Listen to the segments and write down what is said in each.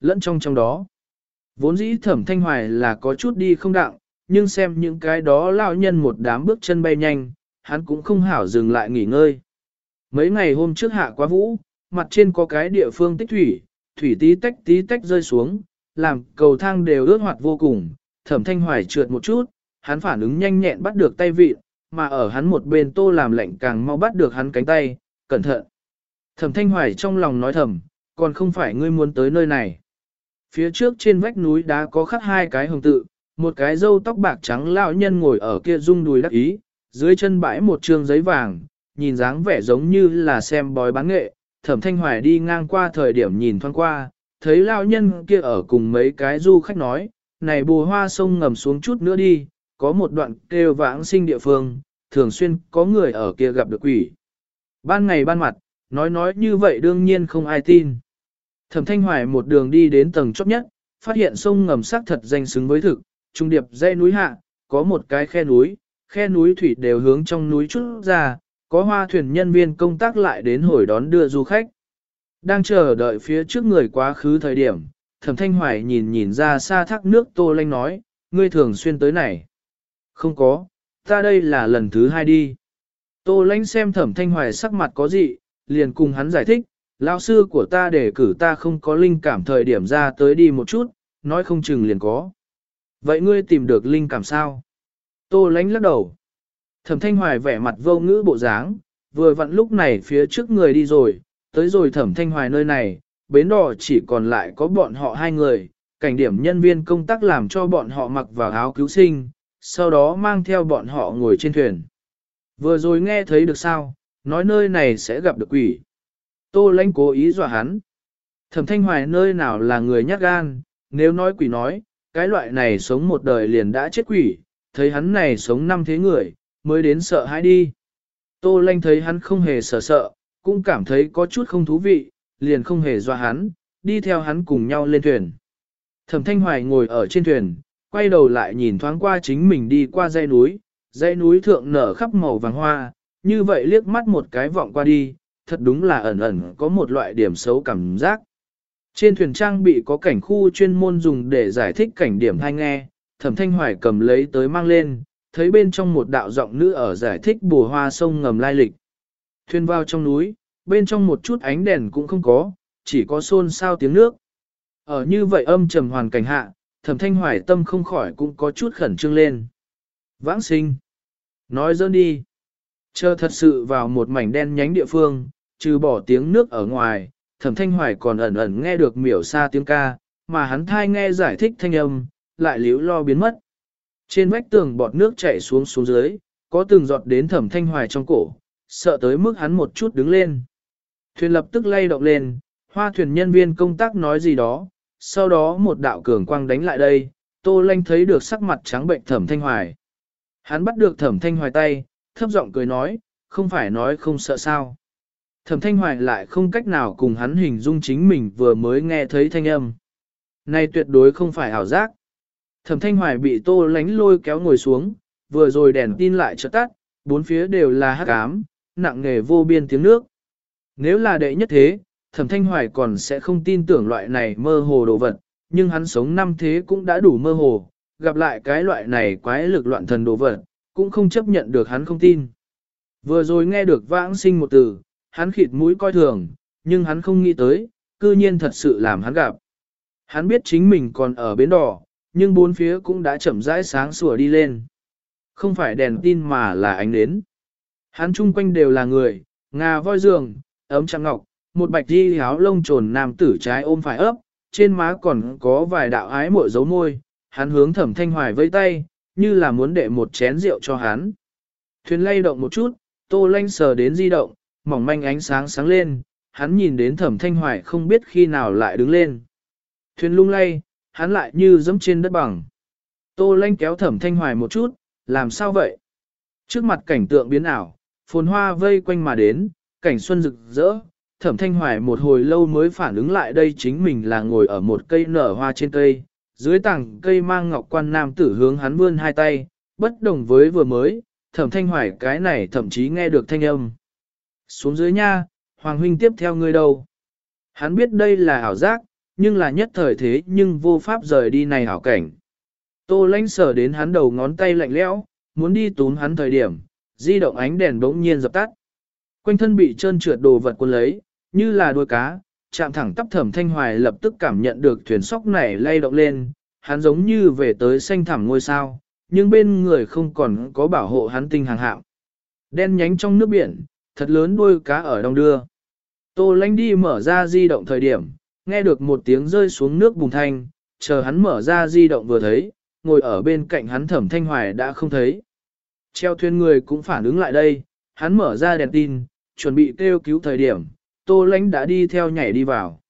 lẫn trong trong đó. Vốn dĩ thẩm thanh hoài là có chút đi không đặng, nhưng xem những cái đó lão nhân một đám bước chân bay nhanh, hắn cũng không hảo dừng lại nghỉ ngơi. Mấy ngày hôm trước hạ quá vũ, mặt trên có cái địa phương tích thủy, thủy tí tách tí tách rơi xuống, làm cầu thang đều ướt hoạt vô cùng, thẩm thanh hoài trượt một chút, hắn phản ứng nhanh nhẹn bắt được tay vị, mà ở hắn một bên tô làm lạnh càng mau bắt được hắn cánh tay, cẩn thận. Thẩm thanh hoài trong lòng nói thầm, còn không phải ngươi muốn tới nơi này. Phía trước trên vách núi đá có khắc hai cái hồng tự, một cái râu tóc bạc trắng lão nhân ngồi ở kia rung đùi đắc ý, dưới chân bãi một trường giấy vàng, nhìn dáng vẻ giống như là xem bói bán nghệ, thẩm thanh hoài đi ngang qua thời điểm nhìn thoáng qua, thấy lão nhân kia ở cùng mấy cái du khách nói, này bù hoa sông ngầm xuống chút nữa đi, có một đoạn kêu vãng sinh địa phương, thường xuyên có người ở kia gặp được quỷ. Ban ngày ban mặt, nói nói như vậy đương nhiên không ai tin. Thẩm thanh hoài một đường đi đến tầng chóp nhất, phát hiện sông ngầm sắc thật danh xứng với thực, trung điệp dãy núi hạ, có một cái khe núi, khe núi thủy đều hướng trong núi chút ra, có hoa thuyền nhân viên công tác lại đến hồi đón đưa du khách. Đang chờ đợi phía trước người quá khứ thời điểm, thẩm thanh hoài nhìn nhìn ra xa thác nước tô lanh nói, ngươi thường xuyên tới này. Không có, ta đây là lần thứ hai đi. Tô lanh xem thẩm thanh hoài sắc mặt có gì, liền cùng hắn giải thích, lão sư của ta để cử ta không có linh cảm thời điểm ra tới đi một chút, nói không chừng liền có. Vậy ngươi tìm được linh cảm sao? Tô lánh lắc đầu. Thẩm thanh hoài vẻ mặt vô ngữ bộ dáng, vừa vặn lúc này phía trước người đi rồi, tới rồi thẩm thanh hoài nơi này, bến đỏ chỉ còn lại có bọn họ hai người, cảnh điểm nhân viên công tác làm cho bọn họ mặc vào áo cứu sinh, sau đó mang theo bọn họ ngồi trên thuyền. Vừa rồi nghe thấy được sao, nói nơi này sẽ gặp được quỷ. Tô lãnh cố ý dọa hắn. Thẩm thanh hoài nơi nào là người nhát gan, nếu nói quỷ nói, cái loại này sống một đời liền đã chết quỷ, thấy hắn này sống năm thế người, mới đến sợ hãi đi. Tô lanh thấy hắn không hề sợ sợ, cũng cảm thấy có chút không thú vị, liền không hề dọa hắn, đi theo hắn cùng nhau lên thuyền. Thẩm thanh hoài ngồi ở trên thuyền, quay đầu lại nhìn thoáng qua chính mình đi qua dãy núi, dãy núi thượng nở khắp màu vàng hoa, như vậy liếc mắt một cái vọng qua đi, thật đúng là ẩn ẩn có một loại điểm xấu cảm giác. Trên thuyền trang bị có cảnh khu chuyên môn dùng để giải thích cảnh điểm hay nghe, thẩm thanh hoài cầm lấy tới mang lên, thấy bên trong một đạo giọng nữ ở giải thích bùa hoa sông ngầm lai lịch. Thuyền vào trong núi, bên trong một chút ánh đèn cũng không có, chỉ có xôn xao tiếng nước. Ở như vậy âm trầm hoàn cảnh hạ, thẩm thanh hoài tâm không khỏi cũng có chút khẩn trương lên. Vãng sinh. Nói dơn đi. Chờ thật sự vào một mảnh đen nhánh địa phương, trừ bỏ tiếng nước ở ngoài, thẩm thanh hoài còn ẩn ẩn nghe được miểu xa tiếng ca, mà hắn thai nghe giải thích thanh âm, lại liễu lo biến mất. Trên vách tường bọt nước chảy xuống xuống dưới, có từng giọt đến thẩm thanh hoài trong cổ, sợ tới mức hắn một chút đứng lên. Thuyền lập tức lay động lên, hoa thuyền nhân viên công tác nói gì đó, sau đó một đạo cường quang đánh lại đây, tô lanh thấy được sắc mặt trắng bệnh thẩm thanh hoài. Hắn bắt được thẩm thanh hoài tay, thấp giọng cười nói, không phải nói không sợ sao. Thẩm thanh hoài lại không cách nào cùng hắn hình dung chính mình vừa mới nghe thấy thanh âm. Này tuyệt đối không phải ảo giác. Thẩm thanh hoài bị tô lánh lôi kéo ngồi xuống, vừa rồi đèn tin lại chợt tắt, bốn phía đều là hắc ám, nặng nghề vô biên tiếng nước. Nếu là đệ nhất thế, thẩm thanh hoài còn sẽ không tin tưởng loại này mơ hồ đồ vật, nhưng hắn sống năm thế cũng đã đủ mơ hồ, gặp lại cái loại này quái lực loạn thần đồ vật, cũng không chấp nhận được hắn không tin. Vừa rồi nghe được vãng sinh một từ, hắn khịt mũi coi thường, nhưng hắn không nghĩ tới, cư nhiên thật sự làm hắn gặp. Hắn biết chính mình còn ở bến đỏ, nhưng bốn phía cũng đã chậm rãi sáng sủa đi lên. Không phải đèn tin mà là ánh nến. Hắn chung quanh đều là người, ngà voi giường, ấm trăng ngọc, một bạch đi áo lông trồn nam tử trái ôm phải ấp, trên má còn có vài đạo ái mội dấu môi, hắn hướng thẩm thanh hoài vây tay, như là muốn để một chén rượu cho hắn. Thuyền lay động một chút, tô lanh sờ đến di động, mỏng manh ánh sáng sáng lên, hắn nhìn đến thẩm thanh hoài không biết khi nào lại đứng lên. Thuyền lung lay, hắn lại như dẫm trên đất bằng. Tô lanh kéo thẩm thanh hoài một chút, làm sao vậy? Trước mặt cảnh tượng biến ảo, phồn hoa vây quanh mà đến, cảnh xuân rực rỡ, thẩm thanh hoài một hồi lâu mới phản ứng lại đây chính mình là ngồi ở một cây nở hoa trên cây, dưới tảng cây mang ngọc quan nam tử hướng hắn vươn hai tay, bất đồng với vừa mới, thẩm thanh hoài cái này thậm chí nghe được thanh âm. Xuống dưới nha, Hoàng huynh tiếp theo ngươi đâu? Hắn biết đây là ảo giác, nhưng là nhất thời thế nhưng vô pháp rời đi này hảo cảnh. Tô lãnh sở đến hắn đầu ngón tay lạnh lẽo, muốn đi túm hắn thời điểm, di động ánh đèn bỗng nhiên dập tắt. Quanh thân bị trơn trượt đồ vật quân lấy, như là đuôi cá, chạm thẳng tắp thẩm thanh hoài lập tức cảm nhận được thuyền sóc này lay động lên, hắn giống như về tới xanh thẳm ngôi sao, nhưng bên người không còn có bảo hộ hắn tinh hàng hạng. Đen nhánh trong nước biển, thật lớn đuôi cá ở đông đưa. Tô lánh đi mở ra di động thời điểm, nghe được một tiếng rơi xuống nước bùng thanh, chờ hắn mở ra di động vừa thấy, ngồi ở bên cạnh hắn thẩm thanh hoài đã không thấy. Treo thuyền người cũng phản ứng lại đây, hắn mở ra đèn tin, chuẩn bị kêu cứu thời điểm, tô lánh đã đi theo nhảy đi vào.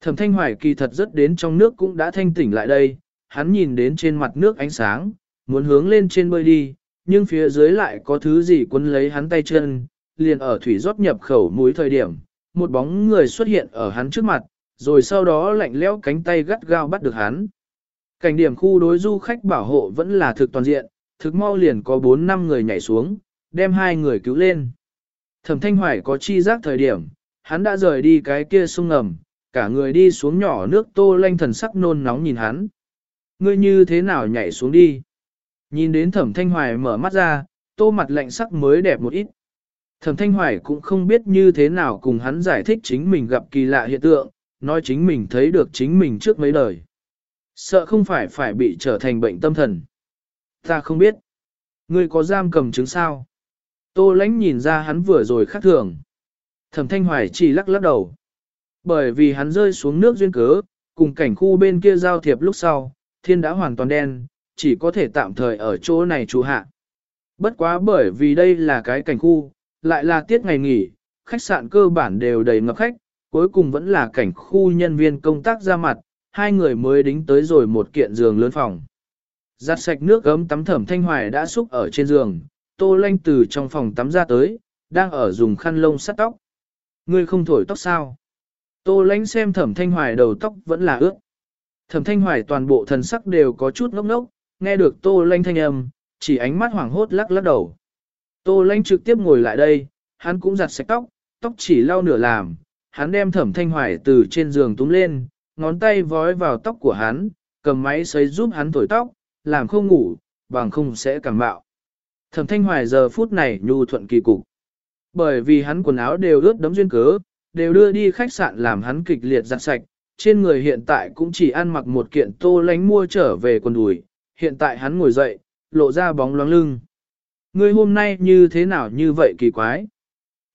Thẩm thanh hoài kỳ thật rất đến trong nước cũng đã thanh tỉnh lại đây, hắn nhìn đến trên mặt nước ánh sáng, muốn hướng lên trên bơi đi, nhưng phía dưới lại có thứ gì quấn lấy hắn tay chân, liền ở thủy rót nhập khẩu mũi thời điểm, một bóng người xuất hiện ở hắn trước mặt, rồi sau đó lạnh lẽo cánh tay gắt gao bắt được hắn. Cảnh điểm khu đối du khách bảo hộ vẫn là thực toàn diện, thực mau liền có 4 năm người nhảy xuống, đem hai người cứu lên. Thẩm Thanh Hoài có chi giác thời điểm, hắn đã rời đi cái kia sông ngầm, cả người đi xuống nhỏ nước tô lanh thần sắc nôn nóng nhìn hắn. Ngươi như thế nào nhảy xuống đi? Nhìn đến thẩm thanh hoài mở mắt ra, tô mặt lạnh sắc mới đẹp một ít. Thẩm thanh hoài cũng không biết như thế nào cùng hắn giải thích chính mình gặp kỳ lạ hiện tượng, nói chính mình thấy được chính mình trước mấy đời. Sợ không phải phải bị trở thành bệnh tâm thần. Ta không biết. Ngươi có giam cầm chứng sao? Tô lãnh nhìn ra hắn vừa rồi khác thường. Thẩm thanh hoài chỉ lắc lắc đầu. Bởi vì hắn rơi xuống nước duyên cớ, cùng cảnh khu bên kia giao thiệp lúc sau, thiên đã hoàn toàn đen, chỉ có thể tạm thời ở chỗ này trú hạ. Bất quá bởi vì đây là cái cảnh khu, lại là tiết ngày nghỉ, khách sạn cơ bản đều đầy ngập khách, cuối cùng vẫn là cảnh khu nhân viên công tác ra mặt, hai người mới đính tới rồi một kiện giường lớn phòng. Giặt sạch nước gấm tắm thẩm thanh hoài đã xúc ở trên giường, tô lanh từ trong phòng tắm ra tới, đang ở dùng khăn lông sắt tóc. Ngươi không thổi tóc sao? Tô lanh xem thẩm thanh hoài đầu tóc vẫn là ướt. Thẩm thanh hoài toàn bộ thần sắc đều có chút ngốc ngốc, nghe được tô lanh thanh âm, chỉ ánh mắt hoảng hốt lắc lắc đầu. Tô lanh trực tiếp ngồi lại đây, hắn cũng giặt sạch tóc, tóc chỉ lau nửa làm, hắn đem thẩm thanh hoài từ trên giường túm lên, ngón tay vói vào tóc của hắn, cầm máy sấy giúp hắn thổi tóc, làm không ngủ, bằng không sẽ cảm bạo. Thẩm thanh hoài giờ phút này nhu thuận kỳ cục. Bởi vì hắn quần áo đều ướt đấm duyên cớ, đều đưa đi khách sạn làm hắn kịch liệt giặt sạch, trên người hiện tại cũng chỉ ăn mặc một kiện tô lánh mua trở về quần đùi, hiện tại hắn ngồi dậy, lộ ra bóng loáng lưng. Ngươi hôm nay như thế nào như vậy kỳ quái?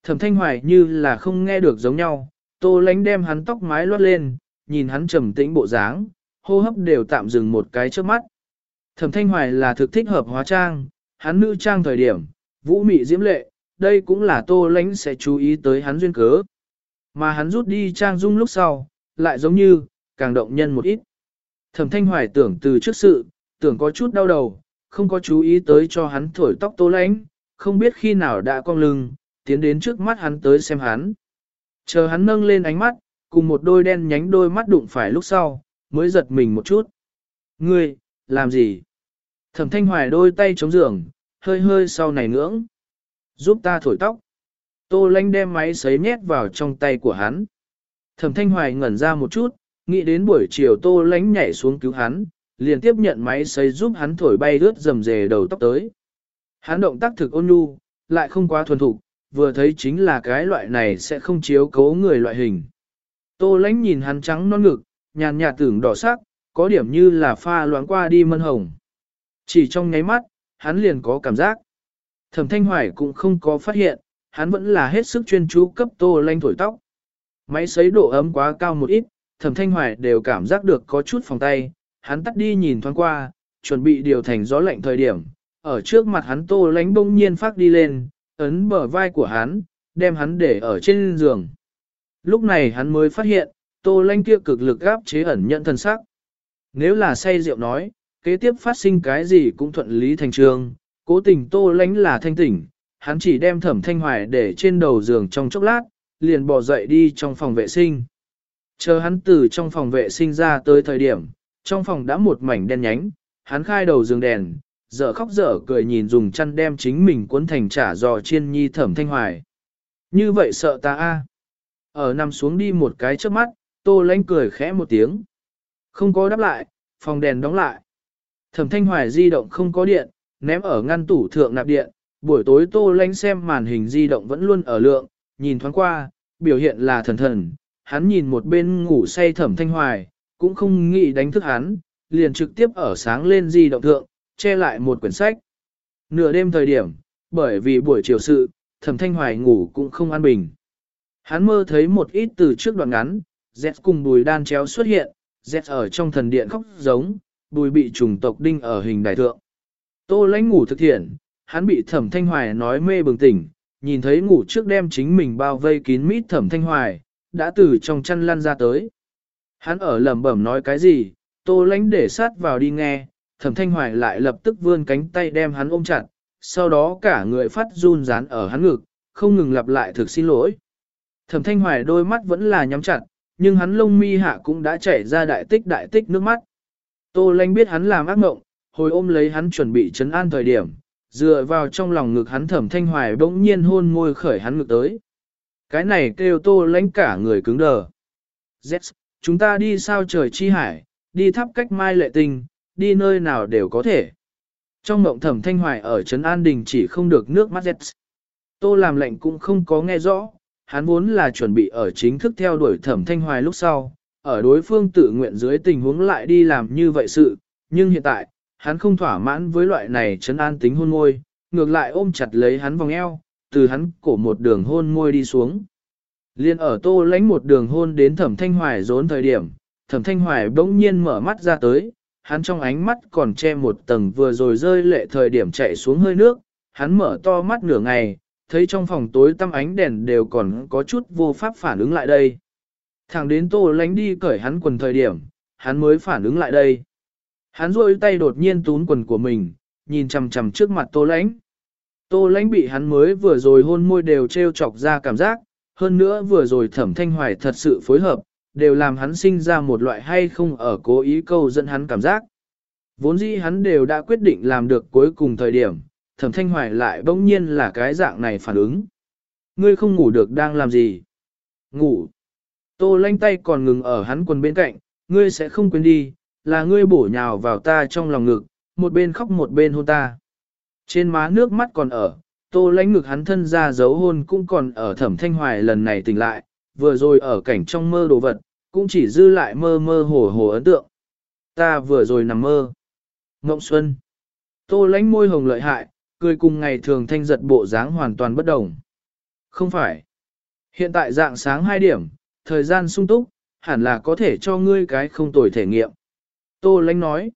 Thẩm thanh hoài như là không nghe được giống nhau, tô lánh đem hắn tóc mái loát lên, nhìn hắn trầm tĩnh bộ dáng, hô hấp đều tạm dừng một cái trước mắt. Thẩm thanh hoài là thực thích hợp hóa trang, hắn nữ trang thời điểm, vũ mị diễm lệ, đây cũng là tô lánh sẽ chú ý tới hắn duyên cớ. Mà hắn rút đi trang dung lúc sau, lại giống như, càng động nhân một ít. Thẩm thanh hoài tưởng từ trước sự, tưởng có chút đau đầu, không có chú ý tới cho hắn thổi tóc tô lánh, không biết khi nào đã cong lưng, tiến đến trước mắt hắn tới xem hắn. Chờ hắn nâng lên ánh mắt, cùng một đôi đen nhánh đôi mắt đụng phải lúc sau, mới giật mình một chút. Ngươi, làm gì? Thẩm thanh hoài đôi tay chống giường, hơi hơi sau này ngưỡng. Giúp ta thổi tóc. Tô lanh đem máy sấy nhét vào trong tay của hắn. Thẩm thanh hoài ngẩn ra một chút, nghĩ đến buổi chiều tô lánh nhảy xuống cứu hắn, liền tiếp nhận máy sấy giúp hắn thổi bay rớt rầm rề đầu tóc tới. Hắn động tác thực ôn nhu, lại không quá thuần thục, vừa thấy chính là cái loại này sẽ không chiếu cố người loại hình. Tô lánh nhìn hắn trắng non ngực, nhàn nhạt tưởng đỏ sắc, có điểm như là pha loáng qua đi mân hồng. Chỉ trong nháy mắt, hắn liền có cảm giác. Thẩm Thanh Hoài cũng không có phát hiện, hắn vẫn là hết sức chuyên chú cấp tô lanh thổi tóc. Máy sấy độ ấm quá cao một ít, Thẩm Thanh Hoài đều cảm giác được có chút phòng tay, hắn tắt đi nhìn thoáng qua, chuẩn bị điều thành gió lạnh thời điểm. Ở trước mặt hắn tô lánh bỗng nhiên phát đi lên, ấn bờ vai của hắn, đem hắn để ở trên giường. Lúc này hắn mới phát hiện, tô lánh kia cực lực gáp chế ẩn nhận thân sắc. Nếu là say rượu nói, kế tiếp phát sinh cái gì cũng thuận lý thành trường, cố tình tô lánh là thanh tỉnh, hắn chỉ đem thẩm thanh hoài để trên đầu giường trong chốc lát, liền bỏ dậy đi trong phòng vệ sinh. Chờ hắn từ trong phòng vệ sinh ra tới thời điểm, trong phòng đã một mảnh đen nhánh, hắn khai đầu giường đèn, dở khóc dở cười nhìn dùng chăn đem chính mình cuốn thành trả giò chiên nhi thẩm thanh hoài. Như vậy sợ ta a Ở nằm xuống đi một cái trước mắt, Tô lánh cười khẽ một tiếng. Không có đáp lại, phòng đèn đóng lại. Thẩm thanh hoài di động không có điện, ném ở ngăn tủ thượng nạp điện. Buổi tối tô lánh xem màn hình di động vẫn luôn ở lượng, nhìn thoáng qua, biểu hiện là thần thần. Hắn nhìn một bên ngủ say thẩm thanh hoài, cũng không nghĩ đánh thức hắn, liền trực tiếp ở sáng lên di động thượng, che lại một quyển sách. Nửa đêm thời điểm, bởi vì buổi chiều sự, thẩm thanh hoài ngủ cũng không an bình. Hắn mơ thấy một ít từ trước đoạn ngắn, Z cùng bùi đan chéo xuất hiện, Z ở trong thần điện khóc giống, bùi bị trùng tộc đinh ở hình đại thượng. Tô lãnh ngủ thực thiện, hắn bị thẩm thanh hoài nói mê bừng tỉnh, nhìn thấy ngủ trước đem chính mình bao vây kín mít thẩm thanh hoài, đã từ trong chăn lăn ra tới. Hắn ở lẩm bẩm nói cái gì, tô lãnh để sát vào đi nghe, thẩm thanh hoài lại lập tức vươn cánh tay đem hắn ôm chặt, sau đó cả người phát run rán ở hắn ngực, không ngừng lặp lại thực xin lỗi. Thẩm thanh hoài đôi mắt vẫn là nhắm chặt, nhưng hắn lông mi hạ cũng đã chảy ra đại tích đại tích nước mắt. Tô lanh biết hắn làm ác mộng, hồi ôm lấy hắn chuẩn bị chấn an thời điểm, dựa vào trong lòng ngực hắn thẩm thanh hoài bỗng nhiên hôn môi khởi hắn ngực tới. Cái này kêu tô lánh cả người cứng đờ. Yes, chúng ta đi sao trời chi hải, đi thắp cách mai lệ tình, đi nơi nào đều có thể. Trong mộng thẩm thanh hoài ở Trấn An Đình chỉ không được nước mắt dẹt. Tô làm lệnh cũng không có nghe rõ, hắn vốn là chuẩn bị ở chính thức theo đuổi thẩm thanh hoài lúc sau, ở đối phương tự nguyện dưới tình huống lại đi làm như vậy sự, nhưng hiện tại, hắn không thỏa mãn với loại này chấn an tính hôn môi, ngược lại ôm chặt lấy hắn vòng eo, từ hắn cổ một đường hôn môi đi xuống. Liên ở tô lánh một đường hôn đến thẩm thanh hoài rốn thời điểm, thẩm thanh hoài bỗng nhiên mở mắt ra tới, hắn trong ánh mắt còn che một tầng vừa rồi rơi lệ thời điểm chạy xuống hơi nước, hắn mở to mắt nửa ngày, thấy trong phòng tối tăm ánh đèn đều còn có chút vô pháp phản ứng lại đây. Thẳng đến tô lánh đi cởi hắn quần thời điểm, hắn mới phản ứng lại đây. Hắn rôi tay đột nhiên tún quần của mình, nhìn chằm chằm trước mặt tô lánh. Tô lánh bị hắn mới vừa rồi hôn môi đều treo chọc ra cảm giác, hơn nữa vừa rồi thẩm thanh hoài thật sự phối hợp, đều làm hắn sinh ra một loại hay không ở cố ý câu dẫn hắn cảm giác. Vốn dĩ hắn đều đã quyết định làm được cuối cùng thời điểm, thẩm thanh hoài lại bỗng nhiên là cái dạng này phản ứng. Ngươi không ngủ được đang làm gì? Ngủ. Tô lanh tay còn ngừng ở hắn quần bên cạnh, ngươi sẽ không quên đi, là ngươi bổ nhào vào ta trong lòng ngực, một bên khóc một bên hôn ta. Trên má nước mắt còn ở, tô Lãnh ngực hắn thân ra dấu hôn cũng còn ở thẩm thanh hoài lần này tỉnh lại, vừa rồi ở cảnh trong mơ đồ vật, cũng chỉ dư lại mơ mơ hồ hồ ấn tượng. Ta vừa rồi nằm mơ. Ngộng Xuân. Tô Lãnh môi hồng lợi hại, cười cùng ngày thường thanh giật bộ dáng hoàn toàn bất đồng. Không phải. Hiện tại dạng sáng 2 điểm, thời gian sung túc, hẳn là có thể cho ngươi cái không tồi thể nghiệm. Tô Lãnh nói.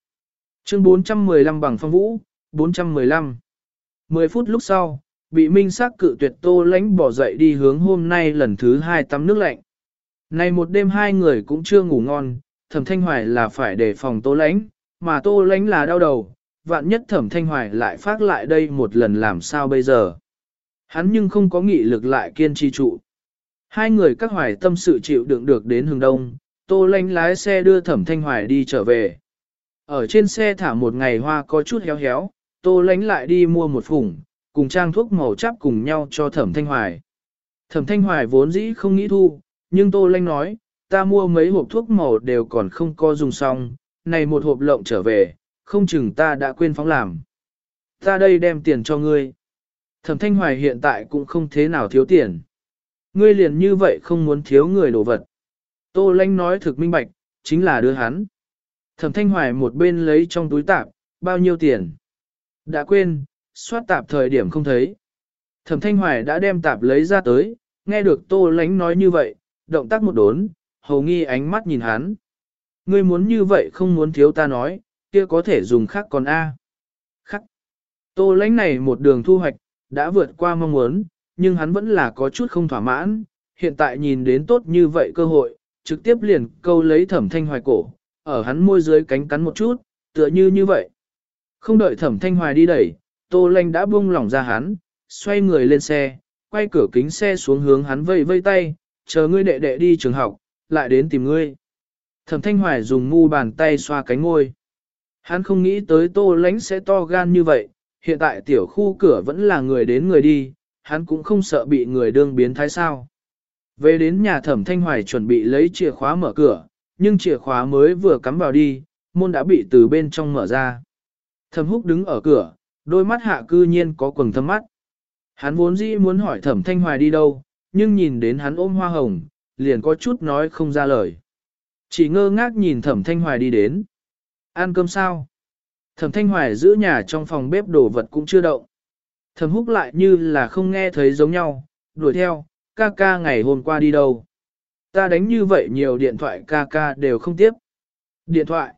Chương 415 bằng phong vũ, 415. 10 phút lúc sau, bị minh sắc cự tuyệt Tô Lánh bỏ dậy đi hướng hôm nay lần thứ hai tắm nước lạnh. Này một đêm hai người cũng chưa ngủ ngon, thẩm thanh hoài là phải đề phòng Tô Lánh, mà Tô Lánh là đau đầu, vạn nhất thẩm thanh hoài lại phát lại đây một lần làm sao bây giờ. Hắn nhưng không có nghị lực lại kiên trì trụ. Hai người các hoài tâm sự chịu đựng được đến hướng đông, tô Lánh lái xe đưa thẩm thanh hoài đi trở về. Ở trên xe thả một ngày hoa có chút héo héo, tô lánh lại đi mua một phủng, cùng trang thuốc màu chắp cùng nhau cho thẩm thanh hoài. Thẩm thanh hoài vốn dĩ không nghĩ thu, nhưng tô lanh nói, ta mua mấy hộp thuốc màu đều còn không có dùng xong, này một hộp lộng trở về, không chừng ta đã quên phóng làm. Ta đây đem tiền cho ngươi. Thẩm thanh hoài hiện tại cũng không thế nào thiếu tiền. Ngươi liền như vậy không muốn thiếu người đồ vật. Tô lanh nói thực minh bạch, chính là đưa hắn. Thẩm thanh hoài một bên lấy trong túi tạp, bao nhiêu tiền. Đã quên, soát tạp thời điểm không thấy. Thẩm thanh hoài đã đem tạp lấy ra tới, nghe được tô lánh nói như vậy, động tác một đốn, hầu nghi ánh mắt nhìn hắn. Ngươi muốn như vậy không muốn thiếu ta nói, kia có thể dùng khác còn A. Khắc. Tô lãnh này một đường thu hoạch, đã vượt qua mong muốn, nhưng hắn vẫn là có chút không thỏa mãn, hiện tại nhìn đến tốt như vậy cơ hội, trực tiếp liền câu lấy thẩm thanh hoài cổ, ở hắn môi dưới cánh cắn một chút, tựa như như vậy. Không đợi thẩm thanh hoài đi đẩy, tô lanh đã buông lỏng ra hắn, xoay người lên xe, quay cửa kính xe xuống hướng hắn vây vây tay, chờ ngươi đệ đệ đi trường học, lại đến tìm ngươi. Thẩm thanh hoài dùng mu bàn tay xoa cánh ngôi. Hắn không nghĩ tới tô lánh sẽ to gan như vậy, hiện tại tiểu khu cửa vẫn là người đến người đi, hắn cũng không sợ bị người đương biến thái sao. Về đến nhà thẩm thanh hoài chuẩn bị lấy chìa khóa mở cửa, nhưng chìa khóa mới vừa cắm vào đi, môn đã bị từ bên trong mở ra. Thẩm húc đứng ở cửa, đôi mắt hạ cư nhiên có quầng thâm mắt. Hắn vốn dĩ muốn hỏi thẩm thanh hoài đi đâu, nhưng nhìn đến hắn ôm hoa hồng, liền có chút nói không ra lời. Chỉ ngơ ngác nhìn thẩm thanh hoài đi đến. Ăn cơm sao? Thẩm thanh hoài giữ nhà trong phòng bếp đồ vật cũng chưa động. Thẩm húc lại như là không nghe thấy giống nhau, đuổi theo, ca ca ngày hôm qua đi đâu. Ta đánh như vậy nhiều điện thoại ca ca đều không tiếp. Điện thoại.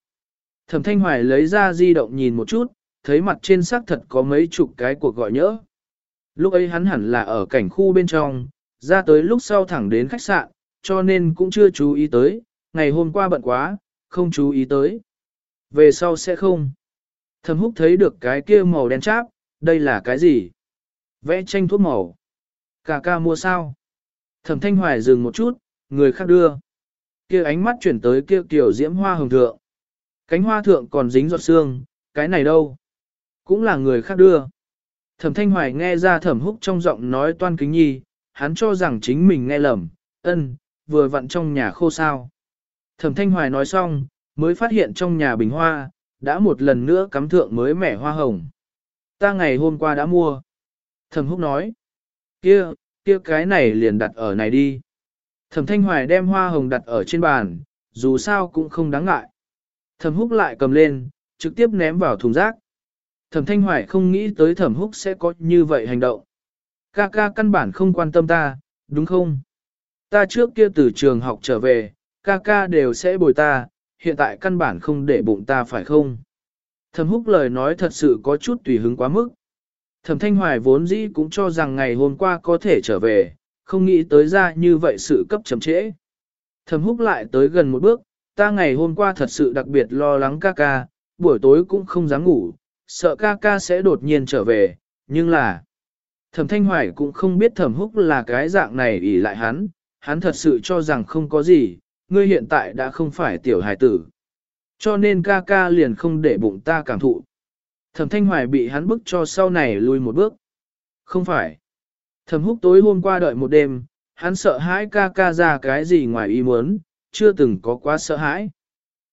Thẩm thanh hoài lấy ra di động nhìn một chút, thấy mặt trên xác thật có mấy chục cái cuộc gọi nhỡ. Lúc ấy hắn hẳn là ở cảnh khu bên trong, ra tới lúc sau thẳng đến khách sạn, cho nên cũng chưa chú ý tới, ngày hôm qua bận quá, không chú ý tới. Về sau sẽ không. Thẩm húc thấy được cái kia màu đen cháp, đây là cái gì? Vẽ tranh thuốc màu. Cà ca mua sao? Thẩm thanh hoài dừng một chút, người khác đưa. Kia ánh mắt chuyển tới kia kiểu diễm hoa hồng thượng. Cánh hoa thượng còn dính giọt xương, cái này đâu? Cũng là người khác đưa. Thẩm thanh hoài nghe ra thẩm húc trong giọng nói toan kính nhi, hắn cho rằng chính mình nghe lầm, ân, vừa vặn trong nhà khô sao. Thẩm thanh hoài nói xong, mới phát hiện trong nhà bình hoa, đã một lần nữa cắm thượng mới mẻ hoa hồng. Ta ngày hôm qua đã mua. Thẩm húc nói, kia, kia cái này liền đặt ở này đi. Thẩm thanh hoài đem hoa hồng đặt ở trên bàn, dù sao cũng không đáng ngại. Thẩm húc lại cầm lên, trực tiếp ném vào thùng rác. Thẩm thanh hoài không nghĩ tới thẩm húc sẽ có như vậy hành động. Ca ca căn bản không quan tâm ta, đúng không? Ta trước kia từ trường học trở về, ca ca đều sẽ bồi ta, hiện tại căn bản không để bụng ta phải không? Thẩm húc lời nói thật sự có chút tùy hứng quá mức. Thẩm thanh hoài vốn dĩ cũng cho rằng ngày hôm qua có thể trở về, không nghĩ tới ra như vậy sự cấp chậm trễ. Thẩm húc lại tới gần một bước, ta ngày hôm qua thật sự đặc biệt lo lắng ca ca, buổi tối cũng không dám ngủ, sợ ca ca sẽ đột nhiên trở về, nhưng là... Thẩm Thanh Hoài cũng không biết Thẩm Húc là cái dạng này ỷ lại hắn, hắn thật sự cho rằng không có gì, ngươi hiện tại đã không phải tiểu hài tử. Cho nên ca ca liền không để bụng ta cảm thụ. Thẩm Thanh Hoài bị hắn bức cho sau này lùi một bước. Không phải. Thẩm Húc tối hôm qua đợi một đêm, hắn sợ hãi ca ca ra cái gì ngoài ý muốn, chưa từng có quá sợ hãi.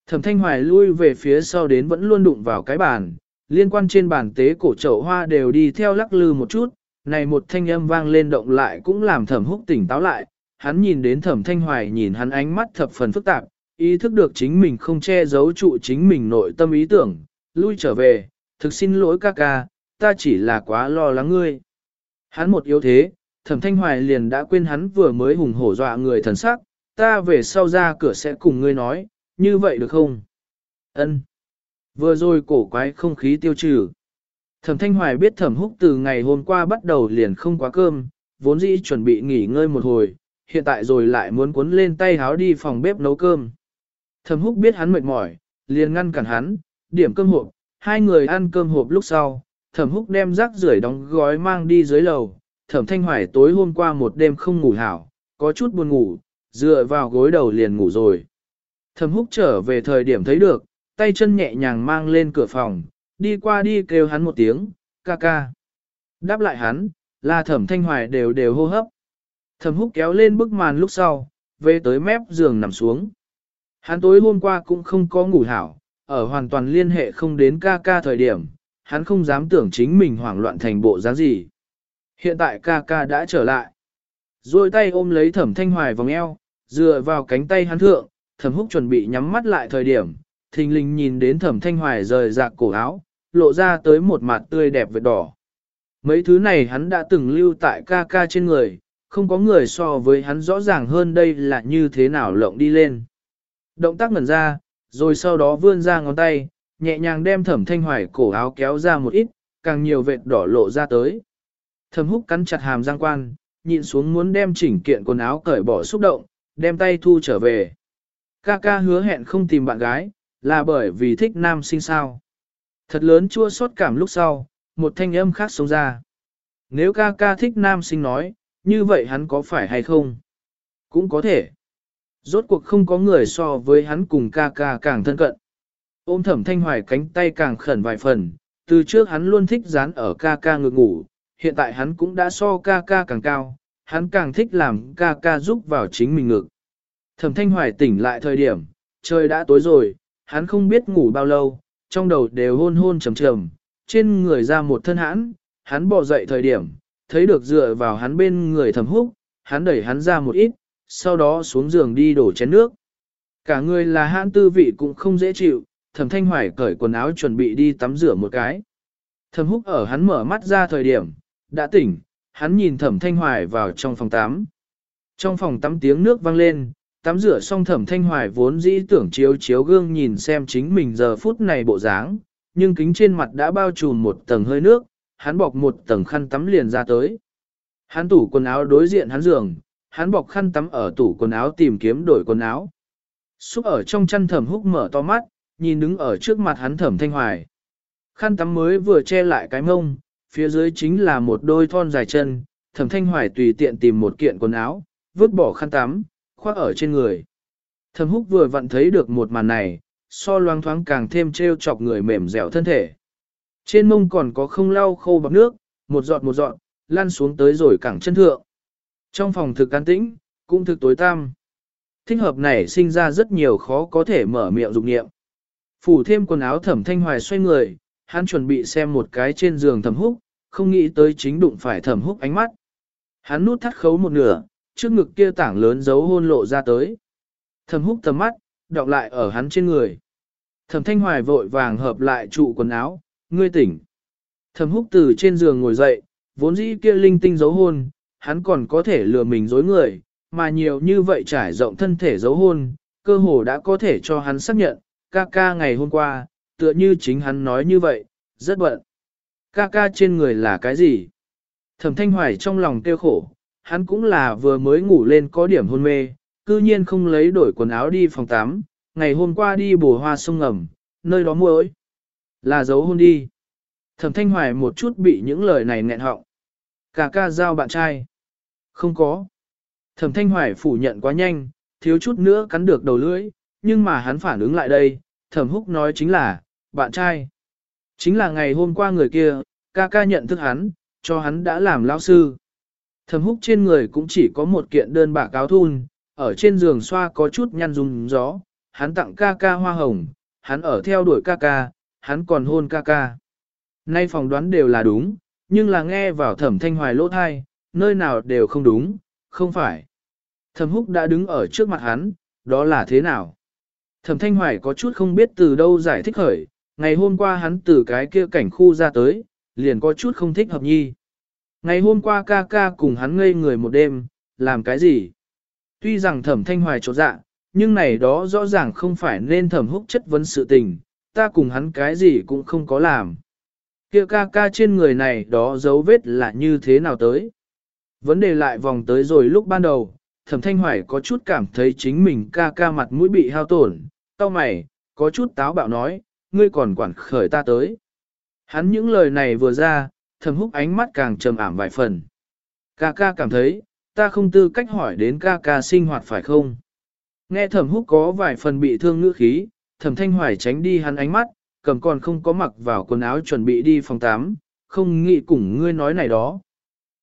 Thẩm Thanh Hoài lui về phía sau đến vẫn luôn đụng vào cái bàn, liên quan trên bàn tế cổ chậu hoa đều đi theo lắc lư một chút, này một thanh âm vang lên động lại cũng làm thẩm húc tỉnh táo lại, hắn nhìn đến thẩm thanh hoài nhìn hắn ánh mắt thập phần phức tạp, ý thức được chính mình không che giấu trụ chính mình nội tâm ý tưởng, lui trở về, thực xin lỗi ca ca, ta chỉ là quá lo lắng ngươi. Hắn một yếu thế, thẩm thanh hoài liền đã quên hắn vừa mới hùng hổ dọa người thần sắc, ta về sau ra cửa sẽ cùng ngươi nói, như vậy được không? Ân. Vừa rồi cổ quái không khí tiêu trừ. Thẩm Thanh Hoài biết Thẩm Húc từ ngày hôm qua bắt đầu liền không quá cơm, vốn dĩ chuẩn bị nghỉ ngơi một hồi, hiện tại rồi lại muốn cuốn lên tay háo đi phòng bếp nấu cơm. Thẩm Húc biết hắn mệt mỏi, liền ngăn cản hắn, điểm cơm hộp, hai người ăn cơm hộp lúc sau, Thẩm Húc đem rác rưởi đóng gói mang đi dưới lầu. Thẩm Thanh Hoài tối hôm qua một đêm không ngủ hảo, có chút buồn ngủ, dựa vào gối đầu liền ngủ rồi. Thẩm Húc trở về thời điểm thấy được, tay chân nhẹ nhàng mang lên cửa phòng, đi qua đi kêu hắn một tiếng, ca ca. Đáp lại hắn, là thẩm thanh hoài đều đều hô hấp. Thẩm húc kéo lên bức màn lúc sau, về tới mép giường nằm xuống. Hắn tối hôm qua cũng không có ngủ hảo, ở hoàn toàn liên hệ không đến ca ca thời điểm, hắn không dám tưởng chính mình hoảng loạn thành bộ dáng gì. Hiện tại ca ca đã trở lại. Rồi tay ôm lấy thẩm thanh hoài vòng eo, dựa vào cánh tay hắn thượng, thẩm húc chuẩn bị nhắm mắt lại thời điểm, thình lình nhìn đến thẩm thanh hoài rời rạc cổ áo, lộ ra tới một mặt tươi đẹp vệt đỏ. Mấy thứ này hắn đã từng lưu tại ca ca trên người, không có người so với hắn rõ ràng hơn đây là như thế nào lộng đi lên. Động tác ngẩn ra, rồi sau đó vươn ra ngón tay, nhẹ nhàng đem thẩm thanh hoài cổ áo kéo ra một ít, càng nhiều vệt đỏ lộ ra tới. Thẩm húc cắn chặt hàm giang quan, nhịn xuống muốn đem chỉnh kiện quần áo cởi bỏ xúc động, đem tay thu trở về. Ca ca hứa hẹn không tìm bạn gái, là bởi vì thích nam sinh sao. Thật lớn chua xót cảm lúc sau, một thanh âm khác sống ra. Nếu ca ca thích nam sinh nói, như vậy hắn có phải hay không? Cũng có thể. Rốt cuộc không có người so với hắn cùng ca ca càng thân cận. Ôm thẩm thanh hoài cánh tay càng khẩn vài phần, từ trước hắn luôn thích dán ở ca ca ngực ngủ, hiện tại hắn cũng đã so ca ca càng cao, hắn càng thích làm ca ca giúp vào chính mình ngực. Thẩm thanh hoài tỉnh lại thời điểm, trời đã tối rồi, hắn không biết ngủ bao lâu, trong đầu đều hôn hôn trầm trầm, trên người ra một thân hãn, hắn bỏ dậy thời điểm, thấy được dựa vào hắn bên người thẩm húc, hắn đẩy hắn ra một ít, sau đó xuống giường đi đổ chén nước. Cả người là hãn tư vị cũng không dễ chịu, thẩm thanh hoài cởi quần áo chuẩn bị đi tắm rửa một cái. Thẩm húc ở hắn mở mắt ra thời điểm, đã tỉnh, hắn nhìn thẩm thanh hoài vào trong phòng tắm. Trong phòng tắm tiếng nước vang lên, tắm rửa xong thẩm thanh hoài vốn dĩ tưởng chiếu chiếu gương nhìn xem chính mình giờ phút này bộ dáng, nhưng kính trên mặt đã bao trùm một tầng hơi nước, hắn bọc một tầng khăn tắm liền ra tới. Hắn tủ quần áo đối diện hắn giường, hắn bọc khăn tắm ở tủ quần áo tìm kiếm đổi quần áo. Xúc ở trong chăn thẩm húc mở to mắt, nhìn đứng ở trước mặt hắn thẩm thanh hoài. Khăn tắm mới vừa che lại cái mông, phía dưới chính là một đôi thon dài chân, thẩm thanh hoài tùy tiện tìm một kiện quần áo, vứt bỏ khăn tắm, khoác ở trên người. Thẩm húc vừa vặn thấy được một màn này, so loang thoáng càng thêm treo chọc người mềm dẻo thân thể. Trên mông còn có không lau khô bằng nước, một giọt một giọt, lăn xuống tới rồi cẳng chân thượng. Trong phòng thực an tĩnh, cũng thực tối tăm. Thích hợp này sinh ra rất nhiều khó có thể mở miệng dục nghiệm. Phủ thêm quần áo thẩm thanh hoài xoay người, hắn chuẩn bị xem một cái trên giường thẩm húc, không nghĩ tới chính đụng phải thẩm húc ánh mắt. Hắn nút thắt khấu một nửa, trước ngực kia tảng lớn dấu hôn lộ ra tới. Thẩm húc tầm mắt, đọc lại ở hắn trên người. Thẩm thanh hoài vội vàng hợp lại trụ quần áo, ngươi tỉnh. Thẩm húc từ trên giường ngồi dậy, vốn dĩ kia linh tinh dấu hôn, hắn còn có thể lừa mình dối người, mà nhiều như vậy trải rộng thân thể dấu hôn, cơ hồ đã có thể cho hắn xác nhận, ca ca ngày hôm qua, tựa như chính hắn nói như vậy, rất bận. Ca ca trên người là cái gì? Thẩm thanh hoài trong lòng tiêu khổ, hắn cũng là vừa mới ngủ lên có điểm hôn mê, cư nhiên không lấy đổi quần áo đi phòng tắm, ngày hôm qua đi bổ hoa sông ngầm, nơi đó muối. Là dấu hôn đi. Thẩm thanh hoài một chút bị những lời này nghẹn họng. Cả ca giao bạn trai. Không có. Thẩm thanh hoài phủ nhận quá nhanh, thiếu chút nữa cắn được đầu lưỡi, nhưng mà hắn phản ứng lại đây, thẩm húc nói chính là, bạn trai. Chính là ngày hôm qua người kia, ca ca nhận thức hắn, cho hắn đã làm lao sư. Thẩm húc trên người cũng chỉ có một kiện đơn bạc áo thun, ở trên giường xoa có chút nhăn rung gió, hắn tặng ca ca hoa hồng, hắn ở theo đuổi ca ca, hắn còn hôn ca ca. Nay phỏng đoán đều là đúng, nhưng là nghe vào thẩm thanh hoài lỗ thai, nơi nào đều không đúng, không phải. Thẩm húc đã đứng ở trước mặt hắn, đó là thế nào? Thẩm thanh hoài có chút không biết từ đâu giải thích khởi, ngày hôm qua hắn từ cái kia cảnh khu ra tới, liền có chút không thích hợp nhi. Ngày hôm qua ca ca cùng hắn ngây người một đêm, làm cái gì? Tuy rằng thẩm thanh hoài trột dạ, nhưng này đó rõ ràng không phải nên thẩm húc chất vấn sự tình, ta cùng hắn cái gì cũng không có làm. Kia ca ca trên người này đó dấu vết là như thế nào tới? Vấn đề lại vòng tới rồi lúc ban đầu, thẩm thanh hoài có chút cảm thấy chính mình ca ca mặt mũi bị hao tổn, tao mày, có chút táo bạo nói, ngươi còn quản khởi ta tới. Hắn những lời này vừa ra, thẩm húc ánh mắt càng trầm ảm vài phần. Ca ca cảm thấy, ta không tư cách hỏi đến ca ca sinh hoạt phải không? Nghe thẩm húc có vài phần bị thương ngữ khí, thẩm thanh hoài tránh đi hắn ánh mắt, cầm còn không có mặc vào quần áo chuẩn bị đi phòng tắm, không nghĩ cùng ngươi nói này đó.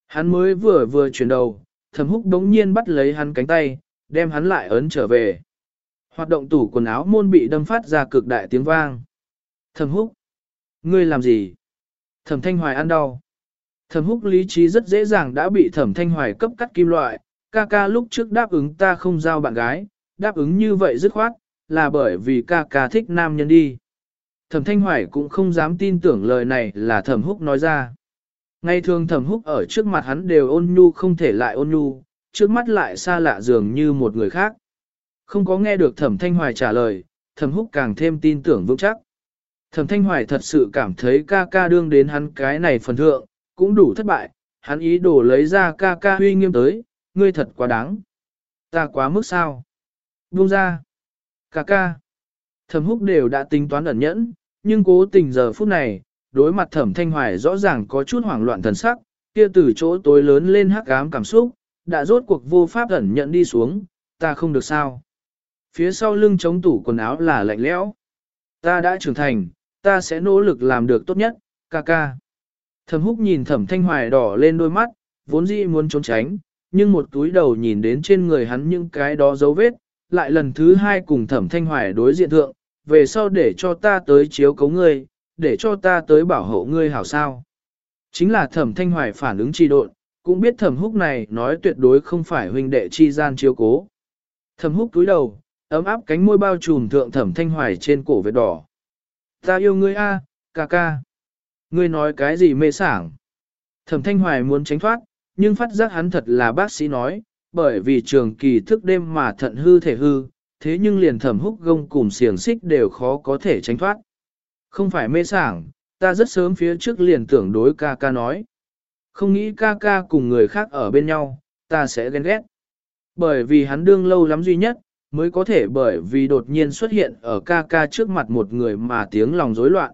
Hắn mới vừa vừa chuyển đầu, thẩm húc đống nhiên bắt lấy hắn cánh tay, đem hắn lại ấn trở về. Hoạt động tủ quần áo môn bị đâm phát ra cực đại tiếng vang. Thẩm húc, ngươi làm gì? Thẩm thanh hoài ăn đau. Thẩm húc lý trí rất dễ dàng đã bị thẩm thanh hoài cấp cắt kim loại, ca ca lúc trước đáp ứng ta không giao bạn gái, đáp ứng như vậy dứt khoát, là bởi vì ca ca thích nam nhân đi. Thẩm thanh hoài cũng không dám tin tưởng lời này là thẩm húc nói ra. Ngay thường thẩm húc ở trước mặt hắn đều ôn nhu không thể lại ôn nhu, trước mắt lại xa lạ dường như một người khác. Không có nghe được thẩm thanh hoài trả lời, thẩm húc càng thêm tin tưởng vững chắc. Thẩm thanh hoài thật sự cảm thấy ca ca đương đến hắn cái này phần thượng, cũng đủ thất bại, hắn ý đồ lấy ra ca ca huy nghiêm tới, ngươi thật quá đáng. Ta quá mức sao? Buông ra. Ca ca. Thẩm húc đều đã tính toán ẩn nhẫn, nhưng cố tình giờ phút này, đối mặt thẩm thanh hoài rõ ràng có chút hoảng loạn thần sắc, kia từ chỗ tối lớn lên hắc ám cảm xúc, đã rốt cuộc vô pháp ẩn nhận đi xuống, ta không được sao. Phía sau lưng chống tủ quần áo là lạnh lẽo. Ta đã trưởng thành, ta sẽ nỗ lực làm được tốt nhất, ca ca. Thẩm húc nhìn thẩm thanh hoài đỏ lên đôi mắt, vốn dĩ muốn trốn tránh, nhưng một túi đầu nhìn đến trên người hắn những cái đó dấu vết, lại lần thứ hai cùng thẩm thanh hoài đối diện thượng, về sau để cho ta tới chiếu cấu ngươi, để cho ta tới bảo hộ ngươi hảo sao. Chính là thẩm thanh hoài phản ứng trì độn, cũng biết thẩm húc này nói tuyệt đối không phải huynh đệ chi gian chiếu cố. Thẩm húc túi đầu, ấm áp cánh môi bao trùm thượng thẩm thanh hoài trên cổ vết đỏ. Ta yêu ngươi a, ca ca. Ngươi nói cái gì mê sảng? Thẩm thanh hoài muốn tránh thoát, nhưng phát giác hắn thật là bác sĩ nói, bởi vì trường kỳ thức đêm mà thận hư thể hư, thế nhưng liền thẩm húc gông cùng xiềng xích đều khó có thể tránh thoát. Không phải mê sảng, ta rất sớm phía trước liền tưởng đối ca ca nói. Không nghĩ ca ca cùng người khác ở bên nhau, ta sẽ ghen ghét. Bởi vì hắn đương lâu lắm duy nhất, mới có thể bởi vì đột nhiên xuất hiện ở ca ca trước mặt một người mà tiếng lòng rối loạn.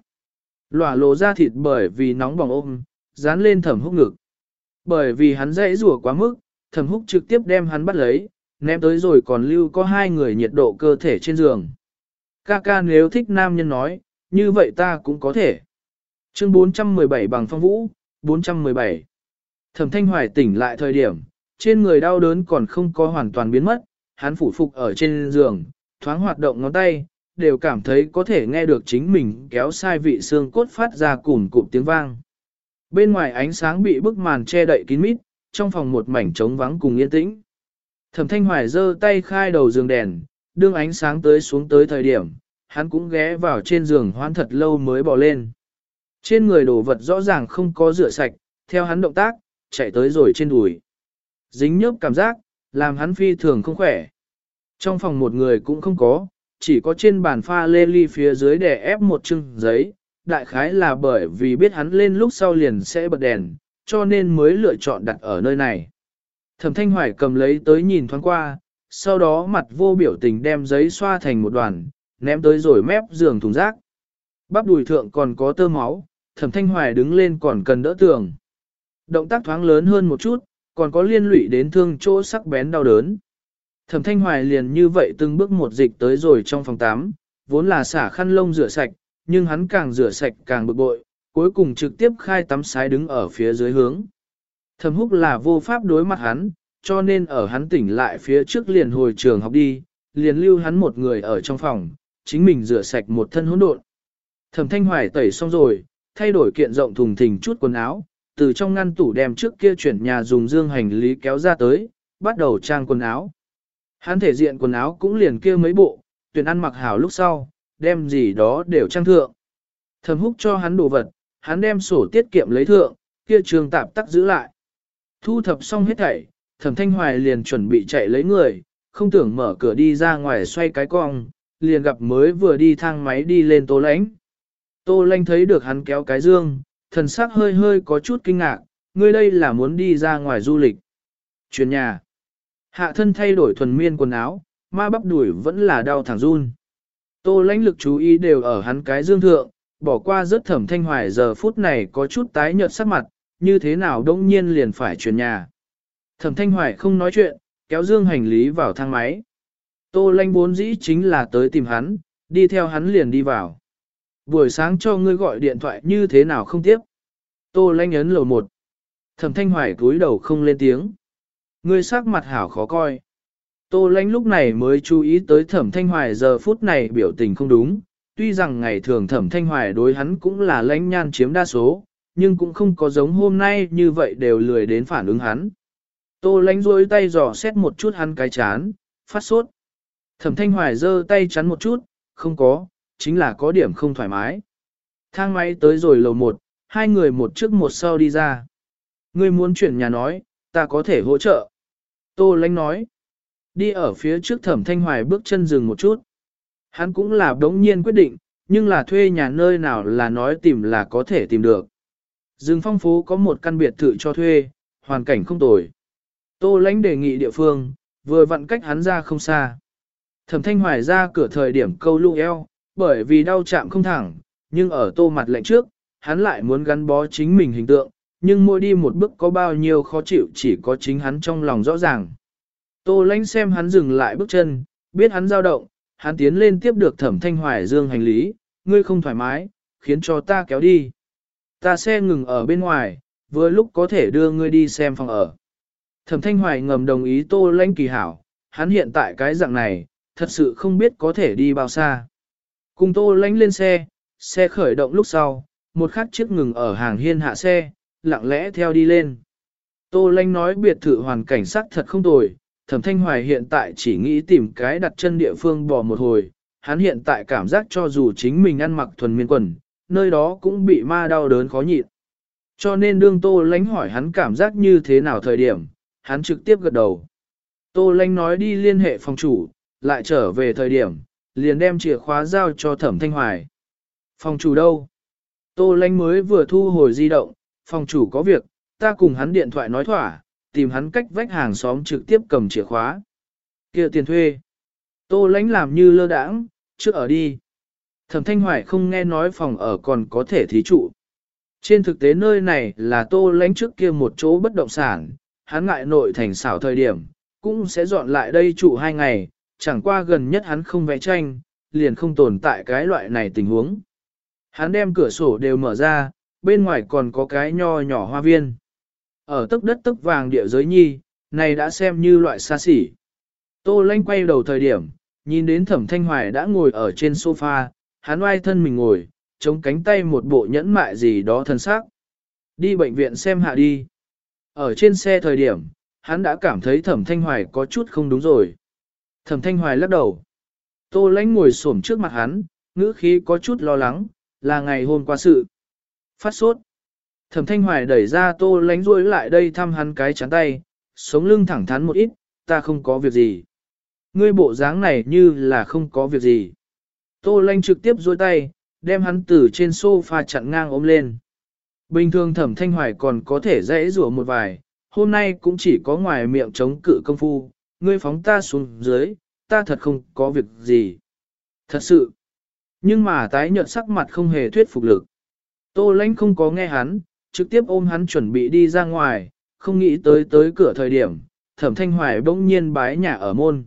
Lòa lộ ra thịt bởi vì nóng bỏng ôm, dán lên thẩm húc ngực. Bởi vì hắn dãy rủa quá mức, thẩm húc trực tiếp đem hắn bắt lấy, ném tới rồi còn lưu có hai người nhiệt độ cơ thể trên giường. Ca ca nếu thích nam nhân nói, như vậy ta cũng có thể. Chương 417 bằng phong vũ, 417. Thẩm thanh hoài tỉnh lại thời điểm, trên người đau đớn còn không có hoàn toàn biến mất, hắn phủ phục ở trên giường, thoáng hoạt động ngón tay, đều cảm thấy có thể nghe được chính mình kéo sai vị xương cốt phát ra cùn cụm tiếng vang. Bên ngoài ánh sáng bị bức màn che đậy kín mít, trong phòng một mảnh trống vắng cùng yên tĩnh. Thẩm Thanh Hoài giơ tay khai đầu giường đèn, đương ánh sáng tới xuống tới thời điểm, hắn cũng ghé vào trên giường hoan thật lâu mới bỏ lên. Trên người đồ vật rõ ràng không có rửa sạch, theo hắn động tác, chạy tới rồi trên đùi. Dính nhớp cảm giác, làm hắn phi thường không khỏe. Trong phòng một người cũng không có, chỉ có trên bàn pha lê ly phía dưới để ép một chưng giấy, đại khái là bởi vì biết hắn lên lúc sau liền sẽ bật đèn, cho nên mới lựa chọn đặt ở nơi này. Thẩm Thanh Hoài cầm lấy tới nhìn thoáng qua, sau đó mặt vô biểu tình đem giấy xoa thành một đoàn, ném tới rồi mép giường thùng rác. Bắp đùi thượng còn có tơ máu, Thẩm Thanh Hoài đứng lên còn cần đỡ tường. Động tác thoáng lớn hơn một chút, còn có liên lụy đến thương chỗ sắc bén đau đớn. Thẩm Thanh Hoài liền như vậy từng bước một dịch tới rồi trong phòng 8, vốn là xả khăn lông rửa sạch, nhưng hắn càng rửa sạch càng bực bội, cuối cùng trực tiếp khai tắm sái đứng ở phía dưới hướng. Thẩm húc là vô pháp đối mặt hắn, cho nên ở hắn tỉnh lại phía trước liền hồi trường học đi, liền lưu hắn một người ở trong phòng, chính mình rửa sạch một thân hỗn độn. Thẩm thanh hoài tẩy xong rồi, thay đổi kiện rộng thùng thình chút quần áo, từ trong ngăn tủ đem trước kia chuyển nhà dùng dương hành lý kéo ra tới, bắt đầu trang quần áo. Hắn thể diện quần áo cũng liền kia mấy bộ, tuyển ăn mặc hảo lúc sau, đem gì đó đều trang thượng. Thẩm húc cho hắn đồ vật, hắn đem sổ tiết kiệm lấy thượng, kia trường tạp tắc giữ lại. Thu thập xong hết thảy, thẩm thanh hoài liền chuẩn bị chạy lấy người, không tưởng mở cửa đi ra ngoài xoay cái cong, liền gặp mới vừa đi thang máy đi lên tô lãnh. Tô lãnh thấy được hắn kéo cái dương, thần sắc hơi hơi có chút kinh ngạc, ngươi đây là muốn đi ra ngoài du lịch. Chuyển nhà. Hạ thân thay đổi thuần miên quần áo, ma bắp đuổi vẫn là đau thẳng run. Tô lãnh lực chú ý đều ở hắn cái dương thượng, bỏ qua rất thẩm thanh hoài giờ phút này có chút tái nhợt sắc mặt, như thế nào đông nhiên liền phải chuyển nhà. Thẩm thanh hoài không nói chuyện, kéo dương hành lý vào thang máy. Tô lanh bốn dĩ chính là tới tìm hắn, đi theo hắn liền đi vào. Buổi sáng cho ngươi gọi điện thoại như thế nào không tiếp. Tô lanh ấn lầu một. Thẩm thanh hoài cúi đầu không lên tiếng. Ngươi sắc mặt hảo khó coi. Tô Lánh lúc này mới chú ý tới thẩm thanh hoài giờ phút này biểu tình không đúng. Tuy rằng ngày thường thẩm thanh hoài đối hắn cũng là lãnh nhan chiếm đa số, nhưng cũng không có giống hôm nay như vậy đều lười đến phản ứng hắn. Tô lánh rôi tay dò xét một chút hắn cái chán, phát sốt. Thẩm thanh hoài giơ tay chắn một chút, không có, chính là có điểm không thoải mái. Thang máy tới rồi lầu một, hai người một trước một sau đi ra. Ngươi muốn chuyển nhà nói, ta có thể hỗ trợ. Tô lánh nói. Đi ở phía trước thẩm thanh hoài bước chân dừng một chút. Hắn cũng là đống nhiên quyết định, nhưng là thuê nhà nơi nào là nói tìm là có thể tìm được. Dương phong phố có một căn biệt thự cho thuê, hoàn cảnh không tồi. Tô lánh đề nghị địa phương, vừa vặn cách hắn ra không xa. Thẩm thanh hoài ra cửa thời điểm câu lụ eo, bởi vì đau chạm không thẳng, nhưng ở tô mặt lạnh trước, hắn lại muốn gắn bó chính mình hình tượng, nhưng mỗi đi một bước có bao nhiêu khó chịu chỉ có chính hắn trong lòng rõ ràng. Tô lãnh xem hắn dừng lại bước chân, biết hắn dao động, hắn tiến lên tiếp được thẩm thanh hoài dương hành lý, ngươi không thoải mái, khiến cho ta kéo đi. Ta xe ngừng ở bên ngoài, vừa lúc có thể đưa ngươi đi xem phòng ở. Thẩm Thanh Hoài ngầm đồng ý Tô lánh kỳ hảo, hắn hiện tại cái dạng này, thật sự không biết có thể đi bao xa. Cùng Tô lánh lên xe, xe khởi động lúc sau, một khắc chiếc ngừng ở hàng hiên hạ xe, lặng lẽ theo đi lên. Tô Lanh nói biệt thự hoàn cảnh sắc thật không tồi, Thẩm Thanh Hoài hiện tại chỉ nghĩ tìm cái đặt chân địa phương bỏ một hồi, hắn hiện tại cảm giác cho dù chính mình ăn mặc thuần miên quần, nơi đó cũng bị ma đau đớn khó nhịn. Cho nên đương Tô Lánh hỏi hắn cảm giác như thế nào thời điểm, hắn trực tiếp gật đầu. Tô Lánh nói đi liên hệ phòng chủ, lại trở về thời điểm, liền đem chìa khóa giao cho Thẩm Thanh Hoài. Phòng chủ đâu? Tô Lánh mới vừa thu hồi di động, phòng chủ có việc, ta cùng hắn điện thoại nói thỏa, tìm hắn cách vách hàng xóm trực tiếp cầm chìa khóa. kia tiền thuê. Tô Lánh làm như lơ đãng, trước ở đi. Thẩm Thanh Hoài không nghe nói phòng ở còn có thể thí trụ. Trên thực tế nơi này là tô lánh trước kia một chỗ bất động sản, hắn ngại nội thành xảo thời điểm, cũng sẽ dọn lại đây trụ hai ngày, chẳng qua gần nhất hắn không vẽ tranh, liền không tồn tại cái loại này tình huống. Hắn đem cửa sổ đều mở ra, bên ngoài còn có cái nho nhỏ hoa viên. Ở tức đất tức vàng địa giới nhi, này đã xem như loại xa xỉ. Tô lanh quay đầu thời điểm, nhìn đến thẩm thanh hoài đã ngồi ở trên sofa, hắn oai thân mình ngồi, chống cánh tay một bộ nhẫn mại gì đó thân xác. Đi bệnh viện xem hạ đi. Ở trên xe thời điểm, hắn đã cảm thấy thẩm thanh hoài có chút không đúng rồi. Thẩm thanh hoài lắc đầu. Tô lanh ngồi xổm trước mặt hắn, ngữ khí có chút lo lắng, là ngày hôm qua sự. Phát sốt. Thẩm thanh hoài đẩy ra tô lánh ruôi lại đây thăm hắn cái chán tay, sống lưng thẳng thắn một ít, ta không có việc gì. Ngươi bộ dáng này như là không có việc gì. Tô Lanh trực tiếp duỗi tay, đem hắn từ trên sofa chặn ngang ôm lên. Bình thường thẩm thanh hoài còn có thể dễ rủa một vài, hôm nay cũng chỉ có ngoài miệng chống cự công phu, ngươi phóng ta xuống dưới, ta thật không có việc gì. Thật sự. Nhưng mà tái nhợt sắc mặt không hề thuyết phục lực. Tô lãnh không có nghe hắn, trực tiếp ôm hắn chuẩn bị đi ra ngoài, không nghĩ tới tới cửa thời điểm, thẩm thanh hoài bỗng nhiên bái nhà ở môn.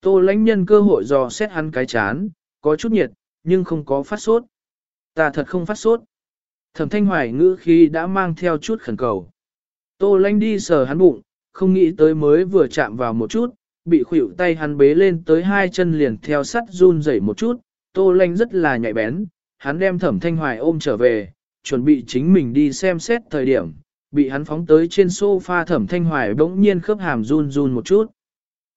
Tô lãnh nhân cơ hội dò xét hắn cái chán, có chút nhiệt, nhưng không có phát sốt. Ta thật không phát sốt. Thẩm thanh hoài ngữ khi đã mang theo chút khẩn cầu. Tô Lãnh đi sờ hắn bụng, không nghĩ tới mới vừa chạm vào một chút, bị khuỷu tay hắn bế lên tới hai chân liền theo sắt run rẩy một chút. Tô lanh rất là nhạy bén, hắn đem thẩm thanh hoài ôm trở về, chuẩn bị chính mình đi xem xét thời điểm, bị hắn phóng tới trên sofa thẩm thanh hoài bỗng nhiên khớp hàm run run một chút.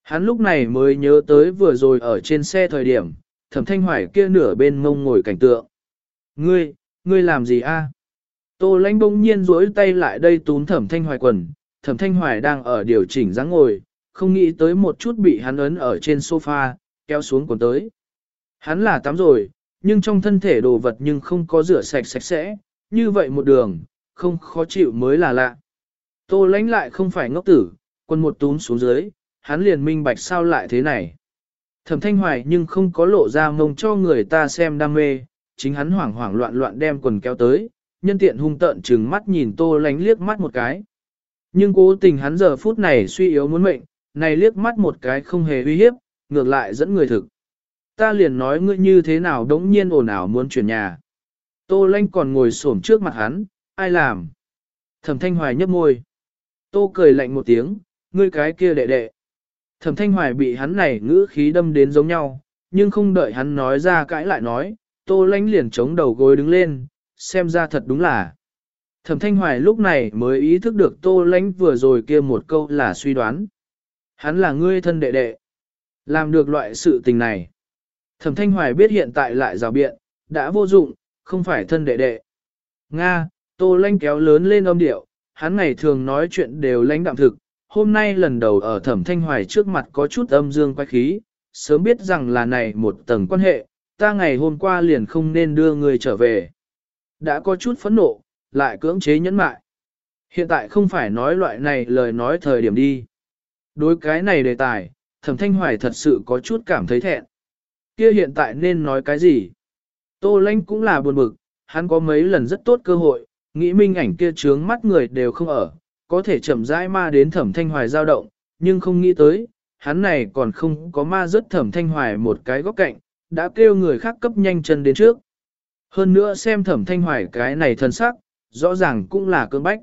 Hắn lúc này mới nhớ tới vừa rồi ở trên xe thời điểm, thẩm thanh hoài kia nửa bên mông ngồi cảnh tượng. Ngươi, ngươi làm gì a? Tô lãnh bỗng nhiên duỗi tay lại đây túm thẩm thanh hoài quần, thẩm thanh hoài đang ở điều chỉnh dáng ngồi, không nghĩ tới một chút bị hắn ấn ở trên sofa, kéo xuống quần tới. Hắn là tắm rồi, nhưng trong thân thể đồ vật nhưng không có rửa sạch sạch sẽ, như vậy một đường, không khó chịu mới là lạ. Tô lãnh lại không phải ngốc tử, quân một túm xuống dưới, hắn liền minh bạch sao lại thế này. Thẩm thanh hoài nhưng không có lộ ra mông cho người ta xem đam mê, chính hắn hoảng hoảng loạn loạn đem quần kéo tới, nhân tiện hung tợn trừng mắt nhìn tô lánh liếc mắt một cái. Nhưng cố tình hắn giờ phút này suy yếu muốn mệnh, này liếc mắt một cái không hề uy hiếp, ngược lại dẫn người thực. Ta liền nói ngươi như thế nào đống nhiên ồn ào muốn chuyển nhà. Tô lanh còn ngồi xổm trước mặt hắn, ai làm? Thẩm thanh hoài nhấp môi. Tô cười lạnh một tiếng, ngươi cái kia đệ đệ. Thẩm thanh hoài bị hắn này ngữ khí đâm đến giống nhau, nhưng không đợi hắn nói ra cãi lại nói, tô Lanh liền chống đầu gối đứng lên, xem ra thật đúng là. Thẩm thanh hoài lúc này mới ý thức được tô Lanh vừa rồi kia một câu là suy đoán. Hắn là ngươi thân đệ đệ. Làm được loại sự tình này. Thẩm thanh hoài biết hiện tại lại rào biện, đã vô dụng, không phải thân đệ đệ. Nga, tô lanh kéo lớn lên âm điệu, hắn ngày thường nói chuyện đều lãnh đạm thực, hôm nay lần đầu ở thẩm thanh hoài trước mặt có chút âm dương quay khí, sớm biết rằng là này một tầng quan hệ, ta ngày hôm qua liền không nên đưa người trở về. Đã có chút phẫn nộ, lại cưỡng chế nhẫn mại. Hiện tại không phải nói loại này lời nói thời điểm đi. Đối cái này đề tài, thẩm thanh hoài thật sự có chút cảm thấy thẹn. Kia hiện tại nên nói cái gì? Tô Lanh cũng là buồn bực, hắn có mấy lần rất tốt cơ hội, nghĩ minh ảnh kia trướng mắt người đều không ở, có thể chậm rãi ma đến thẩm thanh hoài dao động, nhưng không nghĩ tới, hắn này còn không có ma rất thẩm thanh hoài một cái góc cạnh, đã kêu người khác cấp nhanh chân đến trước. Hơn nữa xem thẩm thanh hoài cái này thân sắc, rõ ràng cũng là cơn bách.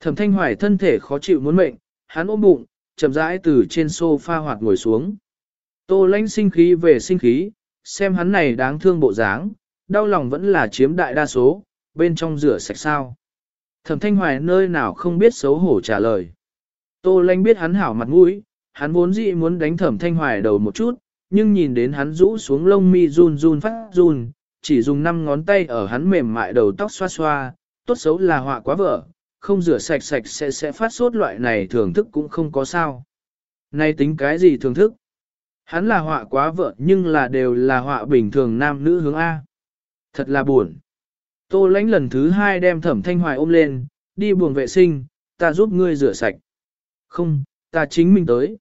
Thẩm thanh hoài thân thể khó chịu muốn mệnh, hắn ôm bụng, chậm rãi từ trên sofa hoạt ngồi xuống. Tô lãnh sinh khí về sinh khí, xem hắn này đáng thương bộ dáng, đau lòng vẫn là chiếm đại đa số, bên trong rửa sạch sao. Thẩm thanh hoài nơi nào không biết xấu hổ trả lời. Tô lãnh biết hắn hảo mặt mũi, hắn vốn dĩ muốn đánh thẩm thanh hoài đầu một chút, nhưng nhìn đến hắn rũ xuống lông mi run run phát run, chỉ dùng năm ngón tay ở hắn mềm mại đầu tóc xoa xoa, tốt xấu là họa quá vợ, không rửa sạch sạch sẽ sẽ phát sốt loại này thưởng thức cũng không có sao. Này tính cái gì thưởng thức? Hắn là họa quá vợ nhưng là đều là họa bình thường nam nữ hướng A. Thật là buồn. Tô lãnh lần thứ hai đem thẩm thanh hoài ôm lên, đi buồng vệ sinh, ta giúp ngươi rửa sạch. Không, ta chính mình tới.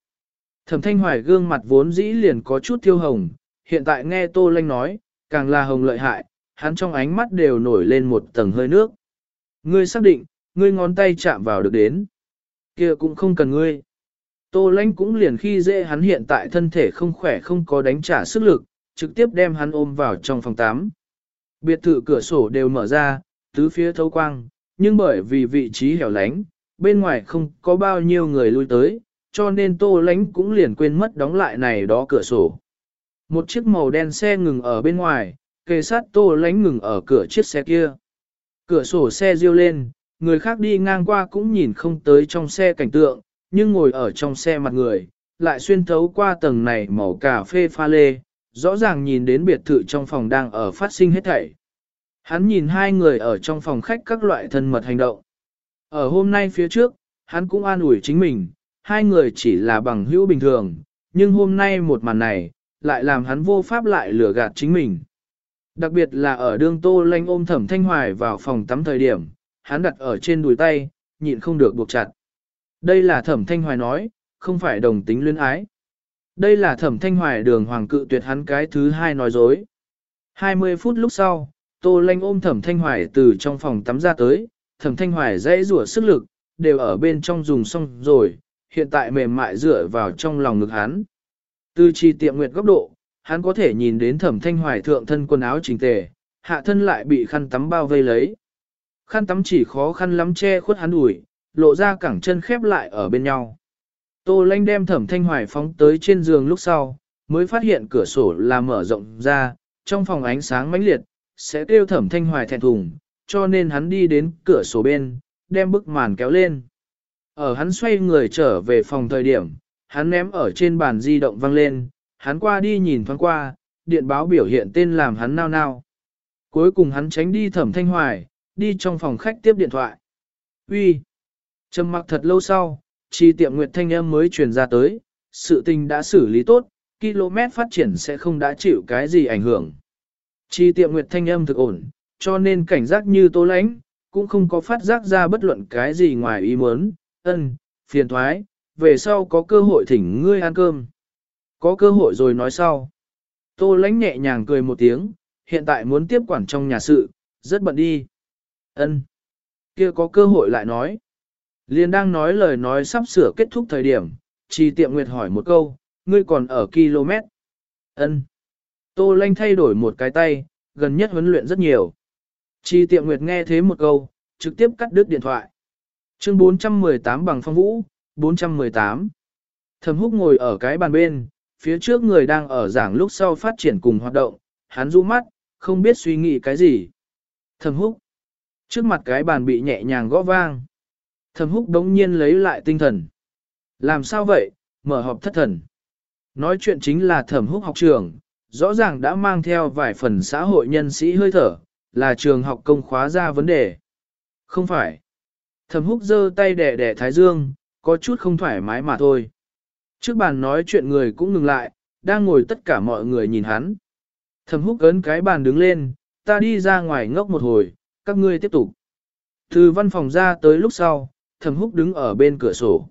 Thẩm thanh hoài gương mặt vốn dĩ liền có chút thiêu hồng, hiện tại nghe tô lãnh nói, càng là hồng lợi hại, hắn trong ánh mắt đều nổi lên một tầng hơi nước. Ngươi xác định, ngươi ngón tay chạm vào được đến. kia cũng không cần ngươi. Tô Lanh cũng liền khi dễ hắn hiện tại thân thể không khỏe không có đánh trả sức lực, trực tiếp đem hắn ôm vào trong phòng 8. Biệt thự cửa sổ đều mở ra, tứ phía thấu quang, nhưng bởi vì vị trí hẻo lánh, bên ngoài không có bao nhiêu người lui tới, cho nên tô Lánh cũng liền quên mất đóng lại này đó cửa sổ. Một chiếc màu đen xe ngừng ở bên ngoài, kề sát tô Lánh ngừng ở cửa chiếc xe kia. Cửa sổ xe riêu lên, người khác đi ngang qua cũng nhìn không tới trong xe cảnh tượng, nhưng ngồi ở trong xe mặt người, lại xuyên thấu qua tầng này màu cà phê pha lê, rõ ràng nhìn đến biệt thự trong phòng đang ở phát sinh hết thảy. Hắn nhìn hai người ở trong phòng khách các loại thân mật hành động. Ở hôm nay phía trước, hắn cũng an ủi chính mình, hai người chỉ là bằng hữu bình thường, nhưng hôm nay một màn này, lại làm hắn vô pháp lại lừa gạt chính mình. Đặc biệt là ở đương tô lanh ôm thẩm thanh hoài vào phòng tắm thời điểm, hắn đặt ở trên đùi tay, nhịn không được buộc chặt. Đây là thẩm thanh hoài nói, không phải đồng tính luyến ái. Đây là thẩm thanh hoài đường hoàng cự tuyệt hắn cái thứ hai nói dối. 20 phút lúc sau, tô lanh ôm thẩm thanh hoài từ trong phòng tắm ra tới, thẩm thanh hoài dãy rủa sức lực, đều ở bên trong dùng xong rồi, hiện tại mềm mại dựa vào trong lòng ngực hắn. Từ chi tiệm nguyệt góc độ, hắn có thể nhìn đến thẩm thanh hoài thượng thân quần áo chỉnh tề, hạ thân lại bị khăn tắm bao vây lấy. Khăn tắm chỉ khó khăn lắm che khuất hắn ủi, lộ ra cẳng chân khép lại ở bên nhau. Tô lanh đem thẩm thanh hoài phóng tới trên giường lúc sau, mới phát hiện cửa sổ là mở rộng ra, trong phòng ánh sáng mãnh liệt, sẽ kêu thẩm thanh hoài thẹn thùng, cho nên hắn đi đến cửa sổ bên, đem bức màn kéo lên. Ở hắn xoay người trở về phòng thời điểm, hắn ném ở trên bàn di động văng lên, hắn qua đi nhìn thoáng qua, điện báo biểu hiện tên làm hắn nao nao. Cuối cùng hắn tránh đi thẩm thanh hoài, đi trong phòng khách tiếp điện thoại. Uy, Trầm mặc thật lâu sau, chi tiệm nguyệt thanh âm mới truyền ra tới, sự tình đã xử lý tốt, km phát triển sẽ không đã chịu cái gì ảnh hưởng. Chi tiệm nguyệt thanh âm thực ổn, cho nên cảnh giác như tô lãnh, cũng không có phát giác ra bất luận cái gì ngoài ý muốn, ân, phiền thoái, về sau có cơ hội thỉnh ngươi ăn cơm. Có cơ hội rồi nói sau. Tô lãnh nhẹ nhàng cười một tiếng, hiện tại muốn tiếp quản trong nhà sự, rất bận đi. Ân, kia có cơ hội lại nói. Liên đang nói lời nói sắp sửa kết thúc thời điểm, Trì tiệm nguyệt hỏi một câu, ngươi còn ở km. Ân. Tô lanh thay đổi một cái tay, gần nhất huấn luyện rất nhiều. Trì tiệm nguyệt nghe thế một câu, trực tiếp cắt đứt điện thoại. Chương 418 bằng phong vũ, 418. Thẩm húc ngồi ở cái bàn bên, phía trước người đang ở giảng lúc sau phát triển cùng hoạt động, hắn du mắt, không biết suy nghĩ cái gì. Thẩm húc. Trước mặt cái bàn bị nhẹ nhàng gõ vang. Thẩm húc đống nhiên lấy lại tinh thần. Làm sao vậy, mở họp thất thần. Nói chuyện chính là thẩm húc học trường, rõ ràng đã mang theo vài phần xã hội nhân sĩ hơi thở, là trường học công khóa ra vấn đề. Không phải. Thẩm húc giơ tay đẻ đẻ thái dương, có chút không thoải mái mà thôi. Trước bàn nói chuyện người cũng ngừng lại, đang ngồi tất cả mọi người nhìn hắn. Thẩm húc ấn cái bàn đứng lên, ta đi ra ngoài ngốc một hồi, các ngươi tiếp tục. Từ văn phòng ra tới lúc sau, thẩm húc đứng ở bên cửa sổ.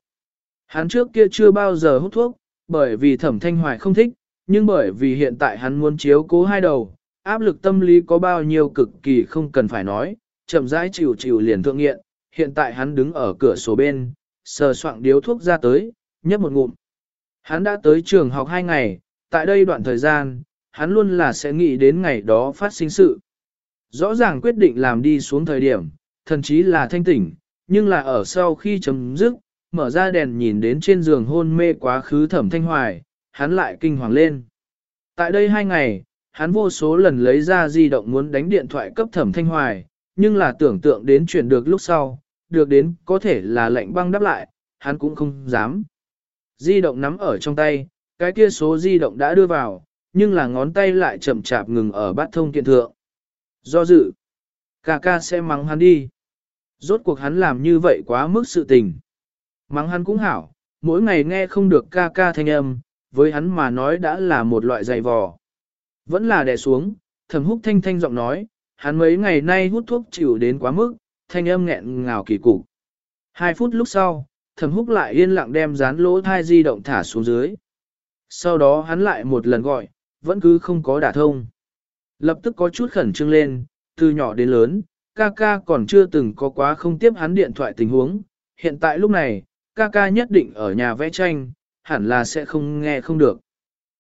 Hắn trước kia chưa bao giờ hút thuốc, bởi vì thẩm thanh hoài không thích, nhưng bởi vì hiện tại hắn muốn chiếu cố hai đầu, áp lực tâm lý có bao nhiêu cực kỳ không cần phải nói, chậm rãi chịu chịu liền thượng nghiện, hiện tại hắn đứng ở cửa sổ bên, sờ soạng điếu thuốc ra tới, nhấp một ngụm. Hắn đã tới trường học hai ngày, tại đây đoạn thời gian, hắn luôn là sẽ nghĩ đến ngày đó phát sinh sự. Rõ ràng quyết định làm đi xuống thời điểm, thậm chí là thanh tỉnh, nhưng là ở sau khi chấm dứt, mở ra đèn nhìn đến trên giường hôn mê quá khứ thẩm thanh hoài, hắn lại kinh hoàng lên. Tại đây hai ngày, hắn vô số lần lấy ra di động muốn đánh điện thoại cấp thẩm thanh hoài, nhưng là tưởng tượng đến chuyển được lúc sau, được đến có thể là lệnh băng đáp lại, hắn cũng không dám. Di động nắm ở trong tay, cái kia số di động đã đưa vào, nhưng là ngón tay lại chậm chạp ngừng ở bát thông kiện thượng. Do dự, ca ca sẽ mắng hắn đi. Rốt cuộc hắn làm như vậy quá mức sự tình. Mắng hắn cũng hảo, mỗi ngày nghe không được ca ca thanh âm, với hắn mà nói đã là một loại dày vò. Vẫn là đè xuống, thầm húc thanh thanh giọng nói, hắn mấy ngày nay hút thuốc chịu đến quá mức, thanh âm nghẹn ngào kỳ cục. Hai phút lúc sau, thầm húc lại yên lặng đem dán lỗ thai di động thả xuống dưới. Sau đó hắn lại một lần gọi, vẫn cứ không có đả thông. Lập tức có chút khẩn trương lên, từ nhỏ đến lớn, ca ca còn chưa từng có quá không tiếp hắn điện thoại tình huống. Hiện tại lúc này, ca ca nhất định ở nhà vẽ tranh, hẳn là sẽ không nghe không được.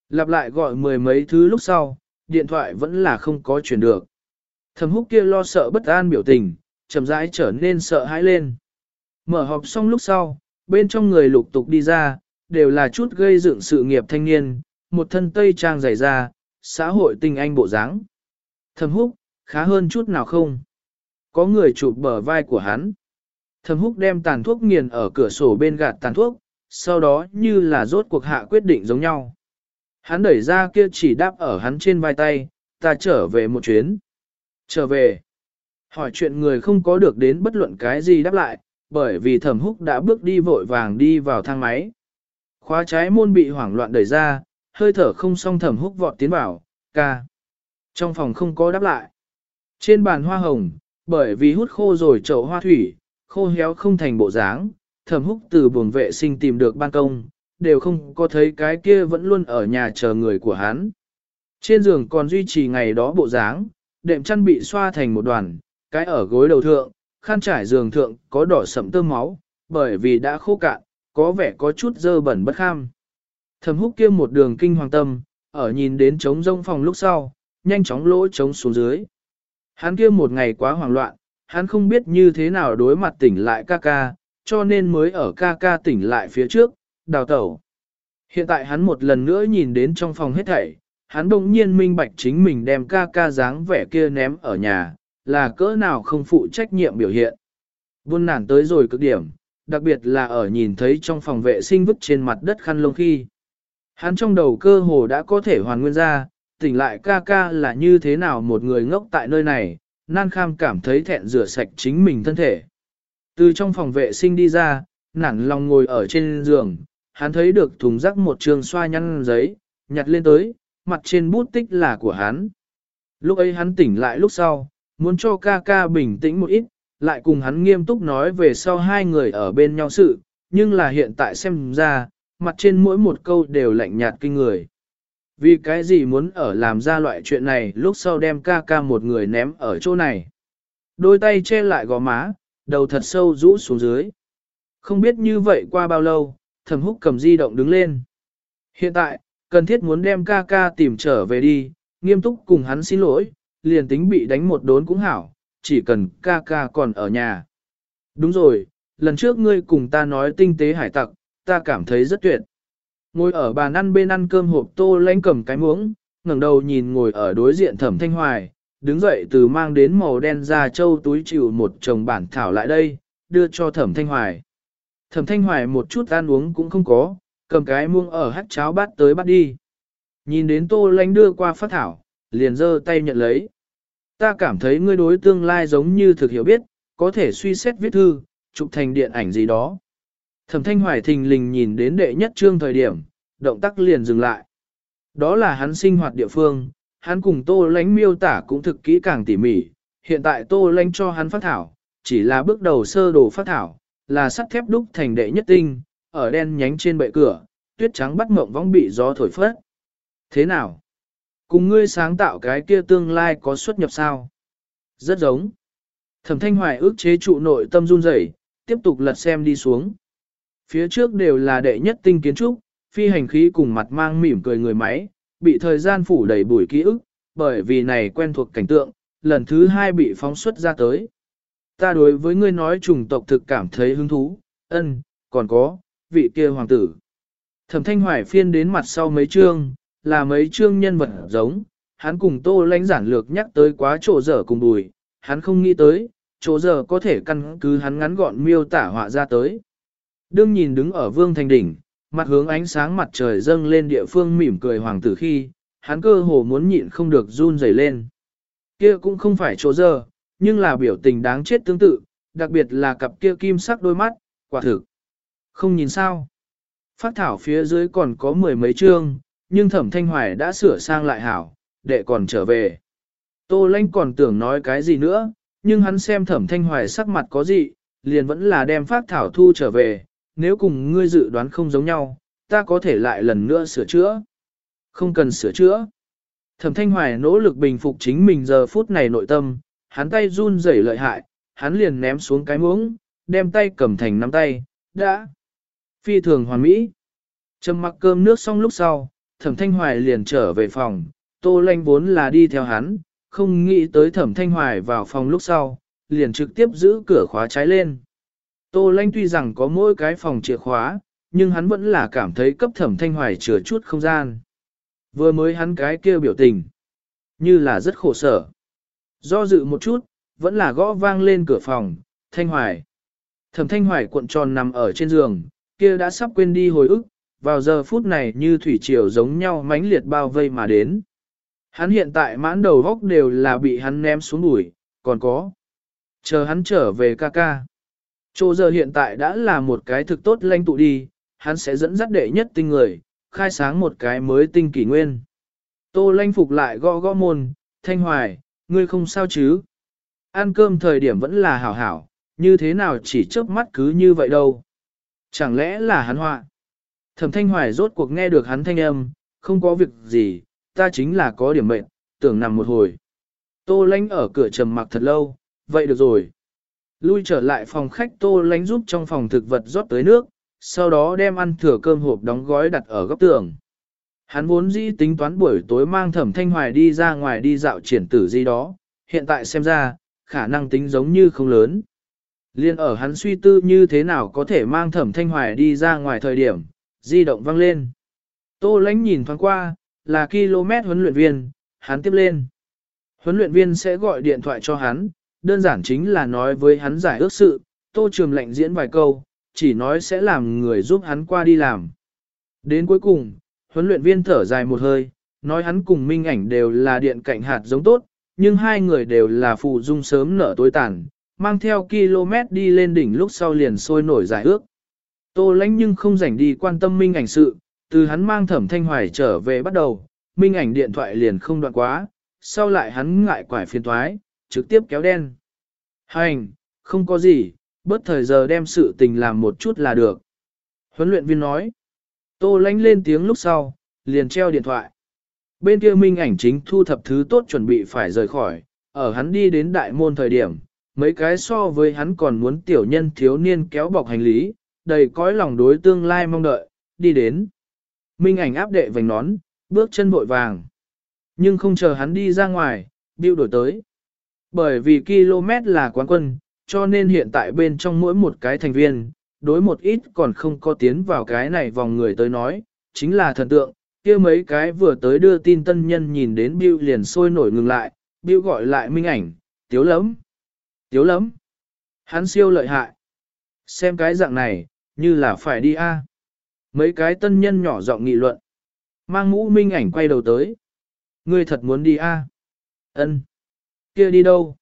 Lặp lại gọi mười mấy thứ lúc sau, điện thoại vẫn là không có chuyển được. Thầm húc kia lo sợ bất an biểu tình, chậm rãi trở nên sợ hãi lên. Mở họp xong lúc sau, bên trong người lục tục đi ra, đều là chút gây dựng sự nghiệp thanh niên, một thân tây trang dày da, xã hội tinh anh bộ dáng. Thầm húc, khá hơn chút nào không? Có người chụp bờ vai của hắn. Thầm húc đem tàn thuốc nghiền ở cửa sổ bên gạt tàn thuốc, sau đó như là rốt cuộc hạ quyết định giống nhau. Hắn đẩy ra kia chỉ đáp ở hắn trên vai tay, ta trở về một chuyến. Trở về. Hỏi chuyện người không có được đến bất luận cái gì đáp lại, bởi vì thẩm húc đã bước đi vội vàng đi vào thang máy. Khóa trái môn bị hoảng loạn đẩy ra, hơi thở không xong thẩm húc vọt tiến vào, ca. Trong phòng không có đáp lại. Trên bàn hoa hồng, bởi vì hút khô rồi chậu hoa thủy, khô héo không thành bộ dáng, thẩm húc từ buồng vệ sinh tìm được ban công, đều không có thấy cái kia vẫn luôn ở nhà chờ người của hắn. Trên giường còn duy trì ngày đó bộ dáng, đệm chăn bị xoa thành một đoàn, cái ở gối đầu thượng, khăn trải giường thượng có đỏ sậm tơ máu, bởi vì đã khô cạn, có vẻ có chút dơ bẩn bất kham. Thẩm húc kia một đường kinh hoàng tâm, ở nhìn đến trống rông phòng lúc sau, nhanh chóng lỗ trống xuống dưới. Hắn kia một ngày quá hoảng loạn, hắn không biết như thế nào đối mặt tỉnh lại ca ca, cho nên mới ở ca ca tỉnh lại phía trước, đào tẩu. Hiện tại hắn một lần nữa nhìn đến trong phòng hết thảy, hắn đồng nhiên minh bạch chính mình đem ca ca dáng vẻ kia ném ở nhà, là cỡ nào không phụ trách nhiệm biểu hiện. Buôn nản tới rồi cực điểm, đặc biệt là ở nhìn thấy trong phòng vệ sinh vứt trên mặt đất khăn lông khi. Hắn trong đầu cơ hồ đã có thể hoàn nguyên ra, tỉnh lại ca ca là như thế nào một người ngốc tại nơi này, nan kham cảm thấy thẹn rửa sạch chính mình thân thể. Từ trong phòng vệ sinh đi ra, nản lòng ngồi ở trên giường, hắn thấy được thùng rác một trường xoa nhăn giấy, nhặt lên tới, mặt trên bút tích là của hắn. Lúc ấy hắn tỉnh lại lúc sau, muốn cho ca ca bình tĩnh một ít, lại cùng hắn nghiêm túc nói về sau hai người ở bên nhau sự, nhưng là hiện tại xem ra, mặt trên mỗi một câu đều lạnh nhạt kinh người. Vì cái gì muốn ở làm ra loại chuyện này lúc sau đem ca ca một người ném ở chỗ này. Đôi tay che lại gò má, đầu thật sâu rũ xuống dưới. Không biết như vậy qua bao lâu, thầm húc cầm di động đứng lên. Hiện tại, cần thiết muốn đem ca ca tìm trở về đi, nghiêm túc cùng hắn xin lỗi, liền tính bị đánh một đốn cũng hảo, chỉ cần ca ca còn ở nhà. Đúng rồi, lần trước ngươi cùng ta nói tinh tế hải tặc, ta cảm thấy rất tuyệt. Ngồi ở bàn ăn bên ăn cơm hộp tô lánh cầm cái muỗng, ngẩng đầu nhìn ngồi ở đối diện thẩm thanh hoài, đứng dậy từ mang đến màu đen ra châu túi chịu một chồng bản thảo lại đây, đưa cho thẩm thanh hoài. Thẩm thanh hoài một chút ăn uống cũng không có, cầm cái muông ở hát cháo bát tới bắt đi. Nhìn đến tô lánh đưa qua phát thảo, liền giơ tay nhận lấy. Ta cảm thấy ngươi đối tương lai giống như thực hiểu biết, có thể suy xét viết thư, chụp thành điện ảnh gì đó. Thẩm thanh hoài thình lình nhìn đến đệ nhất trương thời điểm, động tác liền dừng lại. Đó là hắn sinh hoạt địa phương, hắn cùng tô lánh miêu tả cũng thực kỹ càng tỉ mỉ, hiện tại tô lánh cho hắn phát thảo, chỉ là bước đầu sơ đồ phát thảo, là sắt thép đúc thành đệ nhất tinh, ở đen nhánh trên bệ cửa, tuyết trắng bắt mộng vong bị gió thổi phất. Thế nào? Cùng ngươi sáng tạo cái kia tương lai có xuất nhập sao? Rất giống. Thẩm thanh hoài ước chế trụ nội tâm run rẩy, tiếp tục lật xem đi xuống. Phía trước đều là đệ nhất tinh kiến trúc, phi hành khí cùng mặt mang mỉm cười người máy, bị thời gian phủ đầy bụi ký ức, bởi vì này quen thuộc cảnh tượng, lần thứ hai bị phóng xuất ra tới. Ta đối với ngươi nói trùng tộc thực cảm thấy hứng thú, ân, còn có, vị kia hoàng tử. Thẩm thanh hoài phiên đến mặt sau mấy chương, là mấy chương nhân vật giống, hắn cùng tô lãnh giản lược nhắc tới quá chỗ dở cùng bùi, hắn không nghĩ tới, chỗ dở có thể căn cứ hắn ngắn gọn miêu tả họa ra tới. Đương nhìn đứng ở vương thành đỉnh, mặt hướng ánh sáng mặt trời dâng lên địa phương mỉm cười hoàng tử khi, hắn cơ hồ muốn nhịn không được run rẩy lên. Kia cũng không phải chỗ giờ, nhưng là biểu tình đáng chết tương tự, đặc biệt là cặp kia kim sắc đôi mắt, quả thực. Không nhìn sao. Phát thảo phía dưới còn có mười mấy chương, nhưng thẩm thanh hoài đã sửa sang lại hảo, đệ còn trở về. Tô Lanh còn tưởng nói cái gì nữa, nhưng hắn xem thẩm thanh hoài sắc mặt có gì, liền vẫn là đem phát thảo thu trở về, nếu cùng ngươi dự đoán không giống nhau, ta có thể lại lần nữa sửa chữa. Không cần sửa chữa. Thẩm thanh hoài nỗ lực bình phục chính mình giờ phút này nội tâm, hắn tay run rẩy lợi hại, hắn liền ném xuống cái muỗng, đem tay cầm thành nắm tay, đã. Phi thường hoàn mỹ. Trầm mặc cơm nước xong lúc sau, thẩm thanh hoài liền trở về phòng, tô lanh vốn là đi theo hắn, không nghĩ tới thẩm thanh hoài vào phòng lúc sau, liền trực tiếp giữ cửa khóa trái lên. Tô lanh tuy rằng có mỗi cái phòng chìa khóa, nhưng hắn vẫn là cảm thấy cấp thẩm thanh hoài chừa chút không gian. Vừa mới hắn cái kia biểu tình, như là rất khổ sở. Do dự một chút, vẫn là gõ vang lên cửa phòng, thanh hoài. Thẩm thanh hoài cuộn tròn nằm ở trên giường, kia đã sắp quên đi hồi ức, vào giờ phút này như thủy triều giống nhau mãnh liệt bao vây mà đến. Hắn hiện tại mãn đầu góc đều là bị hắn ném xuống bụi, còn có. Chờ hắn trở về ca ca. Chỗ giờ hiện tại đã là một cái thực tốt lãnh tụ đi, hắn sẽ dẫn dắt đệ nhất tinh người, khai sáng một cái mới tinh kỷ nguyên. Tô lãnh phục lại gõ gõ môn, thanh hoài, ngươi không sao chứ? Ăn cơm thời điểm vẫn là hảo hảo, như thế nào chỉ chớp mắt cứ như vậy đâu? Chẳng lẽ là hắn họa? Thẩm thanh hoài rốt cuộc nghe được hắn thanh âm, không có việc gì, ta chính là có điểm mệnh, tưởng nằm một hồi. Tô lãnh ở cửa trầm mặc thật lâu, vậy được rồi. Lui trở lại phòng khách tô lánh giúp trong phòng thực vật rót tới nước, sau đó đem ăn thừa cơm hộp đóng gói đặt ở góc tường. Hắn vốn dĩ tính toán buổi tối mang thẩm thanh hoài đi ra ngoài đi dạo triển tử gì đó, hiện tại xem ra, khả năng tính giống như không lớn. Liên ở hắn suy tư như thế nào có thể mang thẩm thanh hoài đi ra ngoài thời điểm, di động vang lên. Tô lánh nhìn thoáng qua, là km huấn luyện viên, hắn tiếp lên. Huấn luyện viên sẽ gọi điện thoại cho hắn, đơn giản chính là nói với hắn giải ước sự, tô trường lệnh diễn vài câu, chỉ nói sẽ làm người giúp hắn qua đi làm. Đến cuối cùng, huấn luyện viên thở dài một hơi, nói hắn cùng minh ảnh đều là điện cạnh hạt giống tốt, nhưng hai người đều là phụ dung sớm nở tối tàn, mang theo km đi lên đỉnh lúc sau liền sôi nổi giải ước. Tô lãnh nhưng không rảnh đi quan tâm minh ảnh sự, từ hắn mang thẩm thanh hoài trở về bắt đầu, minh ảnh điện thoại liền không đoạn quá, sau lại hắn ngại quải phiền thoái, trực tiếp kéo đen. Hành, không có gì, bớt thời giờ đem sự tình làm một chút là được. Huấn luyện viên nói, tô lánh lên tiếng lúc sau, liền treo điện thoại. Bên kia minh ảnh chính thu thập thứ tốt chuẩn bị phải rời khỏi, ở hắn đi đến đại môn thời điểm, mấy cái so với hắn còn muốn tiểu nhân thiếu niên kéo bọc hành lý, đầy cõi lòng đối tương lai mong đợi, đi đến. Minh ảnh áp đệ vành nón, bước chân vội vàng. Nhưng không chờ hắn đi ra ngoài, Bill đổi tới. Bởi vì km là quán quân, cho nên hiện tại bên trong mỗi một cái thành viên, đối một ít còn không có tiến vào cái này vòng người tới nói, chính là thần tượng. kia mấy cái vừa tới đưa tin tân nhân nhìn đến Bill liền sôi nổi ngừng lại, Bill gọi lại minh ảnh, tiếu lắm. Tiếu lắm. Hắn siêu lợi hại. Xem cái dạng này, như là phải đi a. Mấy cái tân nhân nhỏ giọng nghị luận. Mang mũ minh ảnh quay đầu tới. Ngươi thật muốn đi a? Ân. Kia đi đâu?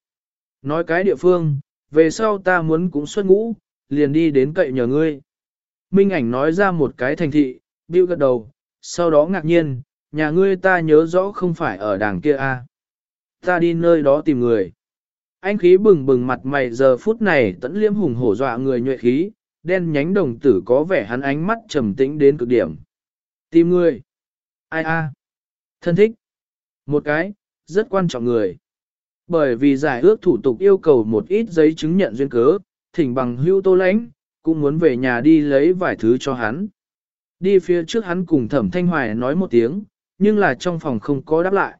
Nói cái địa phương, về sau ta muốn cũng xuất ngũ, liền đi đến cậy nhờ ngươi. Minh ảnh nói ra một cái thành thị, Bill gật đầu, sau đó ngạc nhiên, nhà ngươi ta nhớ rõ không phải ở đàng kia a. Ta đi nơi đó tìm người. Anh khí bừng bừng mặt mày giờ phút này tẫn liêm hùng hổ dọa người nhuệ khí, đen nhánh đồng tử có vẻ hắn ánh mắt trầm tĩnh đến cực điểm. Tìm người. Ai a? Thân thích. Một cái, rất quan trọng người. Bởi vì giải ước thủ tục yêu cầu một ít giấy chứng nhận duyên cớ, thỉnh bằng hưu tô lãnh, cũng muốn về nhà đi lấy vài thứ cho hắn. Đi phía trước hắn cùng thẩm thanh hoài nói một tiếng, nhưng là trong phòng không có đáp lại.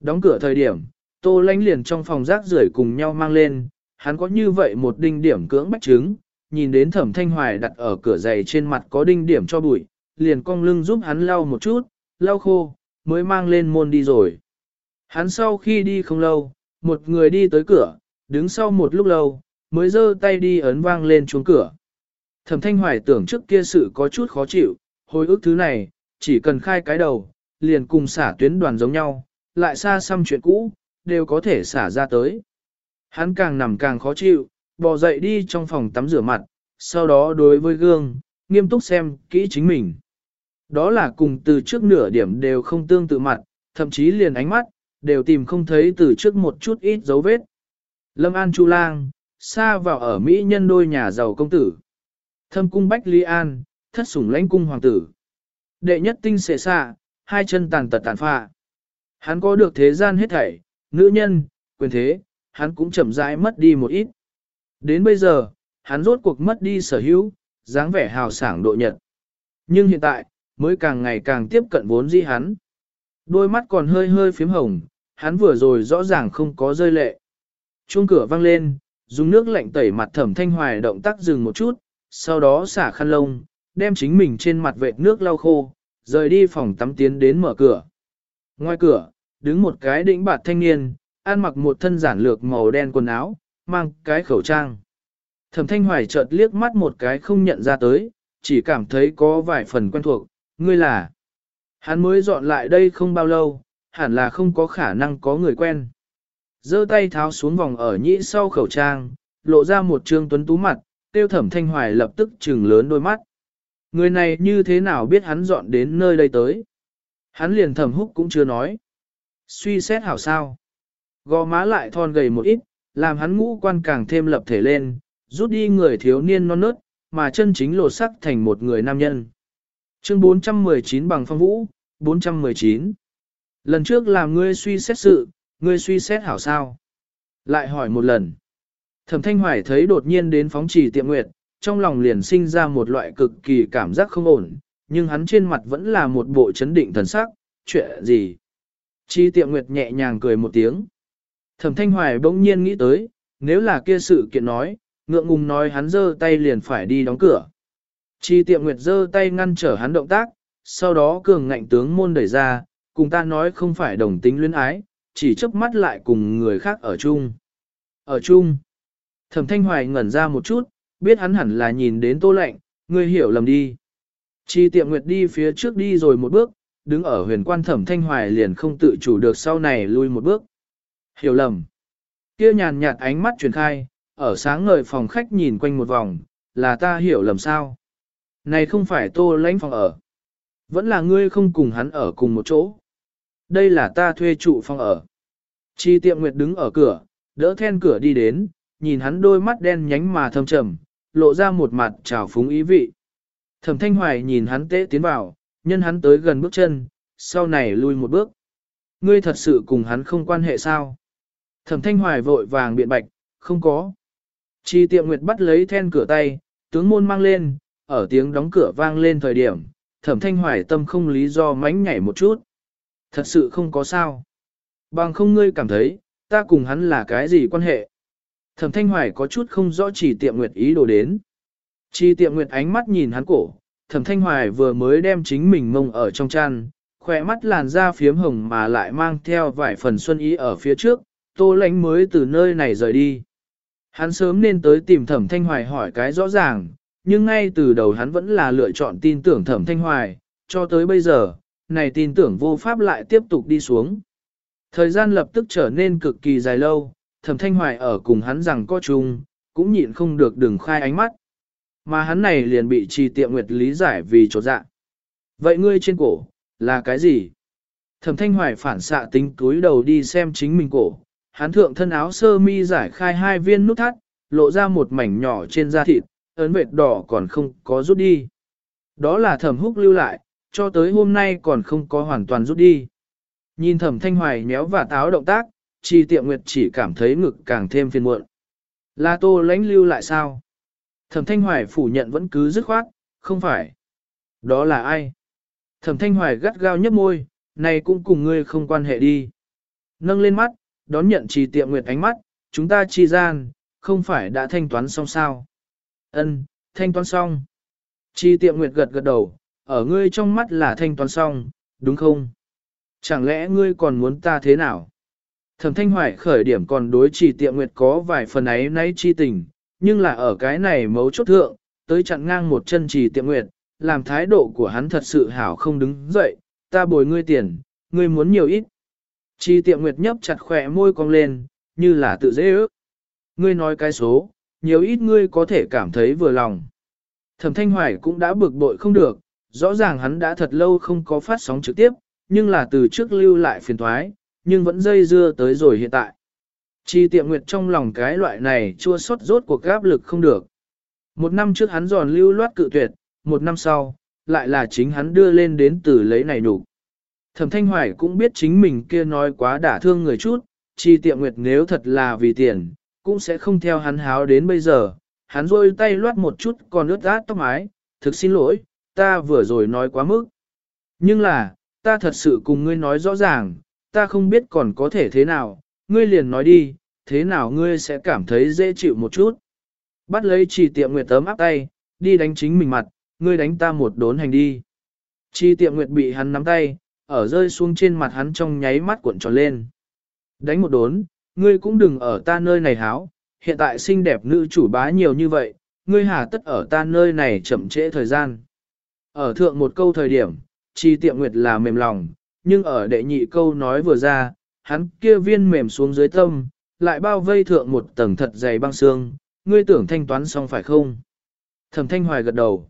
Đóng cửa thời điểm, tô lãnh liền trong phòng rác rưởi cùng nhau mang lên, hắn có như vậy một đinh điểm cưỡng bách chứng, nhìn đến thẩm thanh hoài đặt ở cửa giày trên mặt có đinh điểm cho bụi, liền cong lưng giúp hắn lau một chút, lau khô, mới mang lên môn đi rồi. Hắn sau khi đi không lâu, một người đi tới cửa, đứng sau một lúc lâu, mới giơ tay đi ấn vang lên chuông cửa. Thẩm thanh hoài tưởng trước kia sự có chút khó chịu, hồi ức thứ này, chỉ cần khai cái đầu, liền cùng xả tuyến đoàn giống nhau, lại xa xăm chuyện cũ, đều có thể xả ra tới. Hắn càng nằm càng khó chịu, bò dậy đi trong phòng tắm rửa mặt, sau đó đối với gương, nghiêm túc xem kỹ chính mình. Đó là cùng từ trước nửa điểm đều không tương tự mặt, thậm chí liền ánh mắt, đều tìm không thấy từ trước một chút ít dấu vết. Lâm An Chu Lang, xa vào ở Mỹ nhân đôi nhà giàu công tử. Thâm cung Bách Ly An, thất sủng lãnh cung hoàng tử. Đệ nhất tinh xệ xạ, hai chân tàn tật tàn phạ. Hắn có được thế gian hết thảy, nữ nhân, quyền thế, hắn cũng chậm rãi mất đi một ít. Đến bây giờ, hắn rốt cuộc mất đi sở hữu, dáng vẻ hào sảng độ nhật. Nhưng hiện tại, mới càng ngày càng tiếp cận vốn di hắn. Đôi mắt còn hơi hơi phím hồng, hắn vừa rồi rõ ràng không có rơi lệ. Chuông cửa vang lên, dùng nước lạnh tẩy mặt thẩm thanh hoài động tác dừng một chút, sau đó xả khăn lông, đem chính mình trên mặt vệt nước lau khô, rời đi phòng tắm tiến đến mở cửa. Ngoài cửa, đứng một cái đĩnh bạt thanh niên, ăn mặc một thân giản lược màu đen quần áo, mang cái khẩu trang. Thẩm thanh hoài chợt liếc mắt một cái không nhận ra tới, chỉ cảm thấy có vài phần quen thuộc, ngươi là. Hắn mới dọn lại đây không bao lâu, hẳn là không có khả năng có người quen. giơ tay tháo xuống vòng ở nhĩ sau khẩu trang, lộ ra một trương tuấn tú mặt, tiêu thẩm thanh hoài lập tức trừng lớn đôi mắt. Người này như thế nào biết hắn dọn đến nơi đây tới? Hắn liền thẩm húc cũng chưa nói. Suy xét hảo sao. Gò má lại thon gầy một ít, làm hắn ngũ quan càng thêm lập thể lên, rút đi người thiếu niên non nớt, mà chân chính lột sắc thành một người nam nhân. Chương 419 bằng phong vũ, 419. Lần trước làm ngươi suy xét sự, ngươi suy xét hảo sao? Lại hỏi một lần. Thẩm Thanh Hoài thấy đột nhiên đến phóng trì tiệm nguyệt, trong lòng liền sinh ra một loại cực kỳ cảm giác không ổn, nhưng hắn trên mặt vẫn là một bộ chấn định thần sắc, chuyện gì? Chi tiệm nguyệt nhẹ nhàng cười một tiếng. Thẩm Thanh Hoài bỗng nhiên nghĩ tới, nếu là kia sự kiện nói, ngượng ngùng nói hắn giơ tay liền phải đi đóng cửa. Chi tiệm nguyệt giơ tay ngăn trở hắn động tác, sau đó cường ngạnh tướng môn đẩy ra, cùng ta nói không phải đồng tính luyến ái, chỉ chớp mắt lại cùng người khác ở chung. Ở chung. Thẩm Thanh Hoài ngẩn ra một chút, biết hắn hẳn là nhìn đến tô lạnh, ngươi hiểu lầm đi. Chi tiệm nguyệt đi phía trước đi rồi một bước, đứng ở huyền quan thẩm Thanh Hoài liền không tự chủ được sau này lui một bước. Hiểu lầm. Kia nhàn nhạt ánh mắt truyền khai, ở sáng ngời phòng khách nhìn quanh một vòng, là ta hiểu lầm sao. Này không phải tô lãnh phòng ở. Vẫn là ngươi không cùng hắn ở cùng một chỗ. Đây là ta thuê trụ phòng ở. Chi tiệm nguyệt đứng ở cửa, đỡ then cửa đi đến, nhìn hắn đôi mắt đen nhánh mà thâm trầm, lộ ra một mặt trào phúng ý vị. Thẩm thanh hoài nhìn hắn tế tiến vào, nhân hắn tới gần bước chân, sau này lui một bước. Ngươi thật sự cùng hắn không quan hệ sao? Thẩm thanh hoài vội vàng biện bạch, không có. Chi tiệm nguyệt bắt lấy then cửa tay, tướng môn mang lên, ở tiếng đóng cửa vang lên thời điểm, thẩm thanh hoài tâm không lý do mánh nhảy một chút. Thật sự không có sao. Bằng không ngươi cảm thấy, ta cùng hắn là cái gì quan hệ. Thẩm thanh hoài có chút không rõ chỉ tiệm nguyệt ý đồ đến. Chỉ tiệm nguyệt ánh mắt nhìn hắn cổ, thẩm thanh hoài vừa mới đem chính mình mông ở trong chăn, khỏe mắt làn da phiếm hồng mà lại mang theo vài phần xuân ý ở phía trước, tô lánh mới từ nơi này rời đi. Hắn sớm nên tới tìm thẩm thanh hoài hỏi cái rõ ràng, nhưng ngay từ đầu hắn vẫn là lựa chọn tin tưởng thẩm thanh hoài, cho tới bây giờ, này tin tưởng vô pháp lại tiếp tục đi xuống. Thời gian lập tức trở nên cực kỳ dài lâu, thẩm thanh hoài ở cùng hắn rằng có chung, cũng nhịn không được đừng khai ánh mắt. Mà hắn này liền bị trì tiệm nguyệt lý giải vì trột dạ. Vậy ngươi trên cổ, là cái gì? Thẩm thanh hoài phản xạ tính túi đầu đi xem chính mình cổ, hắn thượng thân áo sơ mi giải khai hai viên nút thắt, lộ ra một mảnh nhỏ trên da thịt, ấn vệt đỏ còn không có rút đi. Đó là thẩm húc lưu lại, cho tới hôm nay còn không có hoàn toàn rút đi. Nhìn thẩm thanh hoài méo và táo động tác, trì tiệm nguyệt chỉ cảm thấy ngực càng thêm phiền muộn. Là tô lãnh lưu lại sao? Thẩm thanh hoài phủ nhận vẫn cứ dứt khoát, không phải. Đó là ai? Thẩm thanh hoài gắt gao nhấp môi, này cũng cùng ngươi không quan hệ đi. Nâng lên mắt, đón nhận trì tiệm nguyệt ánh mắt, chúng ta chi gian, không phải đã thanh toán xong sao. Ân, thanh toán xong. Chi tiệm nguyệt gật gật đầu, ở ngươi trong mắt là thanh toán xong, đúng không? Chẳng lẽ ngươi còn muốn ta thế nào? Thẩm thanh hoài khởi điểm còn đối chỉ tiệm nguyệt có vài phần ấy nấy chi tình, nhưng là ở cái này mấu chốt thượng, tới chặn ngang một chân chỉ tiệm nguyệt, làm thái độ của hắn thật sự hảo không đứng dậy, ta bồi ngươi tiền, ngươi muốn nhiều ít. Chi tiệm nguyệt nhấp chặt khỏe môi cong lên, như là tự dễ ước. Ngươi nói cái số, nhiều ít ngươi có thể cảm thấy vừa lòng. Thẩm Thanh Hoài cũng đã bực bội không được, rõ ràng hắn đã thật lâu không có phát sóng trực tiếp, nhưng là từ trước lưu lại phiền thoái, nhưng vẫn dây dưa tới rồi hiện tại. Chi tiệm nguyệt trong lòng cái loại này chua xót rốt cuộc áp lực không được. Một năm trước hắn giòn lưu loát cự tuyệt, một năm sau, lại là chính hắn đưa lên đến từ lấy này nụ. Thẩm Thanh Hoài cũng biết chính mình kia nói quá đả thương người chút, chi tiệm nguyệt nếu thật là vì tiền, cũng sẽ không theo hắn háo đến bây giờ. Hắn rôi tay loát một chút còn ướt át tóc mái, thực xin lỗi, ta vừa rồi nói quá mức. Nhưng là, ta thật sự cùng ngươi nói rõ ràng, ta không biết còn có thể thế nào, ngươi liền nói đi, thế nào ngươi sẽ cảm thấy dễ chịu một chút. Bắt lấy trì tiệm nguyệt tấm áp tay, đi đánh chính mình mặt, ngươi đánh ta một đốn hành đi. Chi tiệm nguyệt bị hắn nắm tay, ở rơi xuống trên mặt hắn trong nháy mắt cuộn tròn lên. Đánh một đốn, ngươi cũng đừng ở ta nơi này háo, hiện tại xinh đẹp nữ chủ bá nhiều như vậy, ngươi hà tất ở ta nơi này chậm trễ thời gian. Ở thượng một câu thời điểm, chi tiệm nguyệt là mềm lòng, nhưng ở đệ nhị câu nói vừa ra, hắn kia viên mềm xuống dưới tâm, lại bao vây thượng một tầng thật dày băng xương, ngươi tưởng thanh toán xong phải không? Thẩm thanh hoài gật đầu.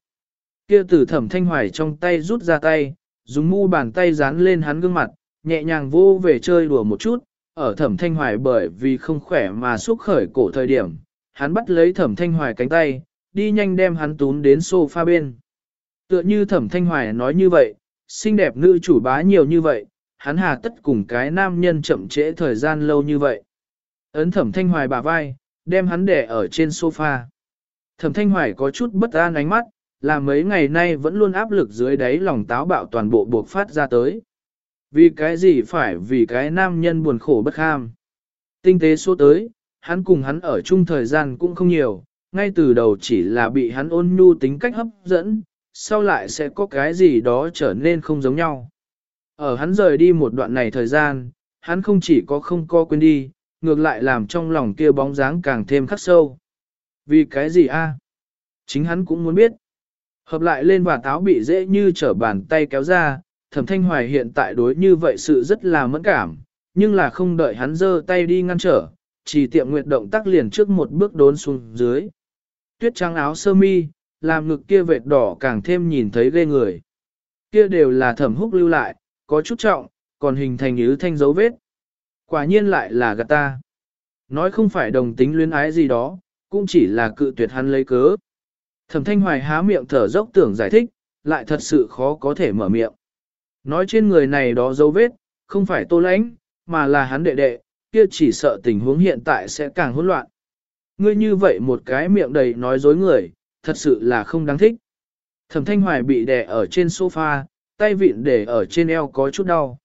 Kia từ thẩm thanh hoài trong tay rút ra tay, dùng mu bàn tay dán lên hắn gương mặt, nhẹ nhàng vô về chơi đùa một chút, ở thẩm thanh hoài bởi vì không khỏe mà xúc khởi cổ thời điểm, hắn bắt lấy thẩm thanh hoài cánh tay, đi nhanh đem hắn tún đến sofa bên. Tựa như thẩm thanh hoài nói như vậy, xinh đẹp nữ chủ bá nhiều như vậy, hắn hà tất cùng cái nam nhân chậm trễ thời gian lâu như vậy. Ấn thẩm thanh hoài bà vai, đem hắn để ở trên sofa. Thẩm thanh hoài có chút bất an ánh mắt, là mấy ngày nay vẫn luôn áp lực dưới đáy lòng táo bạo toàn bộ buộc phát ra tới. Vì cái gì phải vì cái nam nhân buồn khổ bất ham. Tinh tế số tới, hắn cùng hắn ở chung thời gian cũng không nhiều, ngay từ đầu chỉ là bị hắn ôn nhu tính cách hấp dẫn, sau lại sẽ có cái gì đó trở nên không giống nhau. Ở hắn rời đi một đoạn này thời gian, hắn không chỉ có không co quên đi, ngược lại làm trong lòng kia bóng dáng càng thêm khắc sâu. Vì cái gì a? Chính hắn cũng muốn biết. Hợp lại lên và táo bị dễ như trở bàn tay kéo ra, thẩm thanh hoài hiện tại đối như vậy sự rất là mẫn cảm, nhưng là không đợi hắn giơ tay đi ngăn trở, chỉ tiệm nguyệt động tác liền trước một bước đốn xuống dưới. Tuyết trắng áo sơ mi, làm ngực kia vệt đỏ càng thêm nhìn thấy ghê người. Kia đều là thẩm húc lưu lại, có chút trọng, còn hình thành như thanh dấu vết. Quả nhiên lại là gạt ta. Nói không phải đồng tính luyến ái gì đó, cũng chỉ là cự tuyệt hắn lấy cớ. Thẩm thanh hoài há miệng thở dốc tưởng giải thích, lại thật sự khó có thể mở miệng. Nói trên người này đó dấu vết, không phải tô lãnh, mà là hắn đệ đệ, kia chỉ sợ tình huống hiện tại sẽ càng hỗn loạn. Ngươi như vậy một cái miệng đầy nói dối người, thật sự là không đáng thích. Thẩm thanh hoài bị đè ở trên sofa, tay vịn để ở trên eo có chút đau.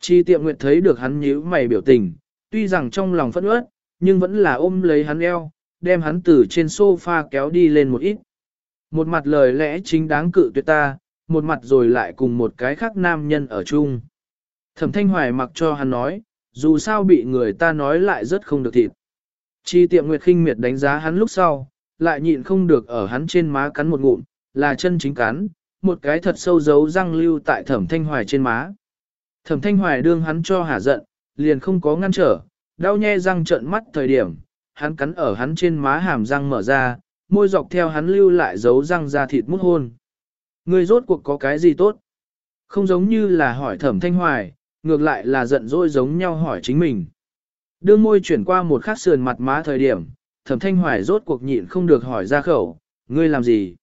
Chi tiệm nguyệt thấy được hắn nhíu mày biểu tình, tuy rằng trong lòng phẫn uất, nhưng vẫn là ôm lấy hắn eo, đem hắn từ trên sofa kéo đi lên một ít. Một mặt lời lẽ chính đáng cự tuyệt ta, một mặt rồi lại cùng một cái khác nam nhân ở chung. Thẩm thanh hoài mặc cho hắn nói, dù sao bị người ta nói lại rất không được thịt. Chi tiệm nguyệt khinh miệt đánh giá hắn lúc sau, lại nhịn không được ở hắn trên má cắn một ngụm, là chân chính cắn, một cái thật sâu dấu răng lưu tại thẩm thanh hoài trên má. Thẩm thanh hoài đương hắn cho hả giận, liền không có ngăn trở, đau nhe răng trợn mắt thời điểm, hắn cắn ở hắn trên má hàm răng mở ra, môi dọc theo hắn lưu lại dấu răng ra thịt mút hôn. Ngươi rốt cuộc có cái gì tốt? Không giống như là hỏi thẩm thanh hoài, ngược lại là giận dỗi giống nhau hỏi chính mình. Đưa môi chuyển qua một khắc sườn mặt má thời điểm, thẩm thanh hoài rốt cuộc nhịn không được hỏi ra khẩu, ngươi làm gì?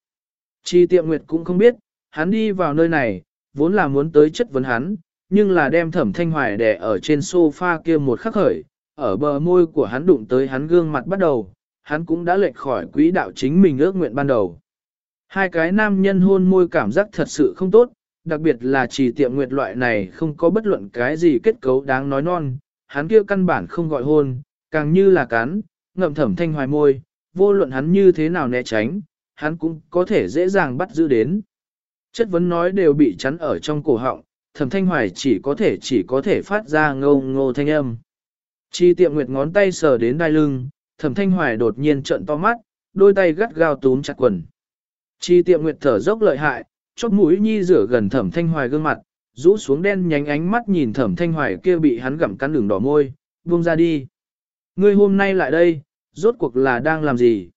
Chi tiệm nguyệt cũng không biết, hắn đi vào nơi này, vốn là muốn tới chất vấn hắn, nhưng là đem thẩm thanh hoài đè ở trên sofa kia một khắc khởi, ở bờ môi của hắn đụng tới hắn gương mặt bắt đầu, hắn cũng đã lệch khỏi quỹ đạo chính mình ước nguyện ban đầu. Hai cái nam nhân hôn môi cảm giác thật sự không tốt, đặc biệt là chỉ tiệm nguyệt loại này không có bất luận cái gì kết cấu đáng nói non, hắn kia căn bản không gọi hôn, càng như là cắn, ngậm thẩm thanh hoài môi, vô luận hắn như thế nào né tránh, hắn cũng có thể dễ dàng bắt giữ đến. Chất vấn nói đều bị chắn ở trong cổ họng, thẩm thanh hoài chỉ có thể chỉ có thể phát ra ngô ngô thanh âm. Chi tiệm nguyệt ngón tay sờ đến đai lưng, thẩm thanh hoài đột nhiên trợn to mắt, đôi tay gắt gao túm chặt quần. Chi tiệm nguyệt thở dốc lợi hại, chóp mũi nhi rửa gần thẩm thanh hoài gương mặt, rũ xuống đen nhánh ánh mắt nhìn thẩm thanh hoài kia bị hắn gặm cắn đường đỏ môi, buông ra đi. Ngươi hôm nay lại đây, rốt cuộc là đang làm gì?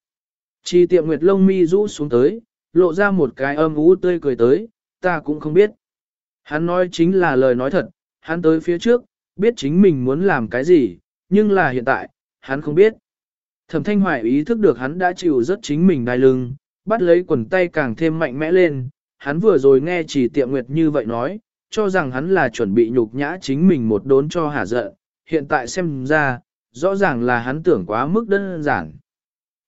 Chi tiệm nguyệt lông mi rũ xuống tới, lộ ra một cái âm ú tươi cười tới, ta cũng không biết. Hắn nói chính là lời nói thật, hắn tới phía trước, biết chính mình muốn làm cái gì, nhưng là hiện tại, hắn không biết. Thẩm thanh hoài ý thức được hắn đã chịu rất chính mình đai lưng, bắt lấy quần tay càng thêm mạnh mẽ lên, hắn vừa rồi nghe chỉ tiệm nguyệt như vậy nói, cho rằng hắn là chuẩn bị nhục nhã chính mình một đốn cho hả giận, hiện tại xem ra, rõ ràng là hắn tưởng quá mức đơn giản.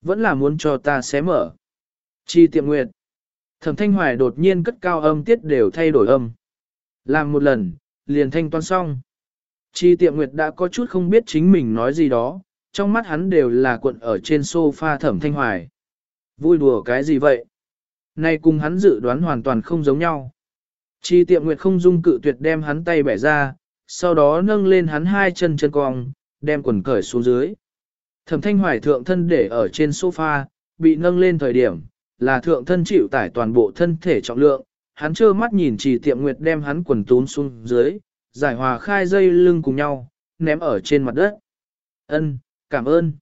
Vẫn là muốn cho ta xé mở. Chi tiệm nguyệt. Thẩm thanh hoài đột nhiên cất cao âm tiết đều thay đổi âm. Làm một lần, liền thanh toán xong. Chi tiệm nguyệt đã có chút không biết chính mình nói gì đó, trong mắt hắn đều là cuộn ở trên sofa thẩm thanh hoài. Vui đùa cái gì vậy? Này cùng hắn dự đoán hoàn toàn không giống nhau. Chi tiệm nguyệt không dung cự tuyệt đem hắn tay bẻ ra, sau đó nâng lên hắn hai chân chân cong, đem quần cởi xuống dưới. Thẩm thanh hoài thượng thân để ở trên sofa, bị nâng lên thời điểm, là thượng thân chịu tải toàn bộ thân thể trọng lượng, hắn trơ mắt nhìn chỉ tiệm nguyệt đem hắn quần tún xuống dưới, giải hòa khai dây lưng cùng nhau, ném ở trên mặt đất. Ân, cảm ơn.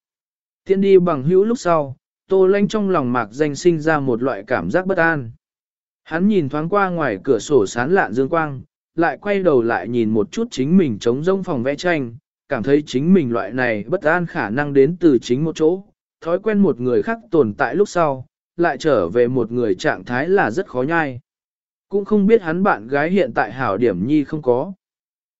Tiến đi bằng hữu lúc sau, tô lanh trong lòng mạc danh sinh ra một loại cảm giác bất an. Hắn nhìn thoáng qua ngoài cửa sổ sán lạn dương quang, lại quay đầu lại nhìn một chút chính mình trống rông phòng vẽ tranh, cảm thấy chính mình loại này bất an khả năng đến từ chính một chỗ, thói quen một người khác tồn tại lúc sau, lại trở về một người trạng thái là rất khó nhai. Cũng không biết hắn bạn gái hiện tại hảo điểm nhi không có.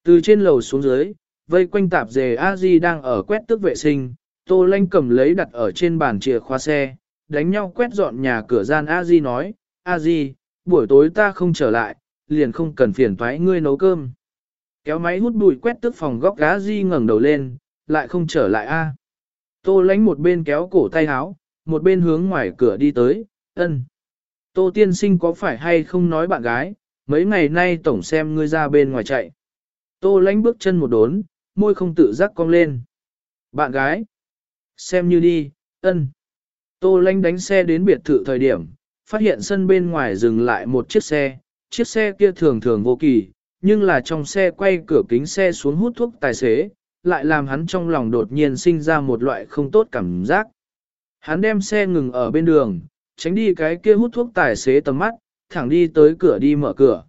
Từ trên lầu xuống dưới, vây quanh tạp dề a di đang ở quét tước vệ sinh, Tô Lanh cầm lấy đặt ở trên bàn chìa khóa xe, đánh nhau quét dọn nhà cửa gian a di nói, a di, buổi tối ta không trở lại, liền không cần phiền toái ngươi nấu cơm. Kéo máy hút bụi quét tước phòng góc A di ngẩng đầu lên, lại không trở lại a. Tô Lanh một bên kéo cổ tay áo, một bên hướng ngoài cửa đi tới, ân. Tô tiên sinh có phải hay không nói bạn gái, mấy ngày nay tổng xem ngươi ra bên ngoài chạy. Tô lánh bước chân một đốn, môi không tự giác cong lên. Bạn gái, xem như đi, ân. Tô Lanh đánh xe đến biệt thự thời điểm, phát hiện sân bên ngoài dừng lại một chiếc xe, chiếc xe kia thường thường vô kỳ, nhưng là trong xe quay cửa kính xe xuống hút thuốc tài xế, lại làm hắn trong lòng đột nhiên sinh ra một loại không tốt cảm giác. Hắn đem xe ngừng ở bên đường, tránh đi cái kia hút thuốc tài xế tầm mắt, thẳng đi tới cửa đi mở cửa.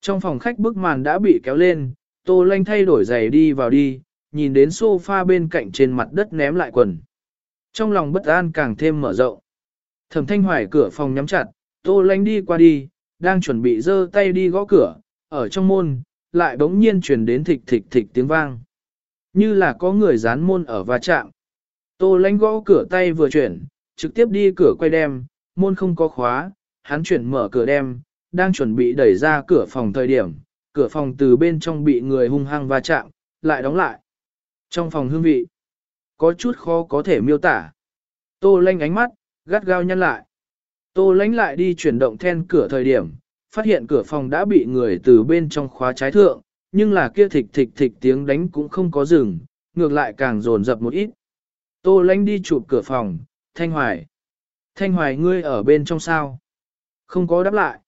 Trong phòng khách bức màn đã bị kéo lên, Tô Lanh thay đổi giày đi vào đi, nhìn đến sofa bên cạnh trên mặt đất ném lại quần. Trong lòng bất an càng thêm mở rộng. Thẩm thanh hoài cửa phòng nhắm chặt, Tô lánh đi qua đi, đang chuẩn bị giơ tay đi gõ cửa, ở trong môn, lại bỗng nhiên truyền đến thịch thịch thịch tiếng vang. Như là có người dán môn ở va chạm. Tô lánh gõ cửa tay vừa chuyển, trực tiếp đi cửa quay đem, môn không có khóa, hắn chuyển mở cửa đem, đang chuẩn bị đẩy ra cửa phòng thời điểm, cửa phòng từ bên trong bị người hung hăng va chạm, lại đóng lại. Trong phòng hương vị, có chút khó có thể miêu tả. Tô lanh ánh mắt, gắt gao nhăn lại. Tô lánh lại đi chuyển động then cửa thời điểm, phát hiện cửa phòng đã bị người từ bên trong khóa trái thượng, nhưng là kia thịch thịch thịch tiếng đánh cũng không có dừng, ngược lại càng rồn rập một ít. Tô lánh đi chụp cửa phòng, Thanh Hoài. Thanh Hoài ngươi ở bên trong sao? Không có đáp lại.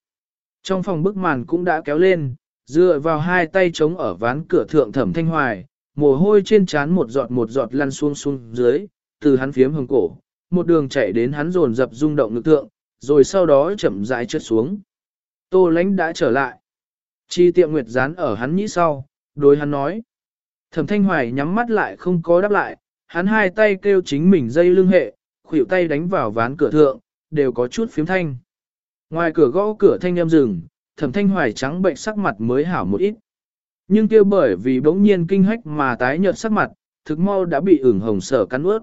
Trong phòng bức màn cũng đã kéo lên, dựa vào hai tay chống ở ván cửa thượng thẩm Thanh Hoài, mồ hôi trên trán một giọt một giọt lăn xuống xuống dưới, từ hắn phiếm hồng cổ, một đường chạy đến hắn dồn dập rung động ngực thượng, rồi sau đó chậm rãi trượt xuống. Tô lãnh đã trở lại. Chi tiệm nguyệt dán ở hắn nhĩ sau, đối hắn nói. Thẩm Thanh Hoài nhắm mắt lại không có đáp lại, hắn hai tay kêu chính mình dây lưng hệ, khuỷu tay đánh vào ván cửa thượng, đều có chút phiếm thanh. Ngoài cửa gõ cửa thanh em rừng, thẩm thanh hoài trắng bệnh sắc mặt mới hảo một ít. Nhưng kia bởi vì bỗng nhiên kinh hách mà tái nhợt sắc mặt, thực mau đã bị ửng hồng sở cắn ướt.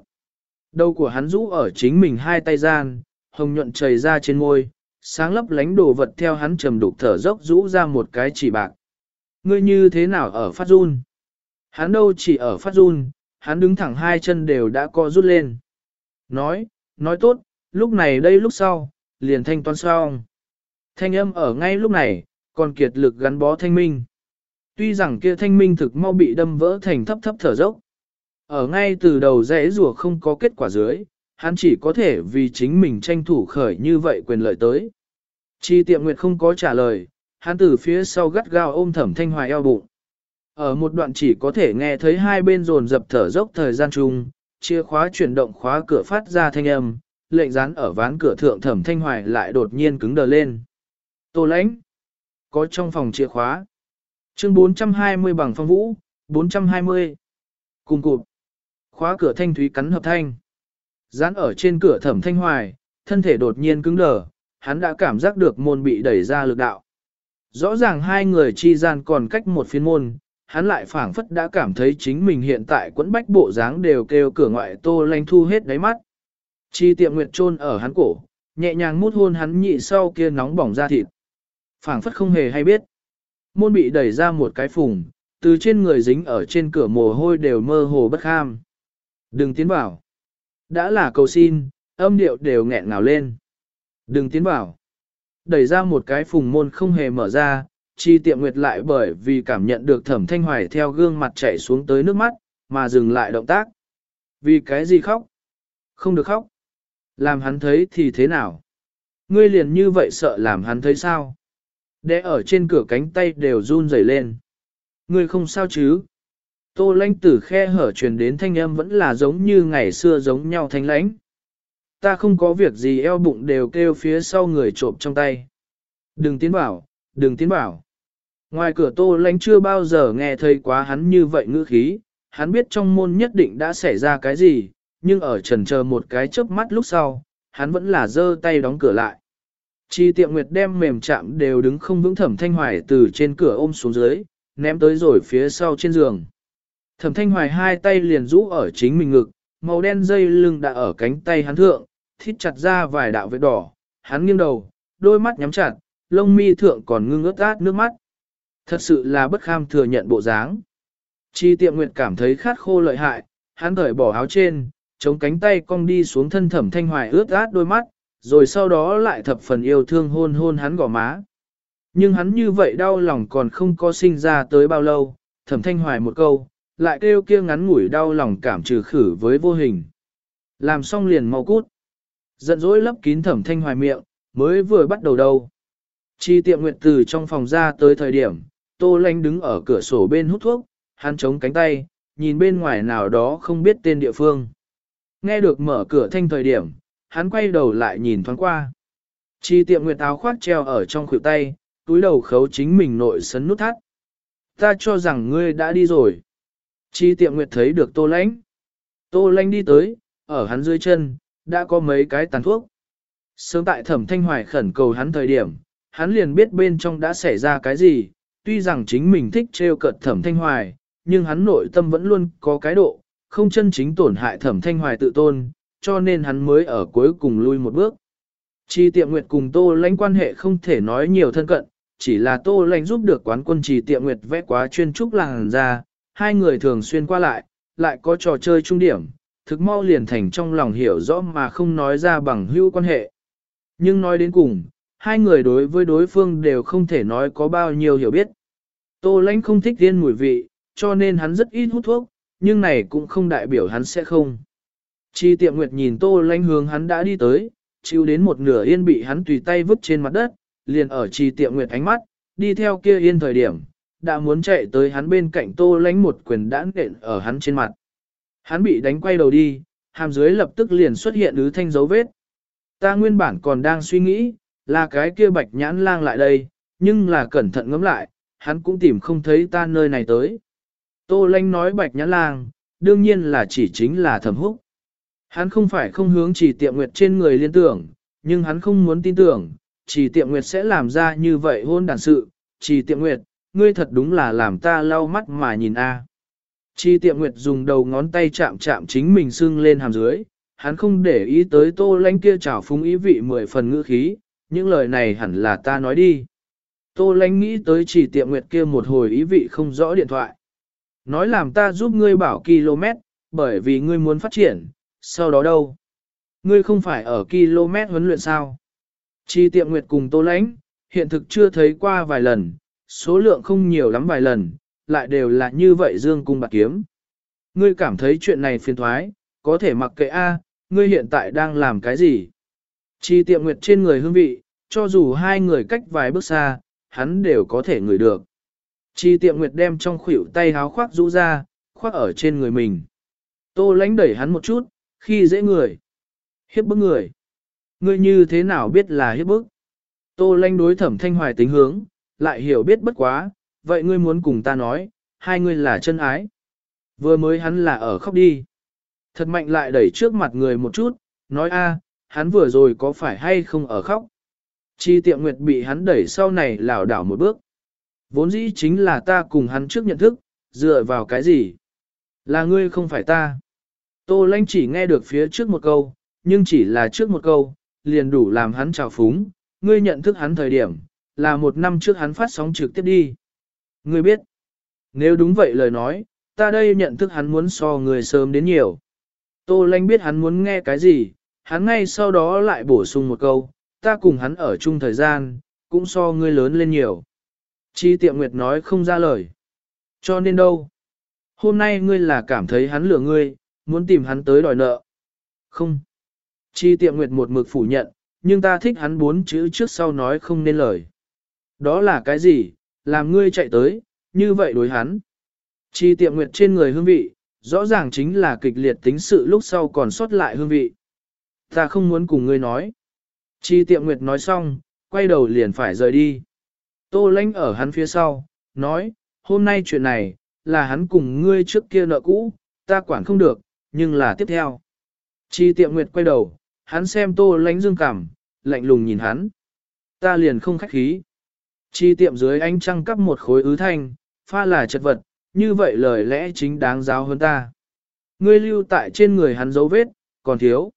Đầu của hắn rũ ở chính mình hai tay gian, hồng nhuận chảy ra trên môi, sáng lấp lánh đồ vật theo hắn trầm đục thở dốc rũ ra một cái chỉ bạc. Ngươi như thế nào ở phát run? Hắn đâu chỉ ở phát run, hắn đứng thẳng hai chân đều đã co rút lên. Nói, nói tốt, lúc này đây lúc sau, liền thanh toán xong. Thanh âm ở ngay lúc này, còn kiệt lực gắn bó thanh minh. Tuy rằng kia thanh minh thực mau bị đâm vỡ thành thấp thấp thở dốc. Ở ngay từ đầu rẽ rùa không có kết quả dưới, hắn chỉ có thể vì chính mình tranh thủ khởi như vậy quyền lợi tới. Chi tiệm nguyệt không có trả lời, hắn từ phía sau gắt gao ôm thẩm thanh hoài eo bụng. Ở một đoạn chỉ có thể nghe thấy hai bên rồn dập thở dốc thời gian chung, chìa khóa chuyển động khóa cửa phát ra thanh âm, lệnh dán ở ván cửa thượng thẩm thanh hoài lại đột nhiên cứng đờ lên. Tô lãnh, có trong phòng chìa khóa. Chương 420 bằng phong vũ, 420. Cùng cụt. Khóa cửa thanh thúy cắn hợp thanh. Dán ở trên cửa thẩm thanh hoài, thân thể đột nhiên cứng đờ, hắn đã cảm giác được môn bị đẩy ra lực đạo. Rõ ràng hai người chi gian còn cách một phiên môn, hắn lại phảng phất đã cảm thấy chính mình hiện tại quẫn bách bộ dáng đều kêu cửa ngoại tô lanh thu hết đáy mắt. Chi tiệm nguyệt trôn ở hắn cổ, nhẹ nhàng mút hôn hắn nhị sau kia nóng bỏng ra thịt. phảng phất không hề hay biết. Môn bị đẩy ra một cái phùng, từ trên người dính ở trên cửa mồ hôi đều mơ hồ bất kham. Đừng tiến vào. Đã là cầu xin, âm điệu đều nghẹn ngào lên. Đừng tiến vào. Đẩy ra một cái phùng môn không hề mở ra, chi tiệm nguyệt lại bởi vì cảm nhận được thẩm thanh hoài theo gương mặt chảy xuống tới nước mắt, mà dừng lại động tác. Vì cái gì khóc? Không được khóc. Làm hắn thấy thì thế nào? Ngươi liền như vậy sợ làm hắn thấy sao? Để ở trên cửa cánh tay đều run rẩy lên. người không sao chứ? Tô lãnh tử khe hở truyền đến thanh âm vẫn là giống như ngày xưa giống nhau thanh lãnh. Ta không có việc gì eo bụng đều kêu phía sau người trộm trong tay. Đừng tiến bảo, đừng tiến bảo. Ngoài cửa tô lãnh chưa bao giờ nghe thấy quá hắn như vậy ngữ khí, hắn biết trong môn nhất định đã xảy ra cái gì, nhưng ở trần chờ một cái chớp mắt lúc sau, hắn vẫn là giơ tay đóng cửa lại. Chi tiệm nguyệt đem mềm chạm đều đứng không vững thẩm thanh hoài từ trên cửa ôm xuống dưới, ném tới rồi phía sau trên giường. Thẩm thanh hoài hai tay liền rũ ở chính mình ngực, màu đen dây lưng đã ở cánh tay hắn thượng, thít chặt ra vài đạo vết đỏ, hắn nghiêng đầu, đôi mắt nhắm chặt, lông mi thượng còn ngưng ướt át nước mắt. Thật sự là bất kham thừa nhận bộ dáng. Chi tiệm nguyệt cảm thấy khát khô lợi hại, hắn thởi bỏ áo trên, chống cánh tay cong đi xuống thân thẩm thanh hoài ướt át đôi mắt, rồi sau đó lại thập phần yêu thương hôn hôn hắn gò má. Nhưng hắn như vậy đau lòng còn không có sinh ra tới bao lâu, thẩm thanh hoài một câu, lại kêu kia ngắn ngủi đau lòng cảm trừ khử với vô hình. Làm xong liền mau cút. Giận dỗi lấp kín thẩm thanh hoài miệng, mới vừa bắt đầu đâu. Chi tiệm nguyện từ trong phòng ra tới thời điểm, tô lanh đứng ở cửa sổ bên hút thuốc, hắn chống cánh tay, nhìn bên ngoài nào đó không biết tên địa phương. Nghe được mở cửa thanh thời điểm, hắn quay đầu lại nhìn thoáng qua. Chi tiệm nguyệt áo khoác treo ở trong khuỷu tay, túi đầu khấu chính mình nội sấn nút thắt. Ta cho rằng ngươi đã đi rồi. Chi tiệm nguyệt thấy được tô lãnh. Tô lãnh đi tới, ở hắn dưới chân, đã có mấy cái tàn thuốc. Sớm tại thẩm thanh hoài khẩn cầu hắn thời điểm, hắn liền biết bên trong đã xảy ra cái gì, tuy rằng chính mình thích trêu cợt thẩm thanh hoài, nhưng hắn nội tâm vẫn luôn có cái độ, không chân chính tổn hại thẩm thanh hoài tự tôn, cho nên hắn mới ở cuối cùng lui một bước. Chi tiệm nguyệt cùng tô lãnh quan hệ không thể nói nhiều thân cận, chỉ là tô lãnh giúp được quán quân trì tiệm nguyệt vẽ quá chuyên trúc làng ra, hai người thường xuyên qua lại, lại có trò chơi trung điểm, thực mau liền thành trong lòng hiểu rõ mà không nói ra bằng hữu quan hệ. Nhưng nói đến cùng, hai người đối với đối phương đều không thể nói có bao nhiêu hiểu biết. Tô lãnh không thích tiên mùi vị, cho nên hắn rất ít hút thuốc, nhưng này cũng không đại biểu hắn sẽ không. Chi tiệm nguyệt nhìn tô Lanh hướng hắn đã đi tới, chịu đến một nửa yên bị hắn tùy tay vứt trên mặt đất, liền ở chi tiệm nguyệt ánh mắt, đi theo kia yên thời điểm, đã muốn chạy tới hắn bên cạnh tô Lanh một quyền đãn nện ở hắn trên mặt. Hắn bị đánh quay đầu đi, hàm dưới lập tức liền xuất hiện ứ thanh dấu vết. Ta nguyên bản còn đang suy nghĩ, là cái kia bạch nhãn lang lại đây, nhưng là cẩn thận ngẫm lại, hắn cũng tìm không thấy ta nơi này tới. Tô lanh nói bạch nhãn lang, đương nhiên là chỉ chính là thẩm húc. Hắn không phải không hướng chỉ tiệm nguyệt trên người liên tưởng, nhưng hắn không muốn tin tưởng, chỉ tiệm nguyệt sẽ làm ra như vậy hôn đàn sự, chỉ tiệm nguyệt, ngươi thật đúng là làm ta lau mắt mà nhìn a. Chỉ tiệm nguyệt dùng đầu ngón tay chạm chạm chính mình sưng lên hàm dưới, hắn không để ý tới tô lanh kia trào phúng ý vị mười phần ngữ khí, những lời này hẳn là ta nói đi. Tô lanh nghĩ tới chỉ tiệm nguyệt kia một hồi ý vị không rõ điện thoại. Nói làm ta giúp ngươi bảo km, bởi vì ngươi muốn phát triển, sau đó đâu? Ngươi không phải ở km huấn luyện sao? Chi tiệm nguyệt cùng tô lãnh, hiện thực chưa thấy qua vài lần, số lượng không nhiều lắm vài lần, lại đều là như vậy dương cung bạc kiếm. Ngươi cảm thấy chuyện này phiền thoái, có thể mặc kệ A, ngươi hiện tại đang làm cái gì? Chi tiệm nguyệt trên người hương vị, cho dù hai người cách vài bước xa, hắn đều có thể ngửi được. Chi tiệm nguyệt đem trong khuỷu tay háo khoác rũ ra, khoác ở trên người mình. Tô lánh đẩy hắn một chút, khi dễ người. Hiếp bức người. Ngươi như thế nào biết là hiếp bức? Tô Lanh đối thẩm thanh hoài tính hướng, lại hiểu biết bất quá, vậy ngươi muốn cùng ta nói, hai ngươi là chân ái. Vừa mới hắn là ở khóc đi. Thật mạnh lại đẩy trước mặt người một chút, nói a, hắn vừa rồi có phải hay không ở khóc. Chi tiệm nguyệt bị hắn đẩy sau này lảo đảo một bước. Vốn dĩ chính là ta cùng hắn trước nhận thức, dựa vào cái gì? Là ngươi không phải ta. Tô lanh chỉ nghe được phía trước một câu, nhưng chỉ là trước một câu, liền đủ làm hắn trào phúng. Ngươi nhận thức hắn thời điểm, là một năm trước hắn phát sóng trực tiếp đi. Ngươi biết, nếu đúng vậy lời nói, ta đây nhận thức hắn muốn so người sớm đến nhiều. Tô lanh biết hắn muốn nghe cái gì, hắn ngay sau đó lại bổ sung một câu, ta cùng hắn ở chung thời gian, cũng so ngươi lớn lên nhiều. Chi tiệm nguyệt nói không ra lời. Cho nên đâu? Hôm nay ngươi là cảm thấy hắn lừa ngươi, muốn tìm hắn tới đòi nợ. Không. Chi tiệm nguyệt một mực phủ nhận, nhưng ta thích hắn bốn chữ trước sau nói không nên lời. Đó là cái gì? Làm ngươi chạy tới, như vậy đối hắn. Chi tiệm nguyệt trên người hương vị, rõ ràng chính là kịch liệt tính sự lúc sau còn sót lại hương vị. Ta không muốn cùng ngươi nói. Chi tiệm nguyệt nói xong, quay đầu liền phải rời đi. Tô lãnh ở hắn phía sau, nói, hôm nay chuyện này, là hắn cùng ngươi trước kia nợ cũ, ta quản không được, nhưng là tiếp theo. Chi tiệm nguyệt quay đầu, hắn xem tô lãnh dương cảm, lạnh lùng nhìn hắn. Ta liền không khách khí. Chi tiệm dưới ánh trăng cắp một khối ứ thanh, pha là chật vật, như vậy lời lẽ chính đáng giáo hơn ta. Ngươi lưu tại trên người hắn dấu vết, còn thiếu.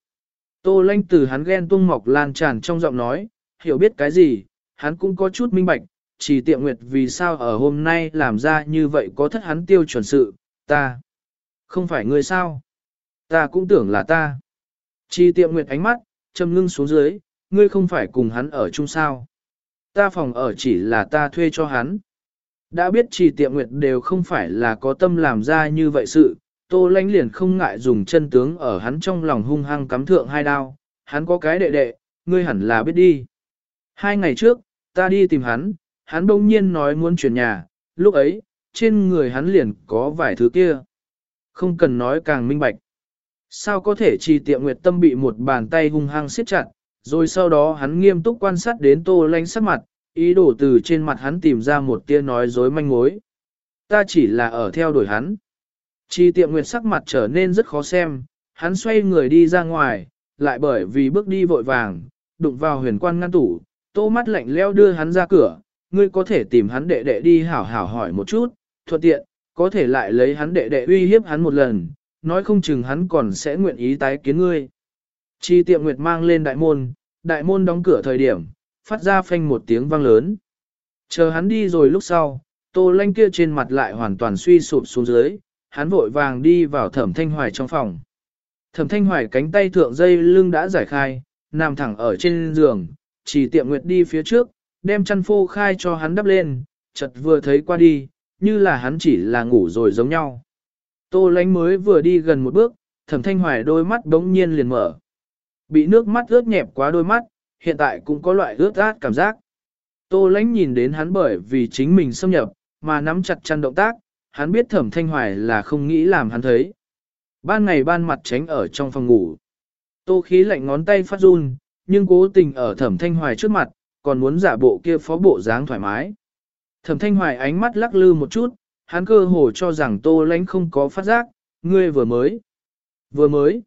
Tô lanh từ hắn ghen tung mọc lan tràn trong giọng nói, hiểu biết cái gì, hắn cũng có chút minh bạch, chỉ tiệm nguyệt vì sao ở hôm nay làm ra như vậy có thất hắn tiêu chuẩn sự, ta. Không phải ngươi sao? Ta cũng tưởng là ta. Chi tiệm nguyệt ánh mắt, châm ngưng xuống dưới, ngươi không phải cùng hắn ở chung sao. Ta phòng ở chỉ là ta thuê cho hắn. Đã biết trì tiệm nguyệt đều không phải là có tâm làm ra như vậy sự, tô lánh liền không ngại dùng chân tướng ở hắn trong lòng hung hăng cắm thượng hai đao, hắn có cái đệ đệ, ngươi hẳn là biết đi. Hai ngày trước, ta đi tìm hắn, hắn bỗng nhiên nói muốn chuyển nhà, lúc ấy, trên người hắn liền có vài thứ kia. Không cần nói càng minh bạch. Sao có thể trì tiệm nguyệt tâm bị một bàn tay hung hăng siết chặt, rồi sau đó hắn nghiêm túc quan sát đến tô lánh sắc mặt, ý đồ từ trên mặt hắn tìm ra một tia nói dối manh mối. Ta chỉ là ở theo đuổi hắn. Trì tiệm nguyệt sắc mặt trở nên rất khó xem, hắn xoay người đi ra ngoài, lại bởi vì bước đi vội vàng, đụng vào huyền quan ngăn tủ, tô mắt lạnh leo đưa hắn ra cửa, ngươi có thể tìm hắn đệ đệ đi hảo hảo hỏi một chút, thuận tiện, có thể lại lấy hắn đệ đệ uy hiếp hắn một lần, nói không chừng hắn còn sẽ nguyện ý tái kiến ngươi. Chi tiệm nguyệt mang lên đại môn, đại môn đóng cửa thời điểm, phát ra phanh một tiếng vang lớn. Chờ hắn đi rồi lúc sau, tô lanh kia trên mặt lại hoàn toàn suy sụp xuống dưới, hắn vội vàng đi vào thẩm thanh hoài trong phòng. Thẩm thanh hoài cánh tay thượng dây lưng đã giải khai, nằm thẳng ở trên giường, chỉ tiệm nguyệt đi phía trước, đem chăn phô khai cho hắn đắp lên, chật vừa thấy qua đi, như là hắn chỉ là ngủ rồi giống nhau. Tô lánh mới vừa đi gần một bước, thẩm thanh hoài đôi mắt đống nhiên liền mở. Bị nước mắt ướt nhẹp quá đôi mắt, hiện tại cũng có loại ướt át cảm giác. Tô lánh nhìn đến hắn bởi vì chính mình xâm nhập, mà nắm chặt chăn động tác, hắn biết thẩm thanh hoài là không nghĩ làm hắn thấy. Ban ngày ban mặt tránh ở trong phòng ngủ. Tô khí lạnh ngón tay phát run, nhưng cố tình ở thẩm thanh hoài trước mặt, còn muốn giả bộ kia phó bộ dáng thoải mái. Thẩm thanh hoài ánh mắt lắc lư một chút, hắn cơ hồ cho rằng tô lánh không có phát giác, ngươi vừa mới. Vừa mới.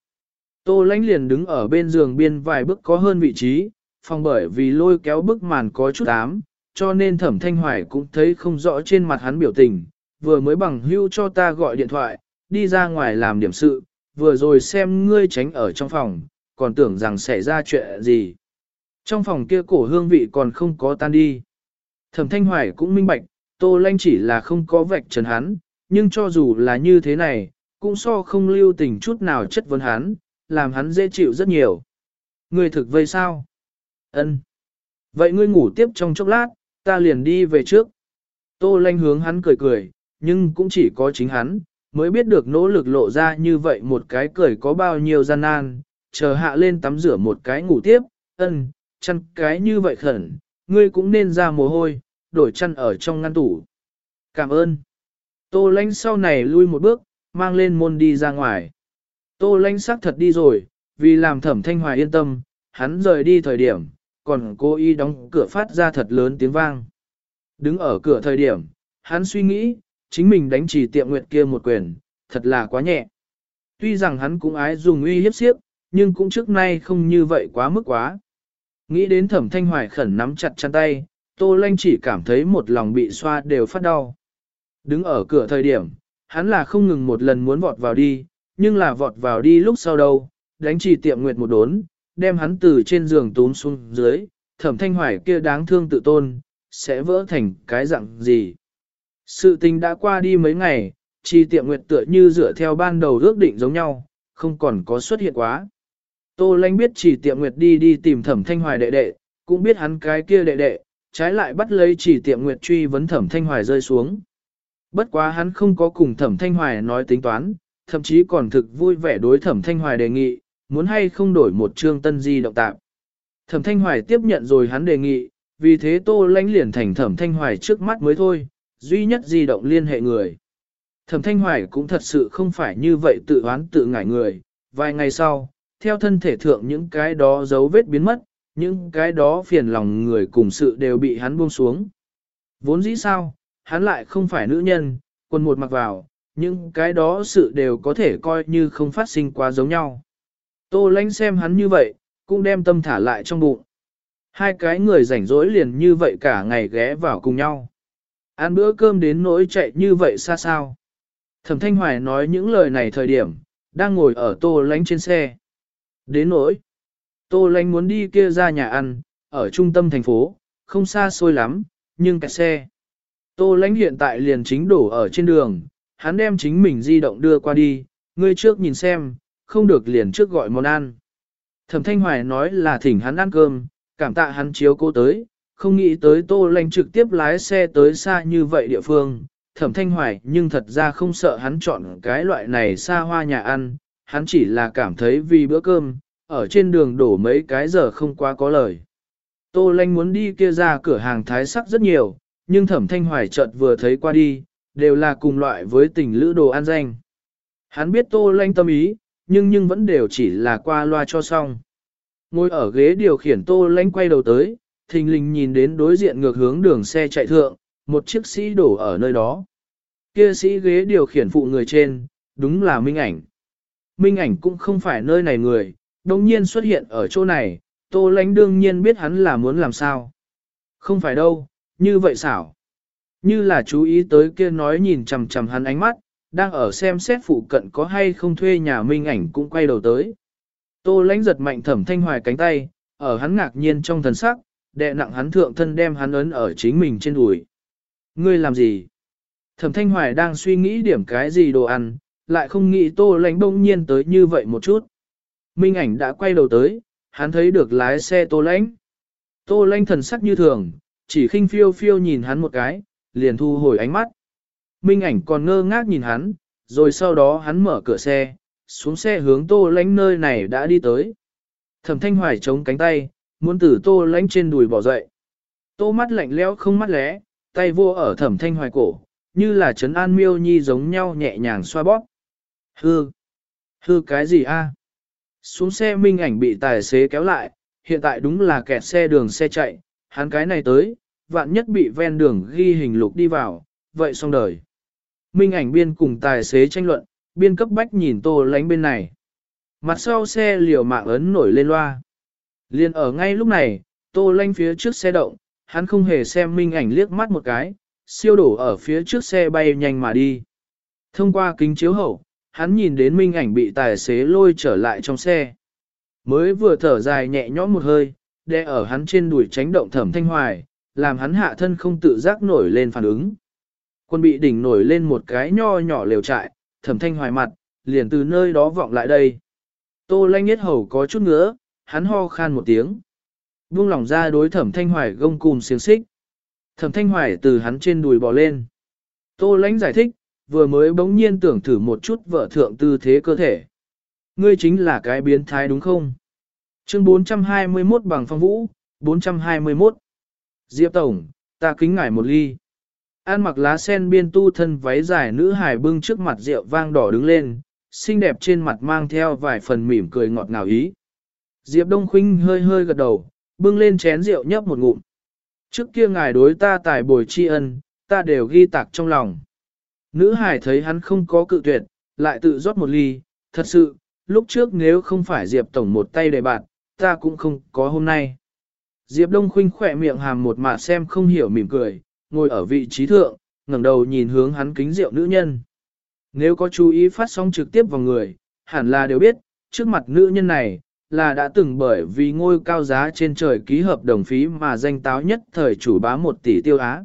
Tô lánh liền đứng ở bên giường biên vài bước có hơn vị trí, phòng bởi vì lôi kéo bức màn có chút ám, cho nên thẩm thanh hoài cũng thấy không rõ trên mặt hắn biểu tình, vừa mới bằng hưu cho ta gọi điện thoại, đi ra ngoài làm điểm sự, vừa rồi xem ngươi tránh ở trong phòng, còn tưởng rằng xảy ra chuyện gì. Trong phòng kia cổ hương vị còn không có tan đi. Thẩm thanh hoài cũng minh bạch, tô lanh chỉ là không có vạch trần hắn, nhưng cho dù là như thế này, cũng so không lưu tình chút nào chất vấn hắn, làm hắn dễ chịu rất nhiều. Ngươi thực vây sao? Ân. Vậy ngươi ngủ tiếp trong chốc lát, ta liền đi về trước. Tô lanh hướng hắn cười cười, nhưng cũng chỉ có chính hắn, mới biết được nỗ lực lộ ra như vậy một cái cười có bao nhiêu gian nan, chờ hạ lên tắm rửa một cái ngủ tiếp, ân, chăn cái như vậy khẩn, ngươi cũng nên ra mồ hôi, đổi chăn ở trong ngăn tủ. Cảm ơn. Tô lanh sau này lui một bước, mang lên môn đi ra ngoài. Tô lanh xác thật đi rồi, vì làm thẩm thanh hoài yên tâm, hắn rời đi thời điểm, còn cô y đóng cửa phát ra thật lớn tiếng vang. Đứng ở cửa thời điểm, hắn suy nghĩ, chính mình đánh chỉ tiệm nguyệt kia một quyền, thật là quá nhẹ. Tuy rằng hắn cũng ái dùng uy hiếp siếp, nhưng cũng trước nay không như vậy quá mức quá. Nghĩ đến thẩm thanh hoài khẩn nắm chặt chăn tay, tô lanh chỉ cảm thấy một lòng bị xoa đều phát đau. Đứng ở cửa thời điểm, hắn là không ngừng một lần muốn vọt vào đi, nhưng là vọt vào đi lúc sau đâu, đánh chỉ tiệm nguyệt một đốn, đem hắn từ trên giường túm xuống dưới, thẩm thanh hoài kia đáng thương tự tôn, sẽ vỡ thành cái dạng gì. Sự tình đã qua đi mấy ngày, chi tiệm nguyệt tựa như dựa theo ban đầu ước định giống nhau, không còn có xuất hiện quá. Tô Lanh biết chỉ tiệm nguyệt đi đi tìm thẩm thanh hoài đệ đệ, cũng biết hắn cái kia đệ đệ, trái lại bắt lấy chỉ tiệm nguyệt truy vấn thẩm thanh hoài rơi xuống. Bất quá hắn không có cùng thẩm thanh hoài nói tính toán, thậm chí còn thực vui vẻ đối thẩm thanh hoài đề nghị, muốn hay không đổi một chương tân di động tạm. Thẩm thanh hoài tiếp nhận rồi hắn đề nghị, vì thế tô lánh liền thành thẩm thanh hoài trước mắt mới thôi, duy nhất di động liên hệ người. Thẩm thanh hoài cũng thật sự không phải như vậy tự oán tự ngại người, vài ngày sau, theo thân thể thượng những cái đó dấu vết biến mất, những cái đó phiền lòng người cùng sự đều bị hắn buông xuống. Vốn dĩ sao, hắn lại không phải nữ nhân, quần một mặc vào, những cái đó sự đều có thể coi như không phát sinh quá giống nhau. Tô lánh xem hắn như vậy, cũng đem tâm thả lại trong bụng. Hai cái người rảnh rỗi liền như vậy cả ngày ghé vào cùng nhau. Ăn bữa cơm đến nỗi chạy như vậy xa sao. Thẩm Thanh Hoài nói những lời này thời điểm, đang ngồi ở tô lánh trên xe. Đến nỗi, tô lánh muốn đi kia ra nhà ăn, ở trung tâm thành phố, không xa xôi lắm, nhưng kẹt xe. Tô lánh hiện tại liền chính đổ ở trên đường, hắn đem chính mình di động đưa qua đi, ngươi trước nhìn xem, không được liền trước gọi món ăn. Thẩm Thanh Hoài nói là thỉnh hắn ăn cơm, cảm tạ hắn chiếu cô tới, không nghĩ tới Tô Lanh trực tiếp lái xe tới xa như vậy địa phương. Thẩm Thanh Hoài nhưng thật ra không sợ hắn chọn cái loại này xa hoa nhà ăn, hắn chỉ là cảm thấy vì bữa cơm, ở trên đường đổ mấy cái giờ không quá có lời. Tô Lanh muốn đi kia ra cửa hàng thái sắc rất nhiều, nhưng Thẩm Thanh Hoài chợt vừa thấy qua đi, đều là cùng loại với tình lữ đồ an danh. Hắn biết Tô Lanh tâm ý, nhưng nhưng vẫn đều chỉ là qua loa cho xong. Ngồi ở ghế điều khiển Tô Lanh quay đầu tới, thình lình nhìn đến đối diện ngược hướng đường xe chạy thượng, một chiếc sĩ đổ ở nơi đó. Kia sĩ ghế điều khiển phụ người trên, đúng là Minh ảnh. Minh ảnh cũng không phải nơi này người, đồng nhiên xuất hiện ở chỗ này, Tô Lánh đương nhiên biết hắn là muốn làm sao. Không phải đâu, như vậy xảo. Như là chú ý tới kia nói nhìn chằm chằm hắn ánh mắt, đang ở xem xét phụ cận có hay không thuê nhà Minh ảnh cũng quay đầu tới. Tô Lánh giật mạnh thẩm thanh hoài cánh tay, ở hắn ngạc nhiên trong thần sắc, đệ nặng hắn thượng thân đem hắn ấn ở chính mình trên đùi. Ngươi làm gì? Thẩm Thanh Hoài đang suy nghĩ điểm cái gì đồ ăn, lại không nghĩ tô lánh Đông nhiên tới như vậy một chút. Minh ảnh đã quay đầu tới, hắn thấy được lái xe tô lãnh, Tô lãnh thần sắc như thường, chỉ khinh phiêu phiêu nhìn hắn một cái, liền thu hồi ánh mắt. Minh ảnh còn ngơ ngác nhìn hắn, rồi sau đó hắn mở cửa xe, xuống xe hướng tô lãnh nơi này đã đi tới. Thẩm Thanh Hoài chống cánh tay, muốn từ tô lãnh trên đùi bỏ dậy. Tô mắt lạnh lẽo không mắt lé, tay vô ở thẩm thanh hoài cổ, như là trấn an miêu nhi giống nhau nhẹ nhàng xoa bóp. Hư! Hư cái gì a? Xuống xe minh ảnh bị tài xế kéo lại, hiện tại đúng là kẹt xe đường xe chạy, hắn cái này tới, vạn nhất bị ven đường ghi hình lục đi vào, vậy xong đời. Minh ảnh biên cùng tài xế tranh luận, biên cấp bách nhìn tô lánh bên này. Mặt sau xe liều mạng ấn nổi lên loa. Liên ở ngay lúc này, tô lanh phía trước xe động, hắn không hề xem minh ảnh liếc mắt một cái, siêu đổ ở phía trước xe bay nhanh mà đi. Thông qua kính chiếu hậu, hắn nhìn đến minh ảnh bị tài xế lôi trở lại trong xe. Mới vừa thở dài nhẹ nhõm một hơi, đè ở hắn trên đùi tránh động thẩm thanh hoài, làm hắn hạ thân không tự giác nổi lên phản ứng. Quân bị đỉnh nổi lên một cái nho nhỏ lều trại, thẩm thanh hoài mặt, liền từ nơi đó vọng lại đây. Tô lanh nhất hầu có chút ngứa, hắn ho khan một tiếng. Buông lòng ra đối thẩm thanh hoài gông cùm siếng xích. Thẩm thanh hoài từ hắn trên đùi bò lên. Tô lãnh giải thích, vừa mới bỗng nhiên tưởng thử một chút vợ thượng tư thế cơ thể. Ngươi chính là cái biến thái đúng không? Chương 421 bằng phong vũ, 421. Diệp Tổng, ta kính ngải một ly. An mặc lá sen biên tu thân váy dài nữ hải bưng trước mặt rượu vang đỏ đứng lên, xinh đẹp trên mặt mang theo vài phần mỉm cười ngọt ngào ý. Diệp Đông Khuynh hơi hơi gật đầu, bưng lên chén rượu nhấp một ngụm. Trước kia ngài đối ta tài bồi tri ân, ta đều ghi tạc trong lòng. Nữ hải thấy hắn không có cự tuyệt, lại tự rót một ly, thật sự, lúc trước nếu không phải Diệp Tổng một tay đầy bạn, ta cũng không có hôm nay. Diệp Đông Khuynh khỏe miệng hàm một mà xem không hiểu mỉm cười, ngồi ở vị trí thượng, ngẩng đầu nhìn hướng hắn kính rượu nữ nhân. Nếu có chú ý phát sóng trực tiếp vào người, hẳn là đều biết, trước mặt nữ nhân này, là đã từng bởi vì ngôi cao giá trên trời ký hợp đồng phí mà danh táo nhất thời chủ bá một tỷ tiêu á.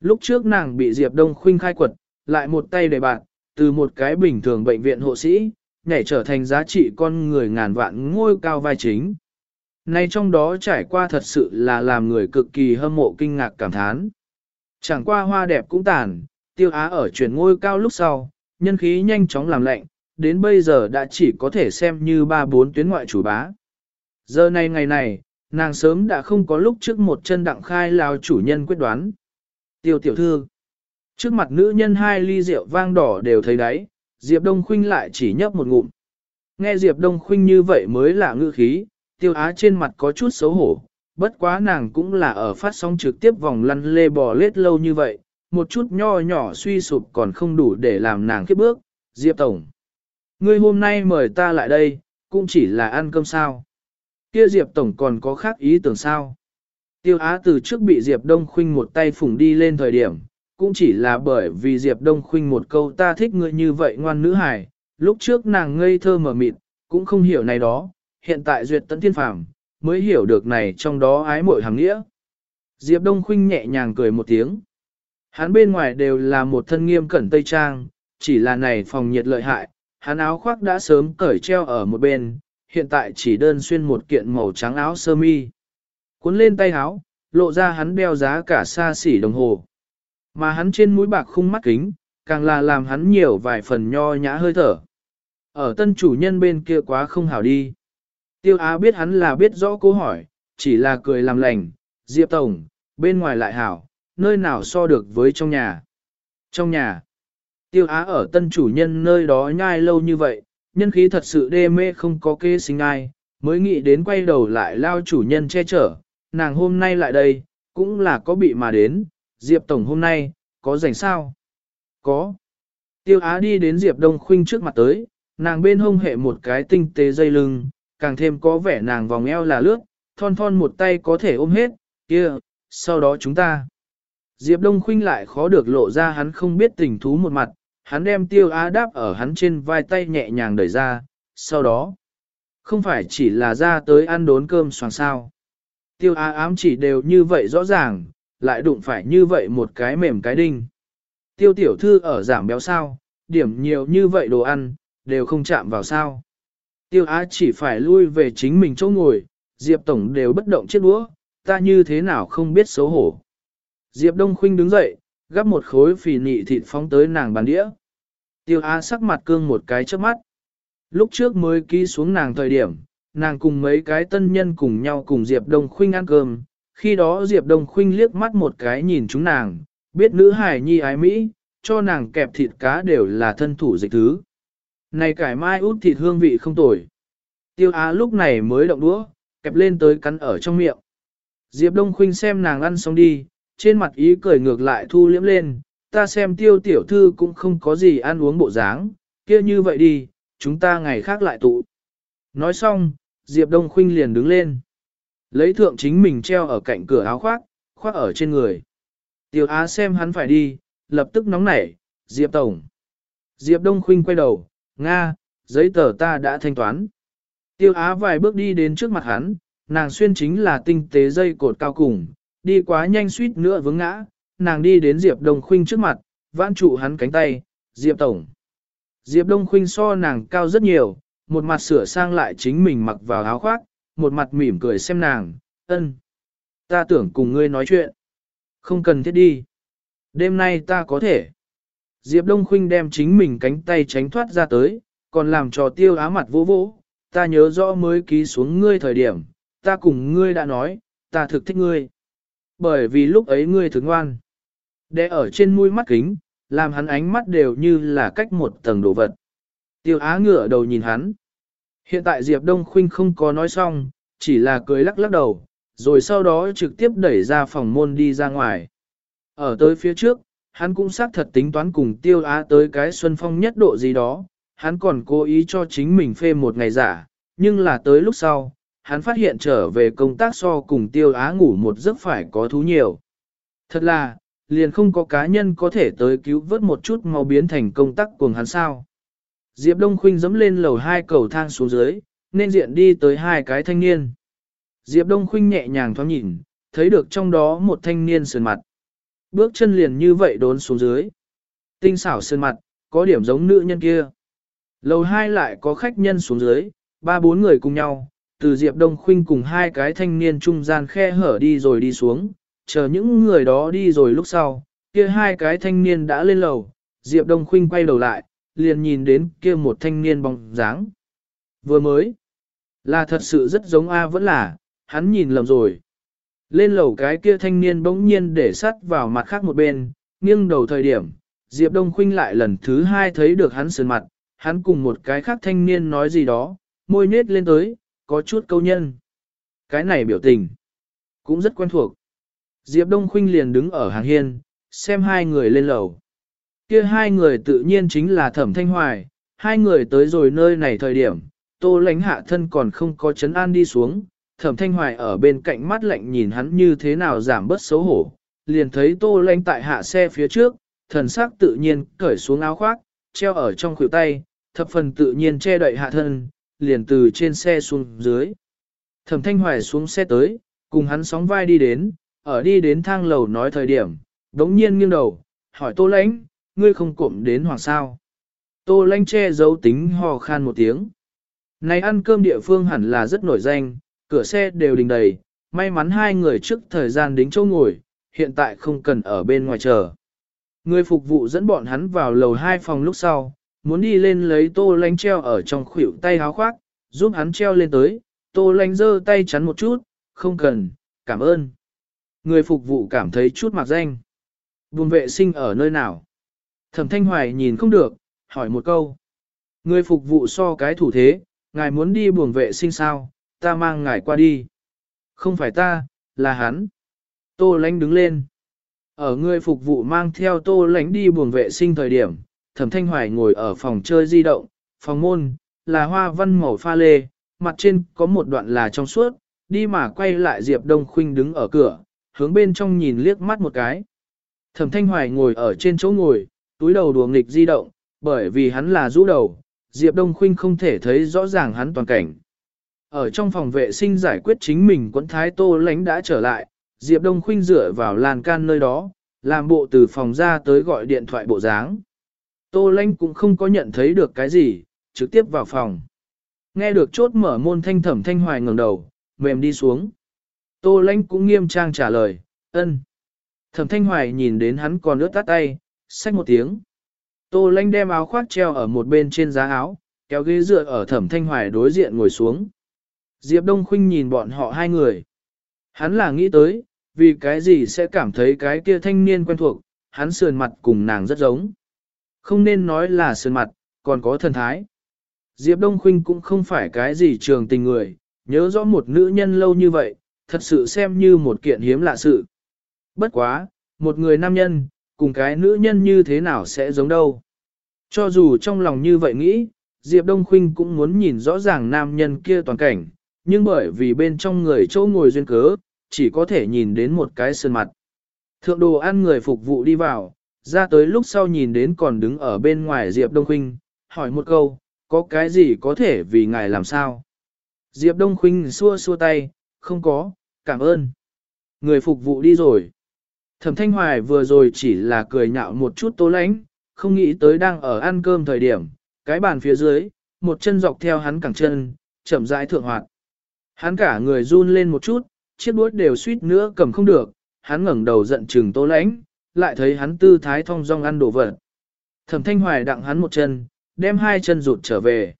Lúc trước nàng bị Diệp Đông Khuynh khai quật, lại một tay để bạn, từ một cái bình thường bệnh viện hộ sĩ, nhảy trở thành giá trị con người ngàn vạn ngôi cao vai chính. Nay trong đó trải qua thật sự là làm người cực kỳ hâm mộ kinh ngạc cảm thán. Chẳng qua hoa đẹp cũng tàn, tiêu á ở chuyển ngôi cao lúc sau, nhân khí nhanh chóng làm lạnh, đến bây giờ đã chỉ có thể xem như ba bốn tuyến ngoại chủ bá. Giờ này ngày này, nàng sớm đã không có lúc trước một chân đặng khai lao chủ nhân quyết đoán. Tiêu tiểu thư, trước mặt nữ nhân hai ly rượu vang đỏ đều thấy đấy, Diệp Đông Khuynh lại chỉ nhấp một ngụm. Nghe Diệp Đông Khuynh như vậy mới là ngữ khí, tiêu á trên mặt có chút xấu hổ, bất quá nàng cũng là ở phát sóng trực tiếp vòng lăn lê bò lết lâu như vậy, một chút nho nhỏ suy sụp còn không đủ để làm nàng khiếp bước. Diệp Tổng, ngươi hôm nay mời ta lại đây, cũng chỉ là ăn cơm sao. Kia Diệp Tổng còn có khác ý tưởng sao. Tiêu Á từ trước bị Diệp Đông Khuynh một tay phủng đi lên thời điểm, cũng chỉ là bởi vì Diệp Đông Khuynh một câu ta thích ngươi như vậy ngoan nữ hài, lúc trước nàng ngây thơ mở mịt, cũng không hiểu này đó, hiện tại duyệt tận thiên phàm, mới hiểu được này trong đó ái mội hàng nghĩa. Diệp Đông Khuynh nhẹ nhàng cười một tiếng. Hắn bên ngoài đều là một thân nghiêm cẩn tây trang, chỉ là này phòng nhiệt lợi hại, hắn áo khoác đã sớm cởi treo ở một bên, hiện tại chỉ đơn xuyên một kiện màu trắng áo sơ mi. Cuốn lên tay áo, lộ ra hắn đeo giá cả xa xỉ đồng hồ. Mà hắn trên mũi bạc khung mắt kính, càng là làm hắn nhiều vài phần nho nhã hơi thở. Ở tân chủ nhân bên kia quá không hảo đi. Tiêu Á biết hắn là biết rõ câu hỏi, chỉ là cười làm lành, Diệp Tổng, bên ngoài lại hảo, nơi nào so được với trong nhà. Trong nhà, Tiêu Á ở tân chủ nhân nơi đó nhai lâu như vậy, nhân khí thật sự đê mê không có kê sinh ai, mới nghĩ đến quay đầu lại lao chủ nhân che chở, nàng hôm nay lại đây, cũng là có bị mà đến, Diệp Tổng hôm nay, có rảnh sao? Có. Tiêu Á đi đến Diệp Đông Khuynh trước mặt tới, nàng bên hông hệ một cái tinh tế dây lưng, càng thêm có vẻ nàng vòng eo là lướt, thon thon một tay có thể ôm hết, kia, sau đó chúng ta. Diệp Đông Khuynh lại khó được lộ ra hắn không biết tình thú một mặt, hắn đem tiêu á đáp ở hắn trên vai tay nhẹ nhàng đẩy ra, sau đó, không phải chỉ là ra tới ăn đốn cơm soàng sao. Tiêu á ám chỉ đều như vậy rõ ràng, lại đụng phải như vậy một cái mềm cái đinh. Tiêu tiểu thư ở giảm béo sao, điểm nhiều như vậy đồ ăn, đều không chạm vào sao. Tiêu Á chỉ phải lui về chính mình chỗ ngồi, Diệp Tổng đều bất động chiếc đũa, ta như thế nào không biết xấu hổ. Diệp Đông Khuynh đứng dậy, gắp một khối phì nị thịt phóng tới nàng bàn đĩa. Tiêu Á sắc mặt cương một cái trước mắt. Lúc trước mới ký xuống nàng thời điểm, nàng cùng mấy cái tân nhân cùng nhau cùng Diệp Đông Khuynh ăn cơm. Khi đó Diệp Đông Khuynh liếc mắt một cái nhìn chúng nàng, biết nữ hải nhi ái Mỹ, cho nàng kẹp thịt cá đều là thân thủ dịch thứ. Này cải mai út thịt hương vị không tồi. Tiêu Á lúc này mới động đũa, kẹp lên tới cắn ở trong miệng. Diệp Đông Khuynh xem nàng ăn xong đi, trên mặt ý cười ngược lại thu liễm lên, ta xem tiêu tiểu thư cũng không có gì ăn uống bộ dáng, kia như vậy đi, chúng ta ngày khác lại tụ. Nói xong, Diệp Đông Khuynh liền đứng lên. Lấy thượng chính mình treo ở cạnh cửa áo khoác, khoác ở trên người. Tiêu Á xem hắn phải đi, lập tức nóng nảy, Diệp Tổng. Diệp Đông Khuynh quay đầu, Nga, giấy tờ ta đã thanh toán. Tiêu Á vài bước đi đến trước mặt hắn, nàng xuyên chính là tinh tế dây cột cao cùng, đi quá nhanh suýt nữa vướng ngã, nàng đi đến Diệp Đông Khuynh trước mặt, vãn trụ hắn cánh tay, Diệp Tổng. Diệp Đông Khuynh so nàng cao rất nhiều, một mặt sửa sang lại chính mình mặc vào áo khoác, một mặt mỉm cười xem nàng, ân. Ta tưởng cùng ngươi nói chuyện. Không cần thiết đi. Đêm nay ta có thể. Diệp Đông Khuynh đem chính mình cánh tay tránh thoát ra tới, còn làm trò tiêu á mặt vỗ vỗ. Ta nhớ rõ mới ký xuống ngươi thời điểm, ta cùng ngươi đã nói, ta thực thích ngươi. Bởi vì lúc ấy ngươi thường ngoan. Để ở trên mũi mắt kính, làm hắn ánh mắt đều như là cách một tầng đồ vật. Tiêu á ngửa đầu nhìn hắn. Hiện tại Diệp Đông Khuynh không có nói xong, chỉ là cười lắc lắc đầu, rồi sau đó trực tiếp đẩy ra phòng môn đi ra ngoài. Ở tới phía trước, hắn cũng xác thật tính toán cùng tiêu á tới cái xuân phong nhất độ gì đó, hắn còn cố ý cho chính mình phê một ngày giả, nhưng là tới lúc sau, hắn phát hiện trở về công tác so cùng tiêu á ngủ một giấc phải có thú nhiều. Thật là, liền không có cá nhân có thể tới cứu vớt một chút mau biến thành công tác cùng hắn sao. Diệp Đông Khuynh dẫm lên lầu hai cầu thang xuống dưới, nên diện đi tới hai cái thanh niên. Diệp Đông Khuynh nhẹ nhàng thoáng nhìn, thấy được trong đó một thanh niên sườn mặt. Bước chân liền như vậy đốn xuống dưới. Tinh xảo sườn mặt, có điểm giống nữ nhân kia. Lầu hai lại có khách nhân xuống dưới, ba bốn người cùng nhau, từ Diệp Đông Khuynh cùng hai cái thanh niên trung gian khe hở đi rồi đi xuống, chờ những người đó đi rồi lúc sau, kia hai cái thanh niên đã lên lầu, Diệp Đông Khuynh quay đầu lại, liền nhìn đến kia một thanh niên bóng dáng. Vừa mới, là thật sự rất giống A vẫn là, hắn nhìn lầm rồi. Lên lầu cái kia thanh niên bỗng nhiên để sắt vào mặt khác một bên, nghiêng đầu thời điểm, Diệp Đông Khuynh lại lần thứ hai thấy được hắn sườn mặt, hắn cùng một cái khác thanh niên nói gì đó, môi nết lên tới, có chút câu nhân. Cái này biểu tình, cũng rất quen thuộc. Diệp Đông Khuynh liền đứng ở hàng hiên, xem hai người lên lầu. Kia hai người tự nhiên chính là Thẩm Thanh Hoài, hai người tới rồi nơi này thời điểm, Tô Lánh hạ thân còn không có chấn an đi xuống, Thẩm Thanh Hoài ở bên cạnh mắt lạnh nhìn hắn như thế nào giảm bớt xấu hổ, liền thấy Tô Lánh tại hạ xe phía trước, thần sắc tự nhiên cởi xuống áo khoác, treo ở trong khuỷu tay, thập phần tự nhiên che đậy hạ thân, liền từ trên xe xuống dưới. Thẩm Thanh Hoài xuống xe tới, cùng hắn sóng vai đi đến, ở đi đến thang lầu nói thời điểm, đống nhiên nghiêng đầu, hỏi Tô Lánh, ngươi không cụm đến hoàng sao. Tô Lanh che giấu tính hò khan một tiếng. Này ăn cơm địa phương hẳn là rất nổi danh, cửa xe đều đình đầy, may mắn hai người trước thời gian đính chỗ ngồi, hiện tại không cần ở bên ngoài chờ. Người phục vụ dẫn bọn hắn vào lầu hai phòng lúc sau, muốn đi lên lấy tô lanh treo ở trong khuỷu tay háo khoác, giúp hắn treo lên tới, tô Lanh giơ tay chắn một chút, không cần, cảm ơn. Người phục vụ cảm thấy chút mặc danh. Buồn vệ sinh ở nơi nào? Thẩm Thanh Hoài nhìn không được, hỏi một câu. Người phục vụ so cái thủ thế, ngài muốn đi buồng vệ sinh sao, ta mang ngài qua đi. Không phải ta, là hắn. Tô lánh đứng lên. Ở người phục vụ mang theo tô lánh đi buồng vệ sinh thời điểm, thẩm thanh hoài ngồi ở phòng chơi di động, phòng môn, là hoa văn màu pha lê, mặt trên có một đoạn là trong suốt, đi mà quay lại Diệp Đông Khuynh đứng ở cửa, hướng bên trong nhìn liếc mắt một cái. Thẩm thanh hoài ngồi ở trên chỗ ngồi, túi đầu đùa nghịch di động, bởi vì hắn là rũ đầu, Diệp Đông Khuynh không thể thấy rõ ràng hắn toàn cảnh. Ở trong phòng vệ sinh giải quyết chính mình quẫn thái tô lánh đã trở lại, Diệp Đông Khuynh dựa vào lan can nơi đó, làm bộ từ phòng ra tới gọi điện thoại bộ dáng. Tô lánh cũng không có nhận thấy được cái gì, trực tiếp vào phòng. Nghe được chốt mở môn thanh thẩm thanh hoài ngẩng đầu, mềm đi xuống. Tô lánh cũng nghiêm trang trả lời, ân. Thẩm thanh hoài nhìn đến hắn còn ướt tắt tay, xách một tiếng. Tô lanh đem áo khoác treo ở một bên trên giá áo, kéo ghế dựa ở thẩm thanh hoài đối diện ngồi xuống. Diệp Đông Khuynh nhìn bọn họ hai người. Hắn là nghĩ tới, vì cái gì sẽ cảm thấy cái kia thanh niên quen thuộc, hắn sườn mặt cùng nàng rất giống. Không nên nói là sườn mặt, còn có thần thái. Diệp Đông Khuynh cũng không phải cái gì trường tình người, nhớ rõ một nữ nhân lâu như vậy, thật sự xem như một kiện hiếm lạ sự. Bất quá, một người nam nhân, cùng cái nữ nhân như thế nào sẽ giống đâu. Cho dù trong lòng như vậy nghĩ, Diệp Đông Khuynh cũng muốn nhìn rõ ràng nam nhân kia toàn cảnh, nhưng bởi vì bên trong người chỗ ngồi duyên cớ, chỉ có thể nhìn đến một cái sơn mặt. Thượng đồ ăn người phục vụ đi vào, ra tới lúc sau nhìn đến còn đứng ở bên ngoài Diệp Đông Khuynh, hỏi một câu, có cái gì có thể vì ngài làm sao? Diệp Đông Khuynh xua xua tay, không có, cảm ơn. Người phục vụ đi rồi. Thẩm Thanh Hoài vừa rồi chỉ là cười nhạo một chút tố lánh, không nghĩ tới đang ở ăn cơm thời điểm, cái bàn phía dưới, một chân dọc theo hắn cẳng chân, chậm rãi thượng hoạt. Hắn cả người run lên một chút, chiếc đuốt đều suýt nữa cầm không được, hắn ngẩng đầu giận trừng tô lãnh, lại thấy hắn tư thái thong dong ăn đồ vật. Thẩm thanh hoài đặng hắn một chân, đem hai chân rụt trở về.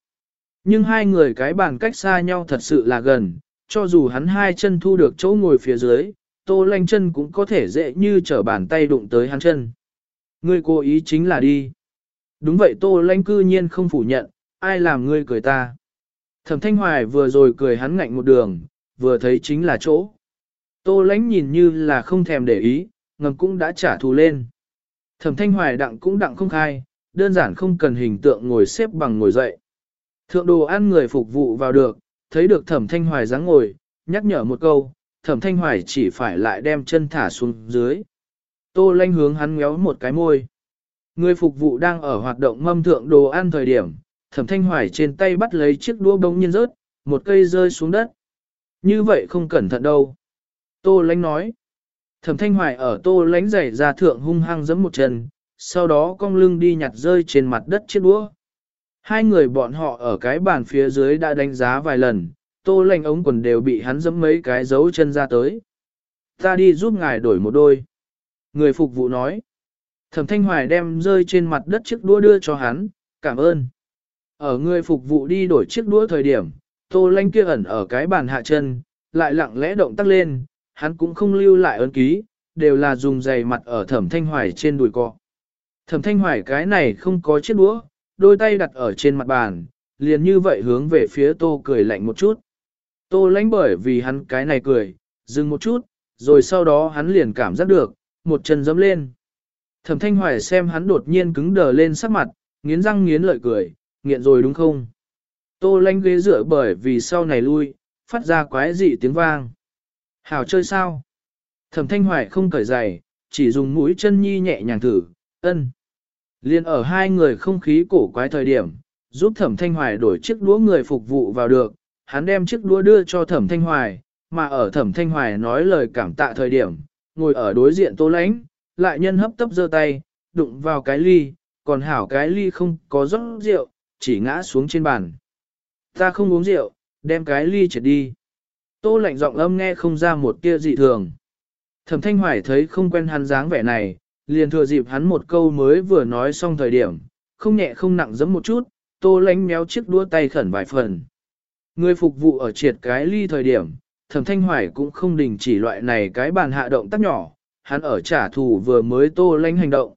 Nhưng hai người cái bàn cách xa nhau thật sự là gần, cho dù hắn hai chân thu được chỗ ngồi phía dưới, tô lanh chân cũng có thể dễ như trở bàn tay đụng tới hắn chân. Ngươi cố ý chính là đi. Đúng vậy tô lanh cư nhiên không phủ nhận, ai làm ngươi cười ta. Thẩm thanh hoài vừa rồi cười hắn ngạnh một đường, vừa thấy chính là chỗ. Tô lánh nhìn như là không thèm để ý, ngầm cũng đã trả thù lên. Thẩm thanh hoài đặng cũng đặng không khai, đơn giản không cần hình tượng ngồi xếp bằng ngồi dậy. Thượng đồ ăn người phục vụ vào được, thấy được thẩm thanh hoài dáng ngồi, nhắc nhở một câu, thẩm thanh hoài chỉ phải lại đem chân thả xuống dưới. Tô lanh hướng hắn ngéo một cái môi. Người phục vụ đang ở hoạt động mâm thượng đồ ăn thời điểm, thẩm thanh hoài trên tay bắt lấy chiếc đũa bông nhiên rớt, một cây rơi xuống đất. Như vậy không cẩn thận đâu. Tô lánh nói. Thẩm thanh hoài ở tô lánh giày ra thượng hung hăng giẫm một chân, sau đó cong lưng đi nhặt rơi trên mặt đất chiếc đũa. Hai người bọn họ ở cái bàn phía dưới đã đánh giá vài lần, tô lành ống quần đều bị hắn dẫm mấy cái dấu chân ra tới. Ta đi giúp ngài đổi một đôi. Người phục vụ nói. Thẩm thanh hoài đem rơi trên mặt đất chiếc đũa đưa cho hắn, cảm ơn. Ở người phục vụ đi đổi chiếc đũa thời điểm, tô lanh kia ẩn ở cái bàn hạ chân, lại lặng lẽ động tác lên, hắn cũng không lưu lại ấn ký, đều là dùng giày mặt ở thẩm thanh hoài trên đùi cọ. Thẩm thanh hoài cái này không có chiếc đũa, đôi tay đặt ở trên mặt bàn, liền như vậy hướng về phía tô cười lạnh một chút. Tô lánh bởi vì hắn cái này cười, dừng một chút, rồi sau đó hắn liền cảm giác được, một chân dấm lên. Thẩm thanh hoài xem hắn đột nhiên cứng đờ lên sắc mặt, nghiến răng nghiến lợi cười, nghiện rồi đúng không? Tô lanh ghế dựa bởi vì sau này lui, phát ra quái dị tiếng vang. Hảo chơi sao? Thẩm thanh hoài không cởi giày, chỉ dùng mũi chân nhi nhẹ nhàng thử, ân. Liên ở hai người không khí cổ quái thời điểm, giúp thẩm thanh hoài đổi chiếc đũa người phục vụ vào được, hắn đem chiếc đũa đưa cho thẩm thanh hoài, mà ở thẩm thanh hoài nói lời cảm tạ thời điểm, ngồi ở đối diện tô lãnh, lại nhân hấp tấp giơ tay, đụng vào cái ly, còn hảo cái ly không có rót rượu, chỉ ngã xuống trên bàn. Ta không uống rượu, đem cái ly triệt đi. Tô lạnh giọng âm nghe không ra một tia dị thường. Thẩm thanh hoài thấy không quen hắn dáng vẻ này, liền thừa dịp hắn một câu mới vừa nói xong thời điểm, không nhẹ không nặng giấm một chút, tô lánh méo chiếc đũa tay khẩn vài phần. Người phục vụ ở triệt cái ly thời điểm, thẩm thanh hoài cũng không đình chỉ loại này cái bàn hạ động tác nhỏ, hắn ở trả thù vừa mới tô lánh hành động.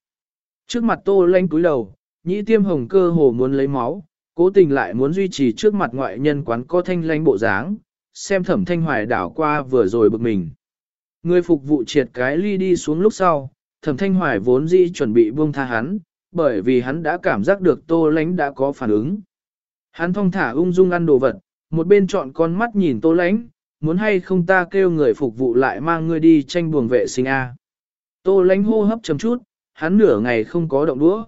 Trước mặt tô lánh cúi đầu, nhĩ tiêm hồng cơ hồ muốn lấy máu, cố tình lại muốn duy trì trước mặt ngoại nhân quán có thanh lánh bộ dáng, xem thẩm thanh hoài đảo qua vừa rồi bực mình. Người phục vụ triệt cái ly đi xuống lúc sau, thẩm thanh hoài vốn dĩ chuẩn bị buông tha hắn, bởi vì hắn đã cảm giác được tô lánh đã có phản ứng. Hắn thong thả ung dung ăn đồ vật, một bên chọn con mắt nhìn tô lánh, muốn hay không ta kêu người phục vụ lại mang ngươi đi tranh buồng vệ sinh A. Tô lánh hô hấp chấm chút, hắn nửa ngày không có động đũa.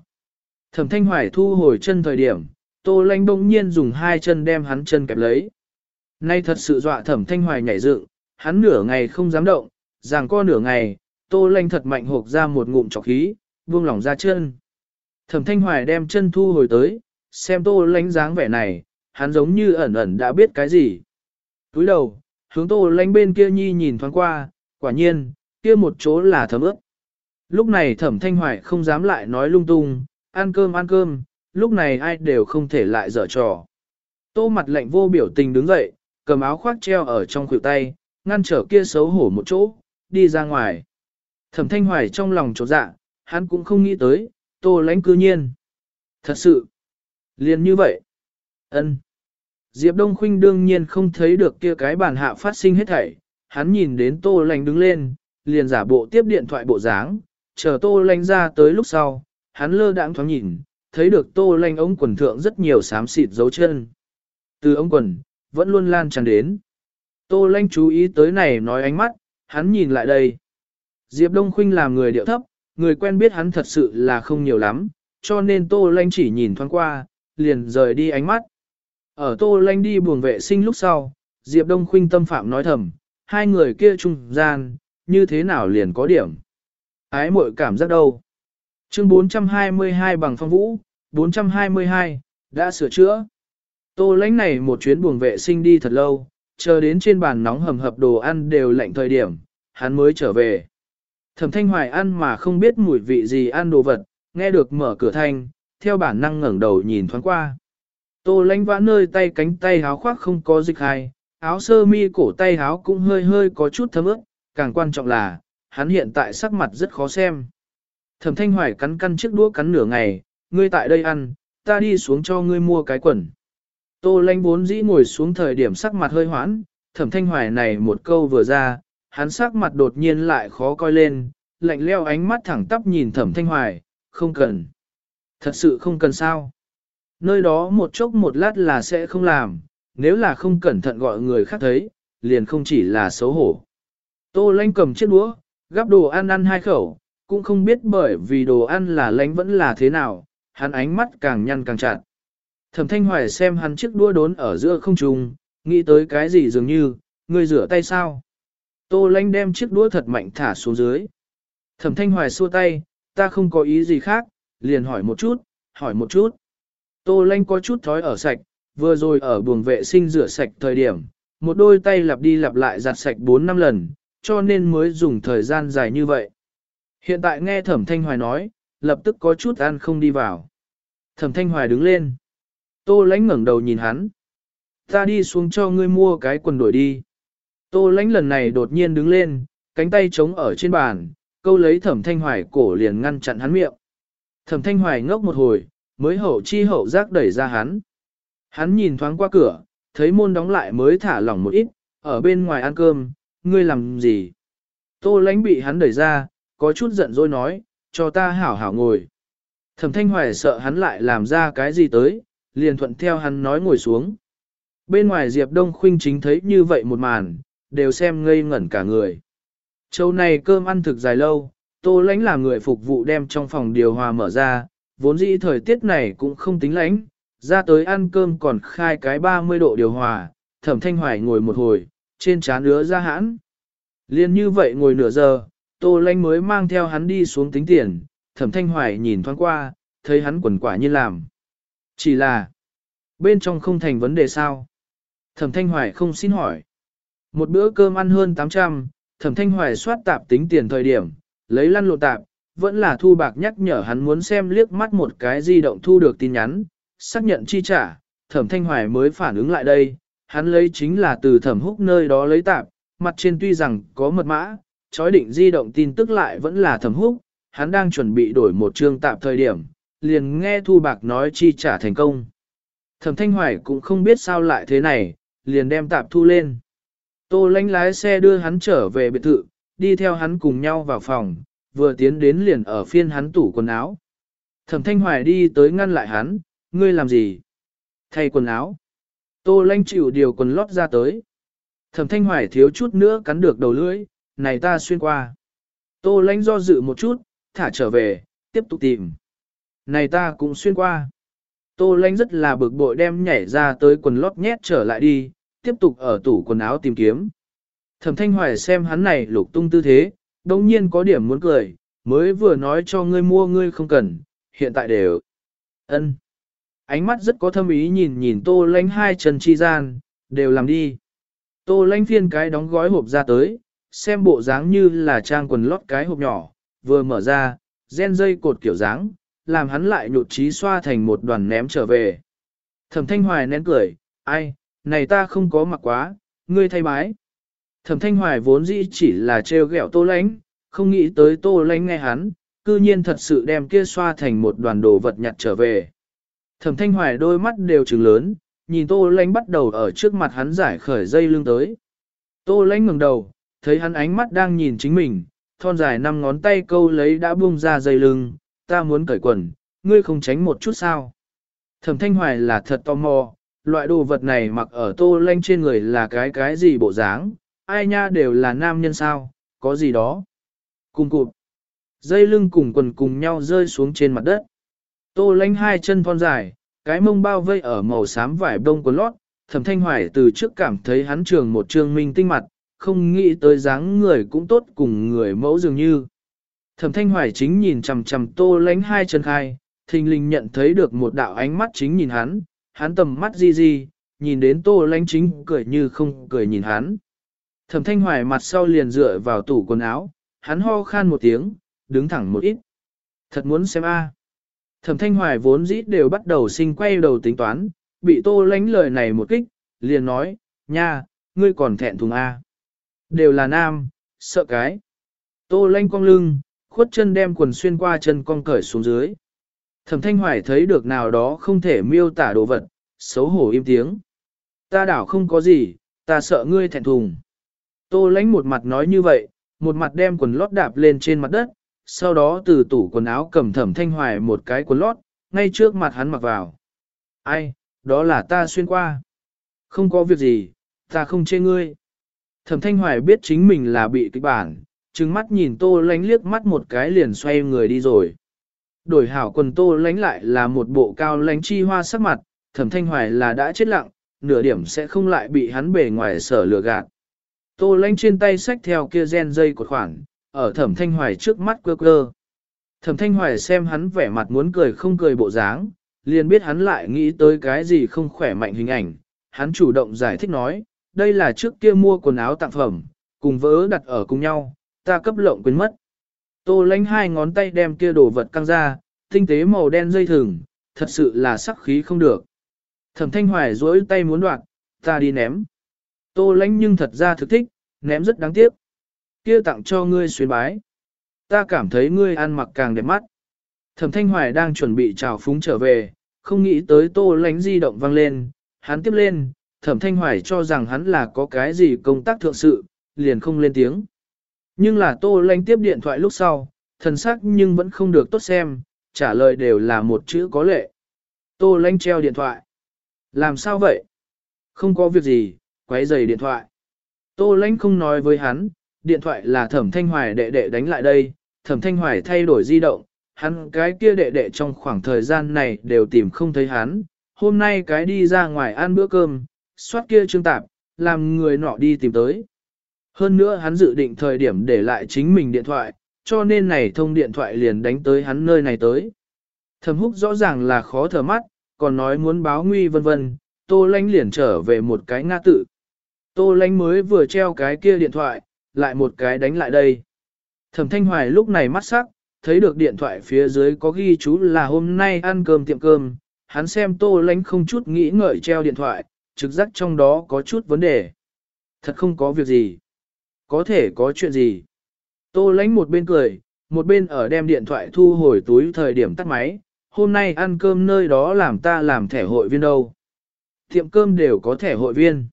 Thẩm thanh hoài thu hồi chân thời điểm, tô lánh bỗng nhiên dùng hai chân đem hắn chân kẹp lấy. Nay thật sự dọa thẩm thanh hoài nhảy dựng, hắn nửa ngày không dám động, ràng co nửa ngày, tô lanh thật mạnh hộp ra một ngụm trọc khí, buông lỏng ra chân. Thẩm thanh hoài đem chân thu hồi tới, xem tô lãnh dáng vẻ này, hắn giống như ẩn ẩn đã biết cái gì. Túi đầu, hướng tô lánh bên kia nhi nhìn thoáng qua, quả nhiên, kia một chỗ là thấm ướp. Lúc này thẩm thanh hoài không dám lại nói lung tung, ăn cơm ăn cơm, lúc này ai đều không thể lại dở trò. Tô mặt lạnh vô biểu tình đứng dậy, cầm áo khoác treo ở trong khuỷu tay, ngăn trở kia xấu hổ một chỗ, đi ra ngoài. Thẩm thanh hoài trong lòng trột dạ, hắn cũng không nghĩ tới, tô lãnh cư nhiên. Thật sự, liền như vậy ân Diệp Đông Khuynh đương nhiên không thấy được kia cái bàn hạ phát sinh hết thảy, hắn nhìn đến tô Lành đứng lên, liền giả bộ tiếp điện thoại bộ dáng, chờ tô Lành ra tới lúc sau, hắn lơ đãng thoáng nhìn, thấy được tô Lành ống quần thượng rất nhiều xám xịt dấu chân. Từ ống quần, vẫn luôn lan tràn đến. Tô Lanh chú ý tới này nói ánh mắt, hắn nhìn lại đây. Diệp Đông Khuynh làm người điệu thấp, người quen biết hắn thật sự là không nhiều lắm, cho nên Tô Lanh chỉ nhìn thoáng qua, liền rời đi ánh mắt. Ở Tô Lanh đi buồng vệ sinh lúc sau, Diệp Đông Khuynh tâm phạm nói thầm, hai người kia trung gian, như thế nào liền có điểm. Ái muội cảm giác đâu? Chương 422 bằng phong vũ, 422, đã sửa chữa. Tô lãnh này một chuyến buồng vệ sinh đi thật lâu, chờ đến trên bàn nóng hầm hập đồ ăn đều lạnh thời điểm, hắn mới trở về. Thẩm thanh hoài ăn mà không biết mùi vị gì ăn đồ vật, nghe được mở cửa thanh, theo bản năng ngẩng đầu nhìn thoáng qua. Tô lánh vã nơi tay cánh tay háo khoác không có dịch hài, áo sơ mi cổ tay háo cũng hơi hơi có chút thấm ướt, càng quan trọng là, hắn hiện tại sắc mặt rất khó xem. Thẩm thanh hoài cắn căn chiếc đũa cắn nửa ngày, ngươi tại đây ăn, ta đi xuống cho ngươi mua cái quần. Tô lánh vốn dĩ ngồi xuống thời điểm sắc mặt hơi hoãn, thẩm thanh hoài này một câu vừa ra, hắn sắc mặt đột nhiên lại khó coi lên, lạnh leo ánh mắt thẳng tắp nhìn thẩm thanh hoài, không cần. Thật sự không cần sao. Nơi đó một chốc một lát là sẽ không làm, nếu là không cẩn thận gọi người khác thấy, liền không chỉ là xấu hổ. Tô lanh cầm chiếc đũa, gắp đồ ăn ăn hai khẩu, cũng không biết bởi vì đồ ăn là lánh vẫn là thế nào, hắn ánh mắt càng nhăn càng chặt. Thẩm thanh hoài xem hắn chiếc đũa đốn ở giữa không trung, nghĩ tới cái gì dường như, người rửa tay sao. Tô lanh đem chiếc đũa thật mạnh thả xuống dưới. Thẩm thanh hoài xua tay, ta không có ý gì khác, liền hỏi một chút, hỏi một chút. Tô lanh có chút thói ở sạch, vừa rồi ở buồng vệ sinh rửa sạch thời điểm, một đôi tay lặp đi lặp lại giặt sạch 4 năm lần, cho nên mới dùng thời gian dài như vậy. Hiện tại nghe thẩm thanh hoài nói, lập tức có chút ăn không đi vào. Thẩm thanh hoài đứng lên. Tô lánh ngẩng đầu nhìn hắn. Ta đi xuống cho ngươi mua cái quần đổi đi. Tô lánh lần này đột nhiên đứng lên, cánh tay trống ở trên bàn, câu lấy thẩm thanh hoài cổ liền ngăn chặn hắn miệng. Thẩm thanh hoài ngốc một hồi, mới hậu chi hậu giác đẩy ra hắn. Hắn nhìn thoáng qua cửa, thấy môn đóng lại mới thả lỏng một ít, ở bên ngoài ăn cơm, ngươi làm gì? Tô lánh bị hắn đẩy ra, có chút giận dỗi nói, cho ta hảo hảo ngồi. Thẩm thanh hoài sợ hắn lại làm ra cái gì tới, liền thuận theo hắn nói ngồi xuống. Bên ngoài Diệp Đông Khuynh chính thấy như vậy một màn, đều xem ngây ngẩn cả người. Châu này cơm ăn thực dài lâu, tô lánh là người phục vụ đem trong phòng điều hòa mở ra, vốn dĩ thời tiết này cũng không tính lánh, ra tới ăn cơm còn khai cái 30 độ điều hòa, thẩm thanh hoài ngồi một hồi, trên trán ứa ra hãn. Liên như vậy ngồi nửa giờ, tô lánh mới mang theo hắn đi xuống tính tiền, thẩm thanh hoài nhìn thoáng qua, thấy hắn quần quả như làm. Chỉ là, bên trong không thành vấn đề sao. Thẩm thanh hoài không xin hỏi. Một bữa cơm ăn hơn 800, thẩm thanh hoài soát tạp tính tiền thời điểm, lấy lăn lộ tạp, vẫn là thu bạc nhắc nhở hắn muốn xem liếc mắt một cái di động thu được tin nhắn, xác nhận chi trả, thẩm thanh hoài mới phản ứng lại đây, hắn lấy chính là từ thẩm húc nơi đó lấy tạp, mặt trên tuy rằng có mật mã, chói định di động tin tức lại vẫn là thẩm húc, hắn đang chuẩn bị đổi một chương tạp thời điểm, liền nghe thu bạc nói chi trả thành công. Thẩm thanh hoài cũng không biết sao lại thế này, liền đem tạp thu lên. Tô lánh lái xe đưa hắn trở về biệt thự, đi theo hắn cùng nhau vào phòng, vừa tiến đến liền ở phiên hắn tủ quần áo. Thẩm thanh hoài đi tới ngăn lại hắn, ngươi làm gì? Thay quần áo. Tô lanh chịu điều quần lót ra tới. Thẩm thanh hoài thiếu chút nữa cắn được đầu lưỡi, này ta xuyên qua. Tô lanh do dự một chút, thả trở về, tiếp tục tìm. Này ta cũng xuyên qua. Tô lanh rất là bực bội đem nhảy ra tới quần lót nhét trở lại đi, tiếp tục ở tủ quần áo tìm kiếm. Thẩm thanh hoài xem hắn này lục tung tư thế, đồng nhiên có điểm muốn cười, mới vừa nói cho ngươi mua ngươi không cần, hiện tại đều. ân Ánh mắt rất có thâm ý nhìn nhìn tô lánh hai chân chi gian, đều làm đi. Tô lánh phiên cái đóng gói hộp ra tới, xem bộ dáng như là trang quần lót cái hộp nhỏ, vừa mở ra, gen dây cột kiểu dáng, làm hắn lại nhột trí xoa thành một đoàn ném trở về. Thẩm thanh hoài nén cười, ai, này ta không có mặc quá, ngươi thay bái. Thẩm thanh hoài vốn dĩ chỉ là trêu ghẹo tô lánh, không nghĩ tới tô lánh nghe hắn, cư nhiên thật sự đem kia xoa thành một đoàn đồ vật nhặt trở về. Thẩm thanh hoài đôi mắt đều trừng lớn, nhìn tô lánh bắt đầu ở trước mặt hắn giải khởi dây lưng tới. Tô lánh ngừng đầu, thấy hắn ánh mắt đang nhìn chính mình, thon dài năm ngón tay câu lấy đã buông ra dây lưng, ta muốn cởi quần, ngươi không tránh một chút sao. Thẩm thanh hoài là thật tò mò, loại đồ vật này mặc ở tô lanh trên người là cái cái gì bộ dáng, ai nha đều là nam nhân sao, có gì đó. Cùng cụt, dây lưng cùng quần cùng nhau rơi xuống trên mặt đất. Tô lánh hai chân thon dài, cái mông bao vây ở màu xám vải đông quần lót, thẩm thanh hoài từ trước cảm thấy hắn trường một trương minh tinh mặt, không nghĩ tới dáng người cũng tốt cùng người mẫu dường như. Thẩm thanh hoài chính nhìn chằm chằm tô lánh hai chân khai, thình lình nhận thấy được một đạo ánh mắt chính nhìn hắn, hắn tầm mắt di di, nhìn đến tô lánh chính cười như không cười nhìn hắn. Thẩm thanh hoài mặt sau liền dựa vào tủ quần áo, hắn ho khan một tiếng, đứng thẳng một ít. Thật muốn xem a. Thẩm thanh hoài vốn dĩ đều bắt đầu sinh quay đầu tính toán, bị tô lánh lời này một kích, liền nói, nha, ngươi còn thẹn thùng a. Đều là nam, sợ cái. Tô lanh cong lưng, khuất chân đem quần xuyên qua chân cong cởi xuống dưới. Thẩm thanh hoài thấy được nào đó không thể miêu tả đồ vật, xấu hổ im tiếng. Ta đảo không có gì, ta sợ ngươi thẹn thùng. Tô lánh một mặt nói như vậy, một mặt đem quần lót đạp lên trên mặt đất, sau đó từ tủ quần áo cầm thẩm thanh hoài một cái quần lót, ngay trước mặt hắn mặc vào. Ai, đó là ta xuyên qua. Không có việc gì, ta không chê ngươi. Thẩm thanh hoài biết chính mình là bị kịch bản, trừng mắt nhìn tô lánh liếc mắt một cái liền xoay người đi rồi. Đổi hảo quần tô lánh lại là một bộ cao lánh chi hoa sắc mặt, thẩm thanh hoài là đã chết lặng, nửa điểm sẽ không lại bị hắn bề ngoài sở lừa gạt. Tô lãnh trên tay sách theo kia gen dây của khoản, ở thẩm thanh hoài trước mắt cơ cơ. Thẩm thanh hoài xem hắn vẻ mặt muốn cười không cười bộ dáng, liền biết hắn lại nghĩ tới cái gì không khỏe mạnh hình ảnh. Hắn chủ động giải thích nói, đây là trước kia mua quần áo tặng phẩm, cùng vỡ đặt ở cùng nhau, ta cấp lộng quên mất. Tô lãnh hai ngón tay đem kia đồ vật căng ra, tinh tế màu đen dây thừng, thật sự là sắc khí không được. Thẩm thanh hoài dối tay muốn đoạt, ta đi ném. Tô lánh nhưng thật ra thực thích, ném rất đáng tiếc. Kia tặng cho ngươi xuyên bái. Ta cảm thấy ngươi ăn mặc càng đẹp mắt. Thẩm thanh hoài đang chuẩn bị chào phúng trở về, không nghĩ tới tô lánh di động vang lên, hắn tiếp lên, thẩm thanh hoài cho rằng hắn là có cái gì công tác thượng sự, liền không lên tiếng. Nhưng là tô lánh tiếp điện thoại lúc sau, thần sắc nhưng vẫn không được tốt xem, trả lời đều là một chữ có lệ. Tô lánh treo điện thoại. Làm sao vậy? Không có việc gì, quấy giày điện thoại. Tô lãnh không nói với hắn, điện thoại là thẩm thanh hoài đệ đệ đánh lại đây, thẩm thanh hoài thay đổi di động, hắn cái kia đệ đệ trong khoảng thời gian này đều tìm không thấy hắn, hôm nay cái đi ra ngoài ăn bữa cơm, soát kia trương tạp, làm người nọ đi tìm tới. Hơn nữa hắn dự định thời điểm để lại chính mình điện thoại, cho nên này thông điện thoại liền đánh tới hắn nơi này tới. Thẩm húc rõ ràng là khó thở mắt, còn nói muốn báo nguy vân vân, tô lanh liền trở về một cái nga tự. Tô lanh mới vừa treo cái kia điện thoại, lại một cái đánh lại đây. Thẩm thanh hoài lúc này mắt sắc, thấy được điện thoại phía dưới có ghi chú là hôm nay ăn cơm tiệm cơm, hắn xem tô lánh không chút nghĩ ngợi treo điện thoại, trực giác trong đó có chút vấn đề. Thật không có việc gì. Có thể có chuyện gì. Tô lánh một bên cười, một bên ở đem điện thoại thu hồi túi thời điểm tắt máy, hôm nay ăn cơm nơi đó làm ta làm thẻ hội viên đâu. Tiệm cơm đều có thẻ hội viên.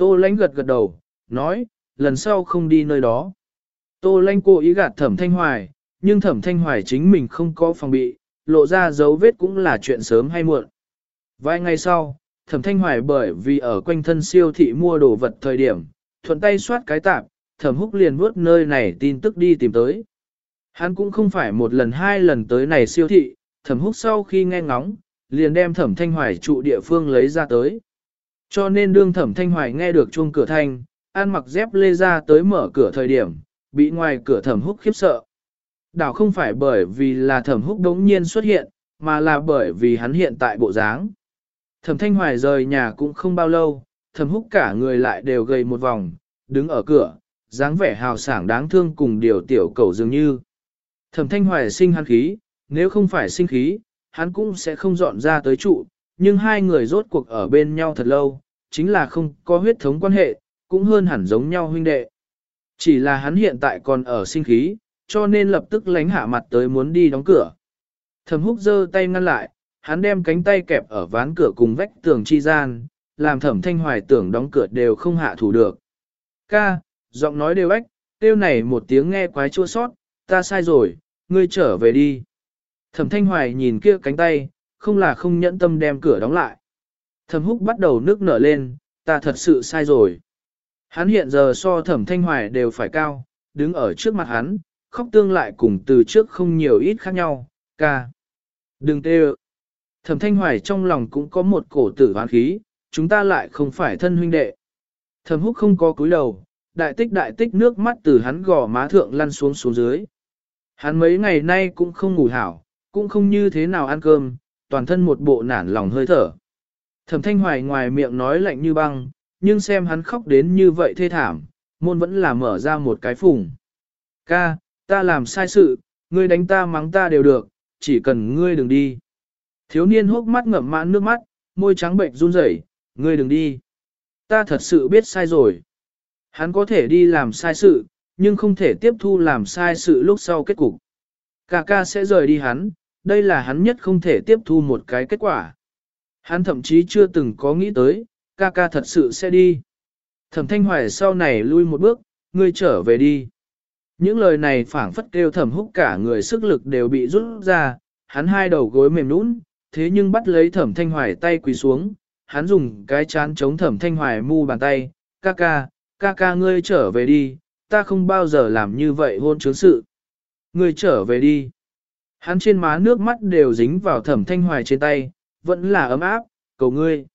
Tô lãnh gật gật đầu, nói, lần sau không đi nơi đó. Tô lanh cố ý gạt thẩm thanh hoài, nhưng thẩm thanh hoài chính mình không có phòng bị, lộ ra dấu vết cũng là chuyện sớm hay muộn. Vài ngày sau, thẩm thanh hoài bởi vì ở quanh thân siêu thị mua đồ vật thời điểm, thuận tay soát cái tạp, thẩm húc liền bước nơi này tin tức đi tìm tới. Hắn cũng không phải một lần hai lần tới này siêu thị, thẩm húc sau khi nghe ngóng, liền đem thẩm thanh hoài trụ địa phương lấy ra tới. Cho nên đương thẩm thanh hoài nghe được chuông cửa thanh, an mặc dép lê ra tới mở cửa thời điểm, bị ngoài cửa thẩm húc khiếp sợ. Đảo không phải bởi vì là thẩm húc đống nhiên xuất hiện, mà là bởi vì hắn hiện tại bộ dáng. Thẩm thanh hoài rời nhà cũng không bao lâu, thẩm húc cả người lại đều gầy một vòng, đứng ở cửa, dáng vẻ hào sảng đáng thương cùng điều tiểu cầu dường như. Thẩm thanh hoài sinh hắn khí, nếu không phải sinh khí, hắn cũng sẽ không dọn ra tới trụ, nhưng hai người rốt cuộc ở bên nhau thật lâu, chính là không có huyết thống quan hệ, cũng hơn hẳn giống nhau huynh đệ. Chỉ là hắn hiện tại còn ở sinh khí, cho nên lập tức lánh hạ mặt tới muốn đi đóng cửa. Thẩm húc giơ tay ngăn lại, hắn đem cánh tay kẹp ở ván cửa cùng vách tường chi gian, làm thẩm thanh hoài tưởng đóng cửa đều không hạ thủ được. Ca, giọng nói đều ếch, tiêu này một tiếng nghe quái chua sót, ta sai rồi, ngươi trở về đi. Thẩm thanh hoài nhìn kia cánh tay, không là không nhẫn tâm đem cửa đóng lại. Thẩm húc bắt đầu nước nở lên, ta thật sự sai rồi. Hắn hiện giờ so thẩm thanh hoài đều phải cao, đứng ở trước mặt hắn, khóc tương lại cùng từ trước không nhiều ít khác nhau, ca. Đừng tê Thẩm thanh hoài trong lòng cũng có một cổ tử hoán khí, chúng ta lại không phải thân huynh đệ. Thẩm húc không có cúi đầu, đại tích đại tích nước mắt từ hắn gò má thượng lăn xuống xuống dưới. Hắn mấy ngày nay cũng không ngủ hảo, cũng không như thế nào ăn cơm, toàn thân một bộ nản lòng hơi thở. Thẩm thanh hoài ngoài miệng nói lạnh như băng, nhưng xem hắn khóc đến như vậy thê thảm, môn vẫn là mở ra một cái phùng. Ca, ta làm sai sự, ngươi đánh ta mắng ta đều được, chỉ cần ngươi đừng đi. Thiếu niên hốc mắt ngậm mãn nước mắt, môi trắng bệnh run rẩy, ngươi đừng đi. Ta thật sự biết sai rồi. Hắn có thể đi làm sai sự, nhưng không thể tiếp thu làm sai sự lúc sau kết cục. Ca ca sẽ rời đi hắn, đây là hắn nhất không thể tiếp thu một cái kết quả. Hắn thậm chí chưa từng có nghĩ tới, ca ca thật sự sẽ đi. Thẩm thanh hoài sau này lui một bước, ngươi trở về đi. Những lời này phảng phất kêu thẩm húc cả người sức lực đều bị rút ra, hắn hai đầu gối mềm nũng, thế nhưng bắt lấy thẩm thanh hoài tay quỳ xuống, hắn dùng cái chán chống thẩm thanh hoài mu bàn tay, ca ca, ca ca ngươi trở về đi, ta không bao giờ làm như vậy hôn chứng sự. Ngươi trở về đi. Hắn trên má nước mắt đều dính vào thẩm thanh hoài trên tay, vẫn là ấm áp, cầu ngươi.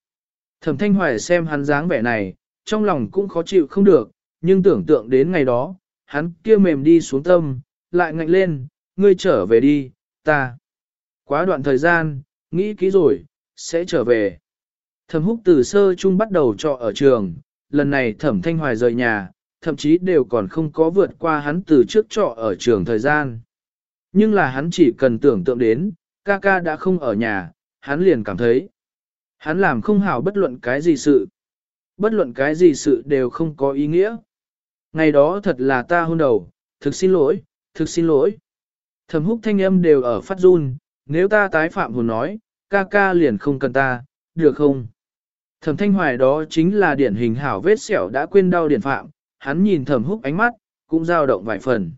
Thẩm thanh hoài xem hắn dáng vẻ này, trong lòng cũng khó chịu không được, nhưng tưởng tượng đến ngày đó, hắn kia mềm đi xuống tâm, lại ngạnh lên, ngươi trở về đi, ta. Quá đoạn thời gian, nghĩ kỹ rồi, sẽ trở về. Thẩm húc từ sơ chung bắt đầu trọ ở trường, lần này thẩm thanh hoài rời nhà, thậm chí đều còn không có vượt qua hắn từ trước trọ ở trường thời gian. Nhưng là hắn chỉ cần tưởng tượng đến, ca ca đã không ở nhà, hắn liền cảm thấy. Hắn làm không hảo bất luận cái gì sự. Bất luận cái gì sự đều không có ý nghĩa. Ngày đó thật là ta hôn đầu, thực xin lỗi, thực xin lỗi. Thẩm húc thanh âm đều ở phát run, nếu ta tái phạm hồn nói, ca ca liền không cần ta, được không? Thẩm thanh hoài đó chính là điển hình hảo vết sẹo đã quên đau điển phạm, hắn nhìn thẩm húc ánh mắt, cũng dao động vài phần.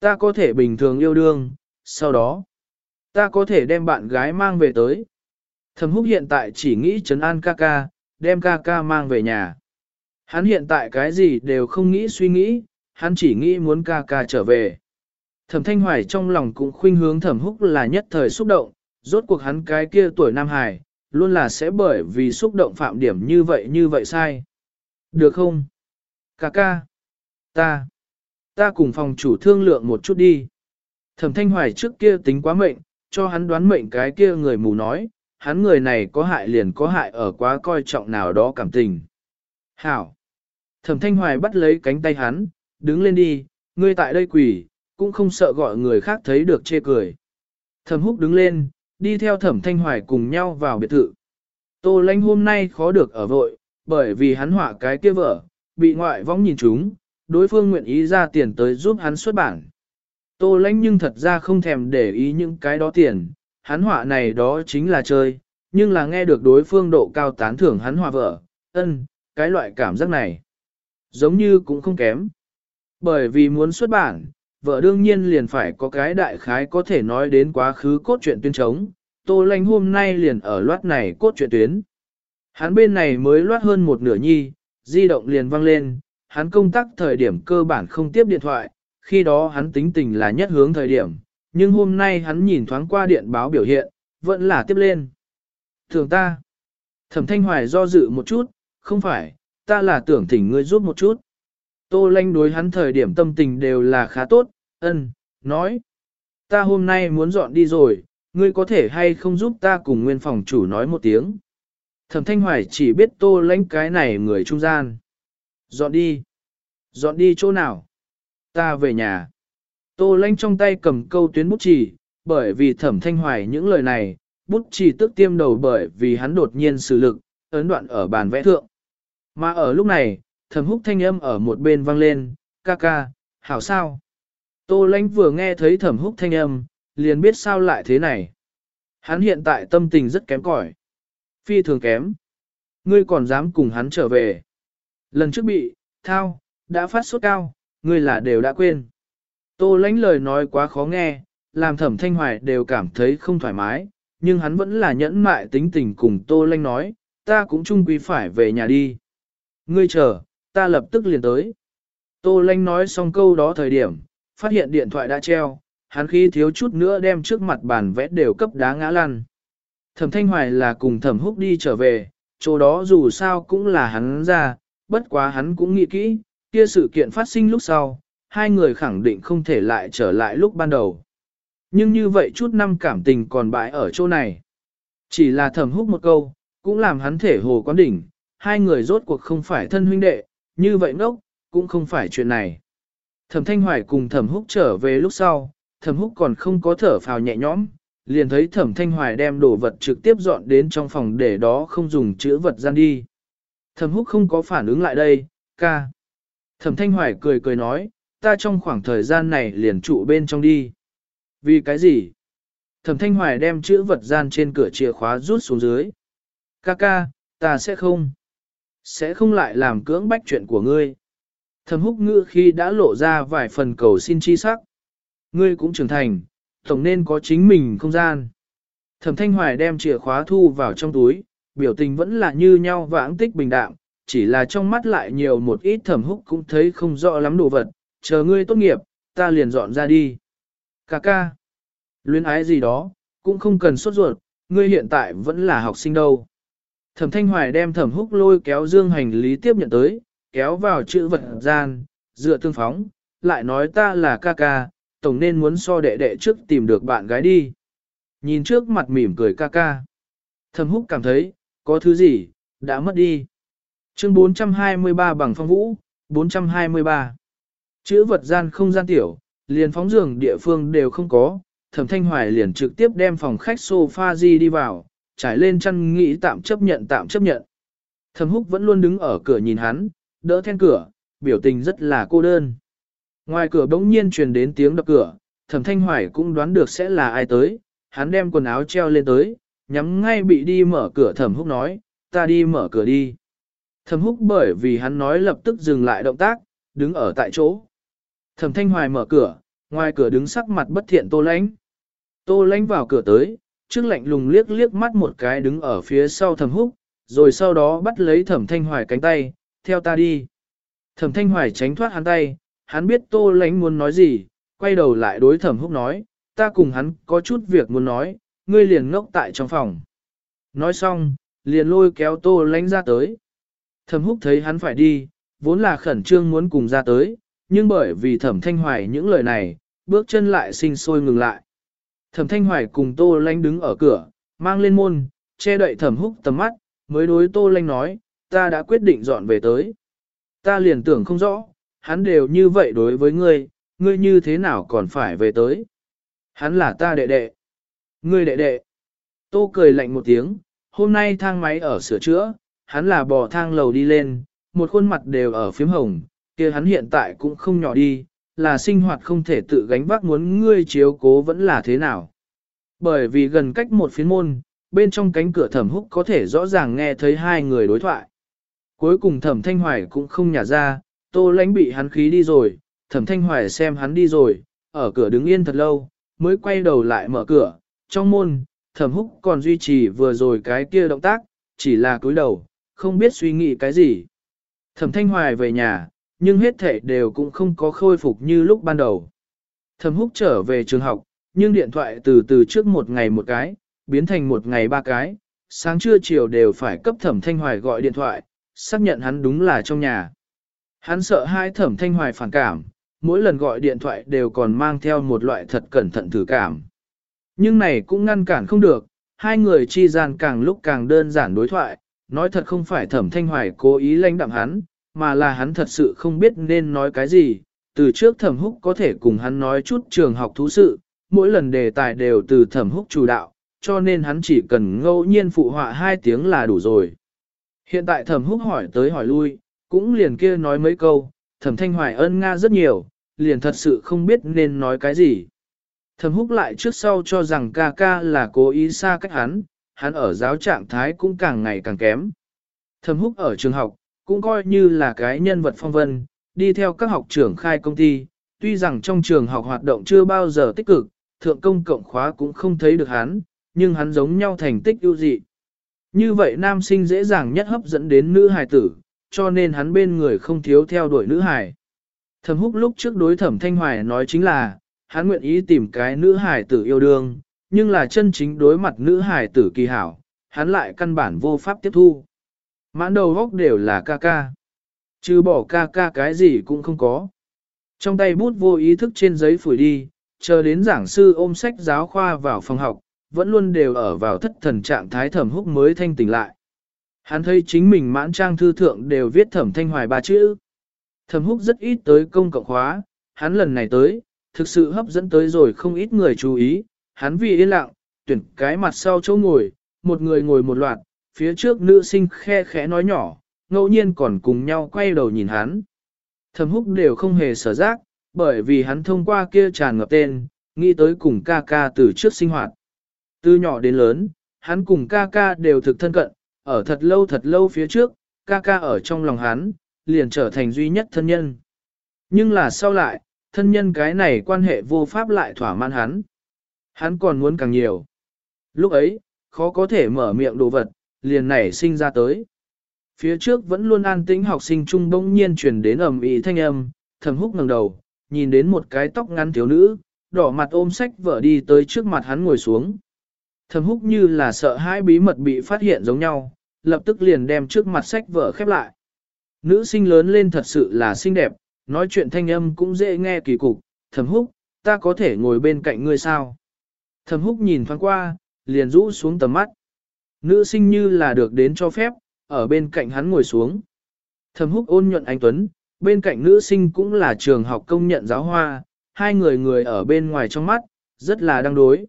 Ta có thể bình thường yêu đương, sau đó, ta có thể đem bạn gái mang về tới. Thẩm húc hiện tại chỉ nghĩ trấn an ca ca, đem ca ca mang về nhà. Hắn hiện tại cái gì đều không nghĩ suy nghĩ, hắn chỉ nghĩ muốn ca ca trở về. Thẩm thanh hoài trong lòng cũng khuynh hướng thẩm húc là nhất thời xúc động, rốt cuộc hắn cái kia tuổi Nam Hải, luôn là sẽ bởi vì xúc động phạm điểm như vậy như vậy sai. Được không? Ca ca. Ta. Ta cùng phòng chủ thương lượng một chút đi. Thẩm thanh hoài trước kia tính quá mệnh, cho hắn đoán mệnh cái kia người mù nói, hắn người này có hại liền có hại ở quá coi trọng nào đó cảm tình. Hảo. Thẩm thanh hoài bắt lấy cánh tay hắn, đứng lên đi, ngươi tại đây quỷ, cũng không sợ gọi người khác thấy được chê cười. Thẩm húc đứng lên, đi theo thẩm thanh hoài cùng nhau vào biệt thự. Tô lãnh hôm nay khó được ở vội, bởi vì hắn họa cái kia vợ, bị ngoại vong nhìn chúng, đối phương nguyện ý ra tiền tới giúp hắn xuất bản. Tô lãnh nhưng thật ra không thèm để ý những cái đó tiền, hắn họa này đó chính là chơi, nhưng là nghe được đối phương độ cao tán thưởng hắn họa vợ, ân, cái loại cảm giác này, giống như cũng không kém. Bởi vì muốn xuất bản, vợ đương nhiên liền phải có cái đại khái có thể nói đến quá khứ cốt truyện tuyên trống, tô lanh hôm nay liền ở loát này cốt truyện tuyến. Hắn bên này mới loát hơn một nửa nhi, di động liền vang lên, hắn công tác thời điểm cơ bản không tiếp điện thoại, khi đó hắn tính tình là nhất hướng thời điểm, nhưng hôm nay hắn nhìn thoáng qua điện báo biểu hiện, vẫn là tiếp lên. Thường ta, thẩm thanh hoài do dự một chút, không phải, ta là tưởng thỉnh ngươi giúp một chút. Tô lanh đối hắn thời điểm tâm tình đều là khá tốt, ân, nói. Ta hôm nay muốn dọn đi rồi, ngươi có thể hay không giúp ta cùng nguyên phòng chủ nói một tiếng. Thẩm thanh hoài chỉ biết tô lanh cái này người trung gian. Dọn đi. Dọn đi chỗ nào? Ta về nhà. Tô lanh trong tay cầm câu tuyến bút chỉ, bởi vì thẩm thanh hoài những lời này, bút chỉ tức tiêm đầu bởi vì hắn đột nhiên sử lực, ấn đoạn ở bàn vẽ thượng. Mà ở lúc này, thẩm húc thanh âm ở một bên vang lên, ca ca, hảo sao? Tô lanh vừa nghe thấy thẩm húc thanh âm, liền biết sao lại thế này. Hắn hiện tại tâm tình rất kém cỏi, phi thường kém. Ngươi còn dám cùng hắn trở về. Lần trước bị, thao, đã phát sốt cao, người là đều đã quên. Tô lãnh lời nói quá khó nghe, làm thẩm thanh hoài đều cảm thấy không thoải mái, nhưng hắn vẫn là nhẫn mại tính tình cùng tô lãnh nói, ta cũng chung quý phải về nhà đi. Ngươi chờ, ta lập tức liền tới. Tô lãnh nói xong câu đó thời điểm, phát hiện điện thoại đã treo, hắn khi thiếu chút nữa đem trước mặt bàn vẽ đều cấp đá ngã lăn. Thẩm Thanh Hoài là cùng Thẩm Húc đi trở về, chỗ đó dù sao cũng là hắn ra, bất quá hắn cũng nghĩ kỹ, kia sự kiện phát sinh lúc sau, hai người khẳng định không thể lại trở lại lúc ban đầu. Nhưng như vậy chút năm cảm tình còn bãi ở chỗ này. Chỉ là thầm hút một câu, cũng làm hắn thể hồ quán đỉnh, hai người rốt cuộc không phải thân huynh đệ, như vậy ngốc, cũng không phải chuyện này. Thẩm Thanh Hoài cùng Thẩm Húc trở về lúc sau, Thẩm Húc còn không có thở phào nhẹ nhõm, liền thấy Thẩm Thanh Hoài đem đồ vật trực tiếp dọn đến trong phòng để đó không dùng chữ vật gian đi. Thẩm Húc không có phản ứng lại đây, ca. Thẩm Thanh Hoài cười cười nói, ta trong khoảng thời gian này liền trụ bên trong đi. Vì cái gì? Thẩm Thanh Hoài đem chữ vật gian trên cửa chìa khóa rút xuống dưới. Ca ca, ta sẽ không. Sẽ không lại làm cưỡng bách chuyện của ngươi. Thẩm húc ngữ khi đã lộ ra vài phần cầu xin chi sắc. Ngươi cũng trưởng thành, tổng nên có chính mình không gian. Thẩm Thanh Hoài đem chìa khóa thu vào trong túi, biểu tình vẫn là như nhau vãng tích bình đạm, chỉ là trong mắt lại nhiều một ít thẩm húc cũng thấy không rõ lắm đồ vật, chờ ngươi tốt nghiệp, ta liền dọn ra đi. Cà ca, luyến ái gì đó, cũng không cần sốt ruột, ngươi hiện tại vẫn là học sinh đâu. Thẩm Thanh Hoài đem thẩm húc lôi kéo dương hành lý tiếp nhận tới, kéo vào chữ vật gian, dựa tương phóng, lại nói ta là ca ca, tổng nên muốn so đệ đệ trước tìm được bạn gái đi. Nhìn trước mặt mỉm cười ca ca. Thẩm húc cảm thấy, có thứ gì, đã mất đi. Chương 423 bằng phong vũ, 423. Chữ vật gian không gian tiểu, liền phóng giường địa phương đều không có, thẩm thanh hoài liền trực tiếp đem phòng khách sofa di đi vào, trải lên chăn nghĩ tạm chấp nhận tạm chấp nhận. Thẩm húc vẫn luôn đứng ở cửa nhìn hắn, đỡ then cửa, biểu tình rất là cô đơn. Ngoài cửa bỗng nhiên truyền đến tiếng đập cửa, thẩm thanh hoài cũng đoán được sẽ là ai tới, hắn đem quần áo treo lên tới, nhắm ngay bị đi mở cửa thẩm húc nói, ta đi mở cửa đi. Thẩm húc bởi vì hắn nói lập tức dừng lại động tác, đứng ở tại chỗ. Thẩm thanh hoài mở cửa, ngoài cửa đứng sắc mặt bất thiện tô lánh. Tô lánh vào cửa tới, trước lạnh lùng liếc liếc mắt một cái đứng ở phía sau thẩm húc, rồi sau đó bắt lấy thẩm thanh hoài cánh tay, theo ta đi. Thẩm thanh hoài tránh thoát hắn tay, hắn biết tô lánh muốn nói gì, quay đầu lại đối thẩm húc nói, ta cùng hắn có chút việc muốn nói, ngươi liền ngốc tại trong phòng. Nói xong, liền lôi kéo tô lánh ra tới. Thẩm húc thấy hắn phải đi, vốn là khẩn trương muốn cùng ra tới, nhưng bởi vì thẩm thanh hoài những lời này, bước chân lại sinh sôi ngừng lại. Thẩm thanh hoài cùng tô lánh đứng ở cửa, mang lên môn, che đậy thẩm húc tầm mắt, mới đối tô lánh nói, ta đã quyết định dọn về tới. Ta liền tưởng không rõ, hắn đều như vậy đối với ngươi, ngươi như thế nào còn phải về tới. Hắn là ta đệ đệ. Ngươi đệ đệ. Tô cười lạnh một tiếng, hôm nay thang máy ở sửa chữa, hắn là bò thang lầu đi lên, một khuôn mặt đều ở phím hồng, kia hắn hiện tại cũng không nhỏ đi, là sinh hoạt không thể tự gánh vác muốn ngươi chiếu cố vẫn là thế nào. Bởi vì gần cách một phiến môn, bên trong cánh cửa thẩm húc có thể rõ ràng nghe thấy hai người đối thoại. Cuối cùng thẩm thanh hoài cũng không nhả ra, tô lánh bị hắn khí đi rồi, thẩm thanh hoài xem hắn đi rồi, ở cửa đứng yên thật lâu, mới quay đầu lại mở cửa, trong môn, thẩm húc còn duy trì vừa rồi cái kia động tác, chỉ là cúi đầu, không biết suy nghĩ cái gì. Thẩm thanh hoài về nhà, nhưng hết thể đều cũng không có khôi phục như lúc ban đầu. Thẩm húc trở về trường học, nhưng điện thoại từ từ trước một ngày một cái, biến thành một ngày ba cái, sáng trưa chiều đều phải cấp thẩm thanh hoài gọi điện thoại, xác nhận hắn đúng là trong nhà. Hắn sợ hai thẩm thanh hoài phản cảm, mỗi lần gọi điện thoại đều còn mang theo một loại thật cẩn thận thử cảm. Nhưng này cũng ngăn cản không được, hai người chi gian càng lúc càng đơn giản đối thoại, nói thật không phải thẩm thanh hoài cố ý lãnh đạm hắn, mà là hắn thật sự không biết nên nói cái gì. Từ trước thẩm húc có thể cùng hắn nói chút trường học thú sự, mỗi lần đề tài đều từ thẩm húc chủ đạo, cho nên hắn chỉ cần ngẫu nhiên phụ họa hai tiếng là đủ rồi. Hiện tại thẩm húc hỏi tới hỏi lui, cũng liền kia nói mấy câu, thẩm thanh hoài ân Nga rất nhiều, liền thật sự không biết nên nói cái gì. Thẩm húc lại trước sau cho rằng ca ca là cố ý xa cách hắn, hắn ở giáo trạng thái cũng càng ngày càng kém. Thẩm húc ở trường học, cũng coi như là cái nhân vật phong vân, đi theo các học trưởng khai công ty, tuy rằng trong trường học hoạt động chưa bao giờ tích cực, thượng công cộng khóa cũng không thấy được hắn, nhưng hắn giống nhau thành tích ưu dị. Như vậy nam sinh dễ dàng nhất hấp dẫn đến nữ hài tử, cho nên hắn bên người không thiếu theo đuổi nữ hài. Thẩm húc lúc trước đối thẩm thanh hoài nói chính là, hắn nguyện ý tìm cái nữ hài tử yêu đương, nhưng là chân chính đối mặt nữ hài tử kỳ hảo, hắn lại căn bản vô pháp tiếp thu. Mãn đầu góc đều là ca ca. Chứ bỏ ca ca cái gì cũng không có. Trong tay bút vô ý thức trên giấy phủi đi, chờ đến giảng sư ôm sách giáo khoa vào phòng học, vẫn luôn đều ở vào thất thần trạng thái thẩm húc mới thanh tỉnh lại. Hắn thấy chính mình mãn trang thư thượng đều viết thẩm thanh hoài ba chữ. Thẩm húc rất ít tới công cộng khóa, hắn lần này tới, thực sự hấp dẫn tới rồi không ít người chú ý, hắn vì yên lặng, tuyển cái mặt sau chỗ ngồi, một người ngồi một loạt, phía trước nữ sinh khe khẽ nói nhỏ, ngẫu nhiên còn cùng nhau quay đầu nhìn hắn. Thẩm húc đều không hề sở giác, bởi vì hắn thông qua kia tràn ngập tên, nghĩ tới cùng ca ca từ trước sinh hoạt. Từ nhỏ đến lớn, hắn cùng ca ca đều thực thân cận, ở thật lâu thật lâu phía trước, ca ca ở trong lòng hắn, liền trở thành duy nhất thân nhân. Nhưng là sau lại, thân nhân cái này quan hệ vô pháp lại thỏa mãn hắn. Hắn còn muốn càng nhiều. Lúc ấy, khó có thể mở miệng đồ vật, liền nảy sinh ra tới. Phía trước vẫn luôn an tĩnh học sinh trung bỗng nhiên truyền đến ầm ĩ thanh âm, thầm húc ngẩng đầu, nhìn đến một cái tóc ngắn thiếu nữ, đỏ mặt ôm sách vợ đi tới trước mặt hắn ngồi xuống. Thầm húc như là sợ hai bí mật bị phát hiện giống nhau, lập tức liền đem trước mặt sách vợ khép lại. Nữ sinh lớn lên thật sự là xinh đẹp, nói chuyện thanh âm cũng dễ nghe kỳ cục, thầm húc, ta có thể ngồi bên cạnh ngươi sao? Thầm húc nhìn thoáng qua, liền rũ xuống tầm mắt. Nữ sinh như là được đến cho phép, ở bên cạnh hắn ngồi xuống. Thầm húc ôn nhuận anh Tuấn, bên cạnh nữ sinh cũng là trường học công nhận giáo hoa, hai người người ở bên ngoài trong mắt, rất là đang đối.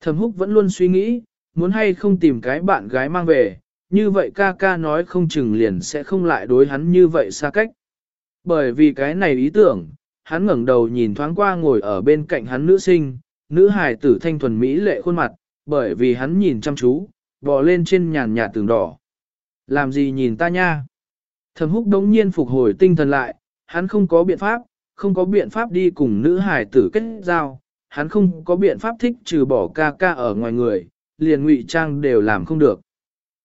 Thầm húc vẫn luôn suy nghĩ, muốn hay không tìm cái bạn gái mang về, như vậy ca ca nói không chừng liền sẽ không lại đối hắn như vậy xa cách. Bởi vì cái này ý tưởng, hắn ngẩng đầu nhìn thoáng qua ngồi ở bên cạnh hắn nữ sinh, nữ hài tử thanh thuần mỹ lệ khuôn mặt, bởi vì hắn nhìn chăm chú, bò lên trên nhàn nhạt tường đỏ. Làm gì nhìn ta nha? Thẩm húc đống nhiên phục hồi tinh thần lại, hắn không có biện pháp, không có biện pháp đi cùng nữ hài tử kết giao, hắn không có biện pháp thích trừ bỏ ca ca ở ngoài người, liền ngụy trang đều làm không được.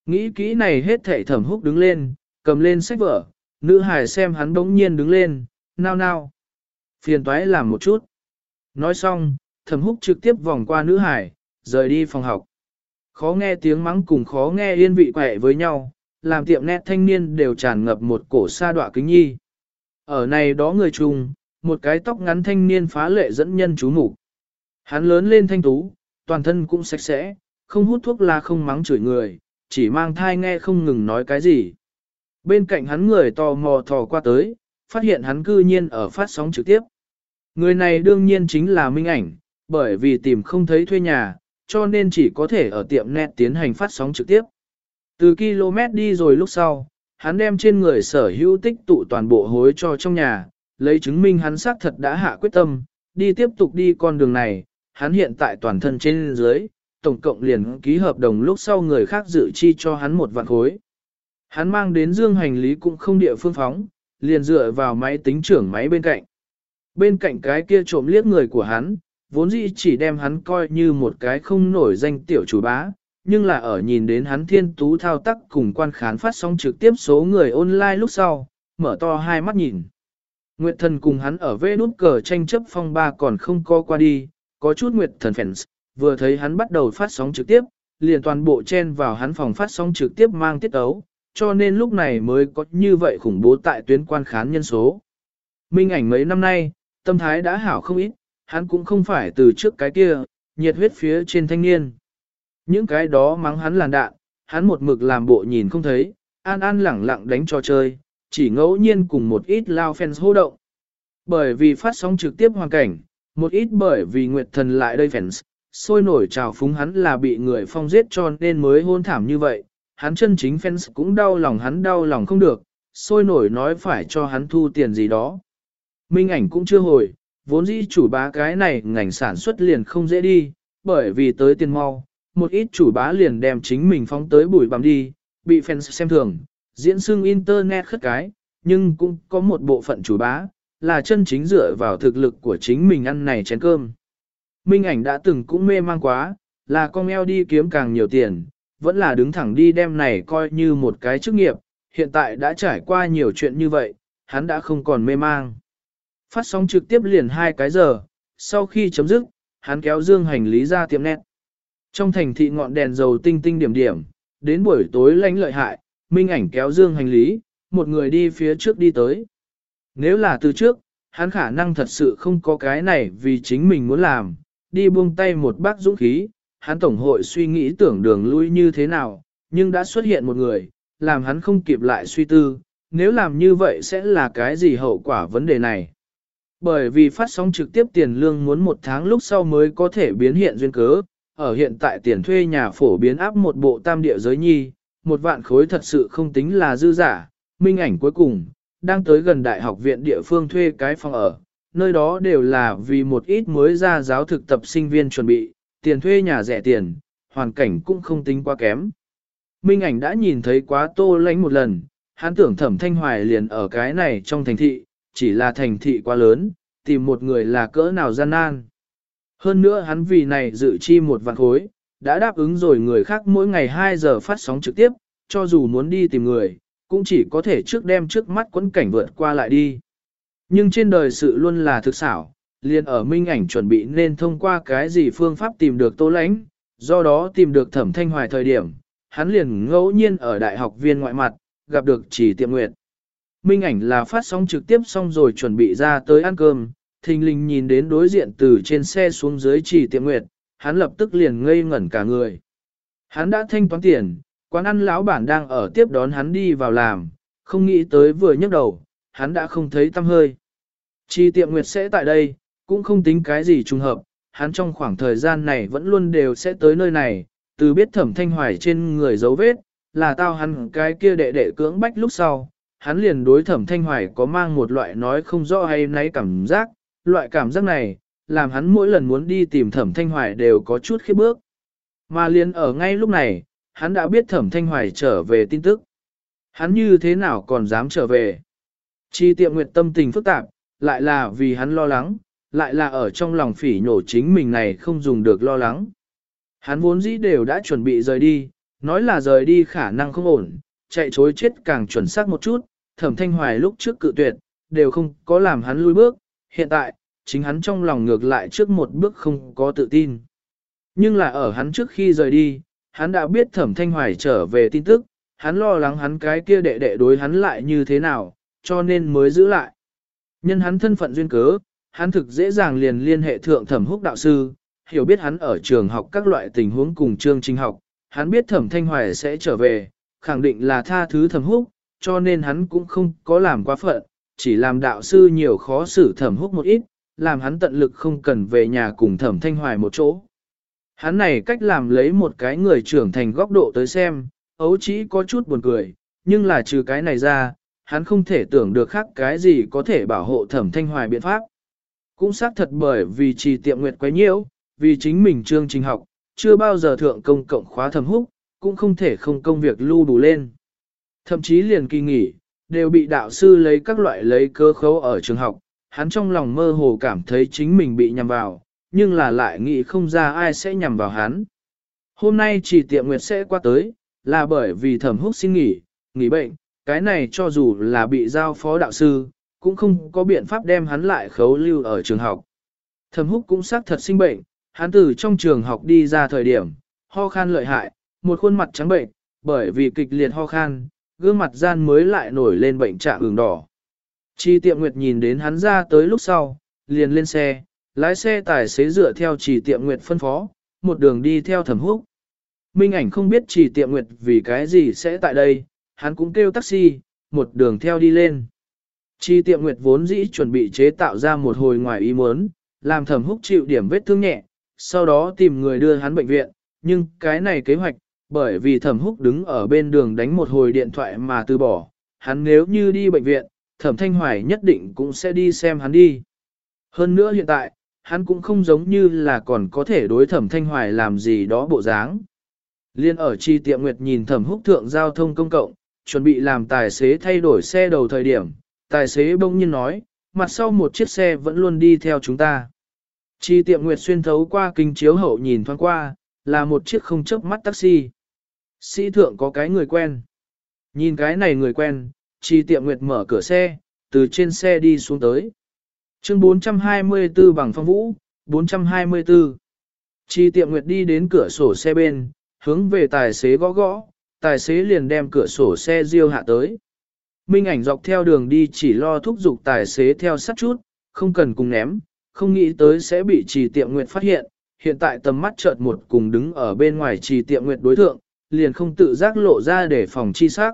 Nghĩ kỹ này hết thảy thẩm húc đứng lên, cầm lên sách vở, nữ Hải xem hắn đống nhiên đứng lên, nao nao. Phiền toái làm một chút. Nói xong, thẩm húc trực tiếp vòng qua nữ Hải, rời đi phòng học. Khó nghe tiếng mắng cùng khó nghe yên vị quẻ với nhau, làm tiệm nét thanh niên đều tràn ngập một cổ sa đọa kính nhi. Ở này đó người trùng, một cái tóc ngắn thanh niên phá lệ dẫn nhân chú mục Hắn lớn lên thanh tú, toàn thân cũng sạch sẽ, không hút thuốc la không mắng chửi người, chỉ mang thai nghe không ngừng nói cái gì. Bên cạnh hắn người tò mò thò qua tới, phát hiện hắn cư nhiên ở phát sóng trực tiếp. Người này đương nhiên chính là Minh Ảnh, bởi vì tìm không thấy thuê nhà, cho nên chỉ có thể ở tiệm net tiến hành phát sóng trực tiếp. Từ km đi rồi lúc sau, hắn đem trên người sở hữu tích tụ toàn bộ hối cho trong nhà, lấy chứng minh hắn xác thật đã hạ quyết tâm, đi tiếp tục đi con đường này, hắn hiện tại toàn thân trên dưới, tổng cộng liền ký hợp đồng lúc sau người khác dự chi cho hắn một vạn khối. Hắn mang đến dương hành lý cũng không địa phương phóng, liền dựa vào máy tính trưởng máy bên cạnh. Bên cạnh cái kia trộm liếc người của hắn, vốn dĩ chỉ đem hắn coi như một cái không nổi danh tiểu chủ bá, nhưng là ở nhìn đến hắn thiên tú thao tác cùng quan khán phát sóng trực tiếp số người online lúc sau, mở to hai mắt nhìn. Nguyệt thần cùng hắn ở vê nút cờ tranh chấp phong ba còn không co qua đi, có chút Nguyệt thần fans, vừa thấy hắn bắt đầu phát sóng trực tiếp, liền toàn bộ chen vào hắn phòng phát sóng trực tiếp mang tiết ấu, cho nên lúc này mới có như vậy khủng bố tại tuyến quan khán nhân số. Minh ảnh mấy năm nay, tâm thái đã hảo không ít, hắn cũng không phải từ trước cái kia, nhiệt huyết phía trên thanh niên. Những cái đó mắng hắn làn đạn, hắn một mực làm bộ nhìn không thấy, an an lẳng lặng đánh trò chơi, chỉ ngẫu nhiên cùng một ít lao fans hô động. Bởi vì phát sóng trực tiếp hoàn cảnh, một ít bởi vì Nguyệt Thần lại đây fans, sôi nổi trào phúng hắn là bị người phong giết cho nên mới hôn thảm như vậy, hắn chân chính fans cũng đau lòng hắn đau lòng không được, sôi nổi nói phải cho hắn thu tiền gì đó. Minh ảnh cũng chưa hồi, vốn dĩ chủ bá cái này ngành sản xuất liền không dễ đi, bởi vì tới tiền mau, một ít chủ bá liền đem chính mình phóng tới bụi bằm đi, bị fans xem thường, diễn xưng internet khất cái, nhưng cũng có một bộ phận chủ bá, là chân chính dựa vào thực lực của chính mình ăn này chén cơm. Minh ảnh đã từng cũng mê mang quá, là con eo đi kiếm càng nhiều tiền, vẫn là đứng thẳng đi đem này coi như một cái chức nghiệp, hiện tại đã trải qua nhiều chuyện như vậy, hắn đã không còn mê mang. Phát sóng trực tiếp liền hai cái giờ, sau khi chấm dứt, hắn kéo dương hành lý ra tiệm nét. Trong thành thị ngọn đèn dầu tinh tinh điểm điểm, đến buổi tối lánh lợi hại, minh ảnh kéo dương hành lý, một người đi phía trước đi tới. Nếu là từ trước, hắn khả năng thật sự không có cái này vì chính mình muốn làm, đi buông tay một bác dũng khí, hắn tổng hội suy nghĩ tưởng đường lui như thế nào, nhưng đã xuất hiện một người, làm hắn không kịp lại suy tư, nếu làm như vậy sẽ là cái gì hậu quả vấn đề này. Bởi vì phát sóng trực tiếp tiền lương muốn một tháng lúc sau mới có thể biến hiện duyên cớ, ở hiện tại tiền thuê nhà phổ biến áp một bộ tam địa giới nhi, một vạn khối thật sự không tính là dư giả, minh ảnh cuối cùng, đang tới gần đại học viện địa phương thuê cái phòng ở, nơi đó đều là vì một ít mới ra giáo thực tập sinh viên chuẩn bị, tiền thuê nhà rẻ tiền, hoàn cảnh cũng không tính quá kém. Minh ảnh đã nhìn thấy quá tô lánh một lần, hắn tưởng thẩm thanh hoài liền ở cái này trong thành thị, chỉ là thành thị quá lớn, tìm một người là cỡ nào gian nan. Hơn nữa hắn vì này dự chi một vạn khối, đã đáp ứng rồi người khác mỗi ngày 2 giờ phát sóng trực tiếp, cho dù muốn đi tìm người, cũng chỉ có thể trước đem trước mắt quẫn cảnh vượt qua lại đi. Nhưng trên đời sự luôn là thực xảo, liền ở minh ảnh chuẩn bị nên thông qua cái gì phương pháp tìm được tô lãnh, do đó tìm được thẩm thanh hoài thời điểm, hắn liền ngẫu nhiên ở đại học viên ngoại mặt, gặp được chỉ tiệm nguyệt. Minh ảnh là phát sóng trực tiếp xong rồi chuẩn bị ra tới ăn cơm, thình lình nhìn đến đối diện từ trên xe xuống dưới chỉ tiệm nguyệt, hắn lập tức liền ngây ngẩn cả người. Hắn đã thanh toán tiền, quán ăn lão bản đang ở tiếp đón hắn đi vào làm, không nghĩ tới vừa nhấc đầu, hắn đã không thấy tâm hơi. Chi tiệm nguyệt sẽ tại đây, cũng không tính cái gì trùng hợp, hắn trong khoảng thời gian này vẫn luôn đều sẽ tới nơi này, từ biết thẩm thanh hoài trên người dấu vết, là tao hắn cái kia đệ đệ cưỡng bách lúc sau, hắn liền đối thẩm thanh hoài có mang một loại nói không rõ hay nấy cảm giác, loại cảm giác này, làm hắn mỗi lần muốn đi tìm thẩm thanh hoài đều có chút khiếp bước. Mà liền ở ngay lúc này, hắn đã biết thẩm thanh hoài trở về tin tức. Hắn như thế nào còn dám trở về? Chi tiệm nguyệt tâm tình phức tạp, lại là vì hắn lo lắng, lại là ở trong lòng phỉ nhổ chính mình này không dùng được lo lắng. Hắn vốn dĩ đều đã chuẩn bị rời đi, nói là rời đi khả năng không ổn, chạy chối chết càng chuẩn xác một chút, thẩm thanh hoài lúc trước cự tuyệt, đều không có làm hắn lui bước, hiện tại, chính hắn trong lòng ngược lại trước một bước không có tự tin. Nhưng là ở hắn trước khi rời đi, hắn đã biết thẩm thanh hoài trở về tin tức, hắn lo lắng hắn cái kia đệ đệ đối hắn lại như thế nào, cho nên mới giữ lại. Nhân hắn thân phận duyên cớ, hắn thực dễ dàng liền liên hệ thượng thẩm húc đạo sư, hiểu biết hắn ở trường học các loại tình huống cùng chương trình học, hắn biết thẩm thanh hoài sẽ trở về, khẳng định là tha thứ thẩm húc, cho nên hắn cũng không có làm quá phận, chỉ làm đạo sư nhiều khó xử thẩm húc một ít, làm hắn tận lực không cần về nhà cùng thẩm thanh hoài một chỗ. Hắn này cách làm lấy một cái người trưởng thành góc độ tới xem, ấu chỉ có chút buồn cười, nhưng là trừ cái này ra, hắn không thể tưởng được khác cái gì có thể bảo hộ thẩm thanh hoài biện pháp. Cũng xác thật bởi vì trì tiệm nguyệt quấy nhiễu, vì chính mình chương trình học, chưa bao giờ thượng công cộng khóa thẩm húc, cũng không thể không công việc lưu đủ lên. Thậm chí liền kỳ nghỉ, đều bị đạo sư lấy các loại lấy cơ khấu ở trường học, hắn trong lòng mơ hồ cảm thấy chính mình bị nhầm vào, nhưng là lại nghĩ không ra ai sẽ nhằm vào hắn. Hôm nay chỉ tiệm nguyệt sẽ qua tới, là bởi vì thẩm húc xin nghỉ, nghỉ bệnh, cái này cho dù là bị giao phó đạo sư, cũng không có biện pháp đem hắn lại khấu lưu ở trường học. Thẩm húc cũng xác thật sinh bệnh, hắn từ trong trường học đi ra thời điểm, ho khan lợi hại, một khuôn mặt trắng bệnh, bởi vì kịch liệt ho khan, gương mặt gian mới lại nổi lên bệnh trạng ửng đỏ. Chi tiệm nguyệt nhìn đến hắn ra tới lúc sau, liền lên xe, lái xe tài xế dựa theo chỉ tiệm nguyệt phân phó, một đường đi theo thẩm húc. Minh ảnh không biết chỉ tiệm nguyệt vì cái gì sẽ tại đây, hắn cũng kêu taxi, một đường theo đi lên. Chi tiệm nguyệt vốn dĩ chuẩn bị chế tạo ra một hồi ngoài ý muốn, làm thẩm húc chịu điểm vết thương nhẹ, sau đó tìm người đưa hắn bệnh viện, nhưng cái này kế hoạch, bởi vì thẩm húc đứng ở bên đường đánh một hồi điện thoại mà từ bỏ, hắn nếu như đi bệnh viện, thẩm thanh hoài nhất định cũng sẽ đi xem hắn đi. Hơn nữa hiện tại, hắn cũng không giống như là còn có thể đối thẩm thanh hoài làm gì đó bộ dáng. Liên ở chi tiệm nguyệt nhìn thẩm húc thượng giao thông công cộng, chuẩn bị làm tài xế thay đổi xe đầu thời điểm, tài xế bỗng nhiên nói, mặt sau một chiếc xe vẫn luôn đi theo chúng ta. Chi tiệm nguyệt xuyên thấu qua kinh chiếu hậu nhìn thoáng qua, là một chiếc không chớp mắt taxi. Sĩ thượng có cái người quen. Nhìn cái này người quen, chi tiệm nguyệt mở cửa xe, từ trên xe đi xuống tới. Chương 424 bằng phong vũ, 424. Chi tiệm nguyệt đi đến cửa sổ xe bên, hướng về tài xế gõ gõ, tài xế liền đem cửa sổ xe riêu hạ tới. Minh ảnh dọc theo đường đi chỉ lo thúc giục tài xế theo sát chút, không cần cùng ném, không nghĩ tới sẽ bị trì tiệm nguyệt phát hiện. Hiện tại tầm mắt chợt một cùng đứng ở bên ngoài trì tiệm nguyệt đối thượng, liền không tự giác lộ ra để phòng chi sắc.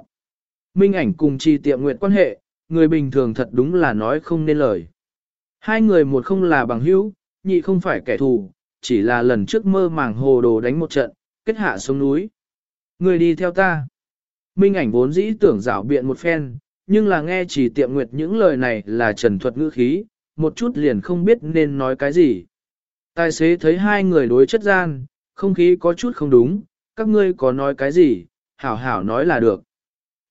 Minh ảnh cùng trì tiệm Nguyệt quan hệ, người bình thường thật đúng là nói không nên lời. Hai người một không là bằng hữu, nhị không phải kẻ thù, chỉ là lần trước mơ màng hồ đồ đánh một trận, kết hạ xuống núi. Người đi theo ta. Minh ảnh vốn dĩ tưởng rảo biện một phen, nhưng là nghe chỉ tiệm nguyệt những lời này là trần thuật ngữ khí, một chút liền không biết nên nói cái gì. Tài xế thấy hai người đối chất gian, không khí có chút không đúng, các ngươi có nói cái gì, hảo hảo nói là được.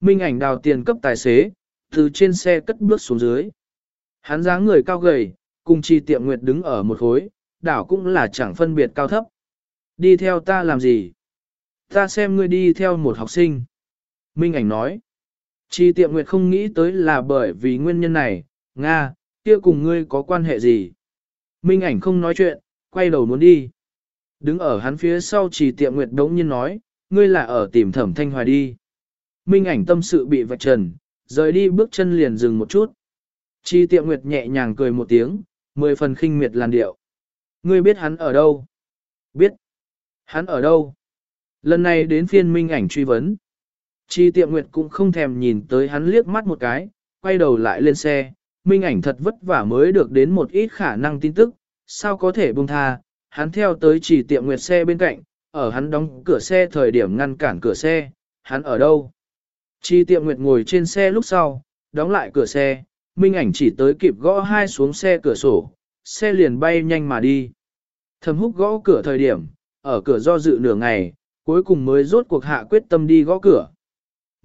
Minh ảnh đào tiền cấp tài xế, từ trên xe cất bước xuống dưới. Hắn dáng người cao gầy, cùng chi tiệm nguyệt đứng ở một khối, đảo cũng là chẳng phân biệt cao thấp. Đi theo ta làm gì? Ta xem ngươi đi theo một học sinh. Minh ảnh nói. Chi tiệm nguyệt không nghĩ tới là bởi vì nguyên nhân này, Nga, kia cùng ngươi có quan hệ gì? Minh ảnh không nói chuyện, quay đầu muốn đi. Đứng ở hắn phía sau chỉ tiệm nguyệt đống nhiên nói, ngươi là ở tìm thẩm thanh hoài đi. Minh ảnh tâm sự bị vạch trần, rời đi bước chân liền dừng một chút. Chi tiệm nguyệt nhẹ nhàng cười một tiếng, mười phần khinh miệt làn điệu. Ngươi biết hắn ở đâu? Biết. Hắn ở đâu? Lần này đến phiên minh ảnh truy vấn. Chi tiệm nguyệt cũng không thèm nhìn tới hắn liếc mắt một cái, quay đầu lại lên xe. Minh ảnh thật vất vả mới được đến một ít khả năng tin tức, sao có thể buông tha. Hắn theo tới chỉ tiệm nguyệt xe bên cạnh, ở hắn đóng cửa xe thời điểm ngăn cản cửa xe, hắn ở đâu? Chi tiệm nguyệt ngồi trên xe lúc sau, đóng lại cửa xe, Minh ảnh chỉ tới kịp gõ hai xuống xe cửa sổ, xe liền bay nhanh mà đi. Thầm húc gõ cửa thời điểm, ở cửa do dự nửa ngày, cuối cùng mới rốt cuộc hạ quyết tâm đi gõ cửa.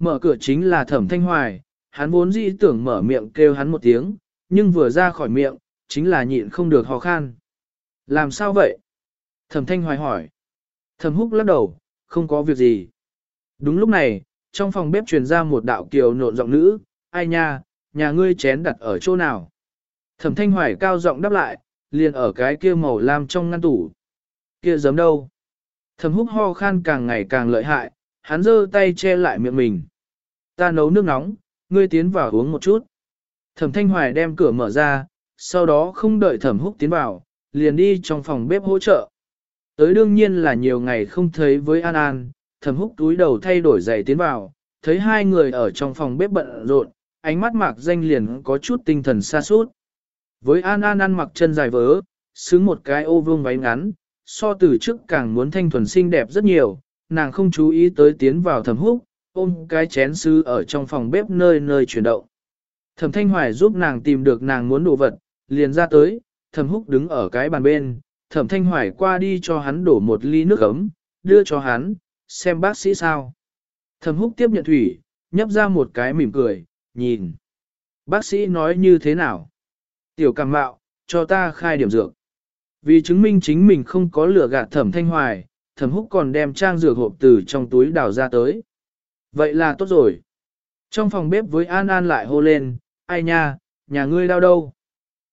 Mở cửa chính là thẩm thanh hoài, hắn vốn dĩ tưởng mở miệng kêu hắn một tiếng, nhưng vừa ra khỏi miệng, chính là nhịn không được ho khan. Làm sao vậy? Thẩm thanh hoài hỏi. Thẩm húc lắc đầu, không có việc gì. Đúng lúc này, trong phòng bếp truyền ra một đạo kiều nộn giọng nữ, ai nha, nhà ngươi chén đặt ở chỗ nào? Thẩm thanh hoài cao giọng đáp lại, liền ở cái kia màu lam trong ngăn tủ. Kia giấm đâu? Thẩm húc ho khan càng ngày càng lợi hại, hắn giơ tay che lại miệng mình. Ta nấu nước nóng, ngươi tiến vào uống một chút. Thẩm thanh hoài đem cửa mở ra, sau đó không đợi thẩm húc tiến vào, liền đi trong phòng bếp hỗ trợ. Tới đương nhiên là nhiều ngày không thấy với An An, thẩm húc túi đầu thay đổi giày tiến vào, thấy hai người ở trong phòng bếp bận rộn, ánh mắt mạc danh liền có chút tinh thần xa sút Với An An ăn mặc chân dài vớ, xứng một cái ô vương váy ngắn, so từ trước càng muốn thanh thuần xinh đẹp rất nhiều, nàng không chú ý tới tiến vào thẩm húc, ôm cái chén sứ ở trong phòng bếp nơi nơi chuyển động. Thẩm Thanh Hoài giúp nàng tìm được nàng muốn đồ vật, liền ra tới, thẩm húc đứng ở cái bàn bên, thẩm Thanh Hoài qua đi cho hắn đổ một ly nước ấm, đưa cho hắn, xem bác sĩ sao. Thẩm húc tiếp nhận thủy, nhấp ra một cái mỉm cười, nhìn. Bác sĩ nói như thế nào? Tiểu cảm mạo, cho ta khai điểm dược. Vì chứng minh chính mình không có lửa gạt thẩm thanh hoài, thẩm húc còn đem trang dược hộp từ trong túi đào ra tới. Vậy là tốt rồi. Trong phòng bếp với An An lại hô lên, ai nha, nhà ngươi đau đâu?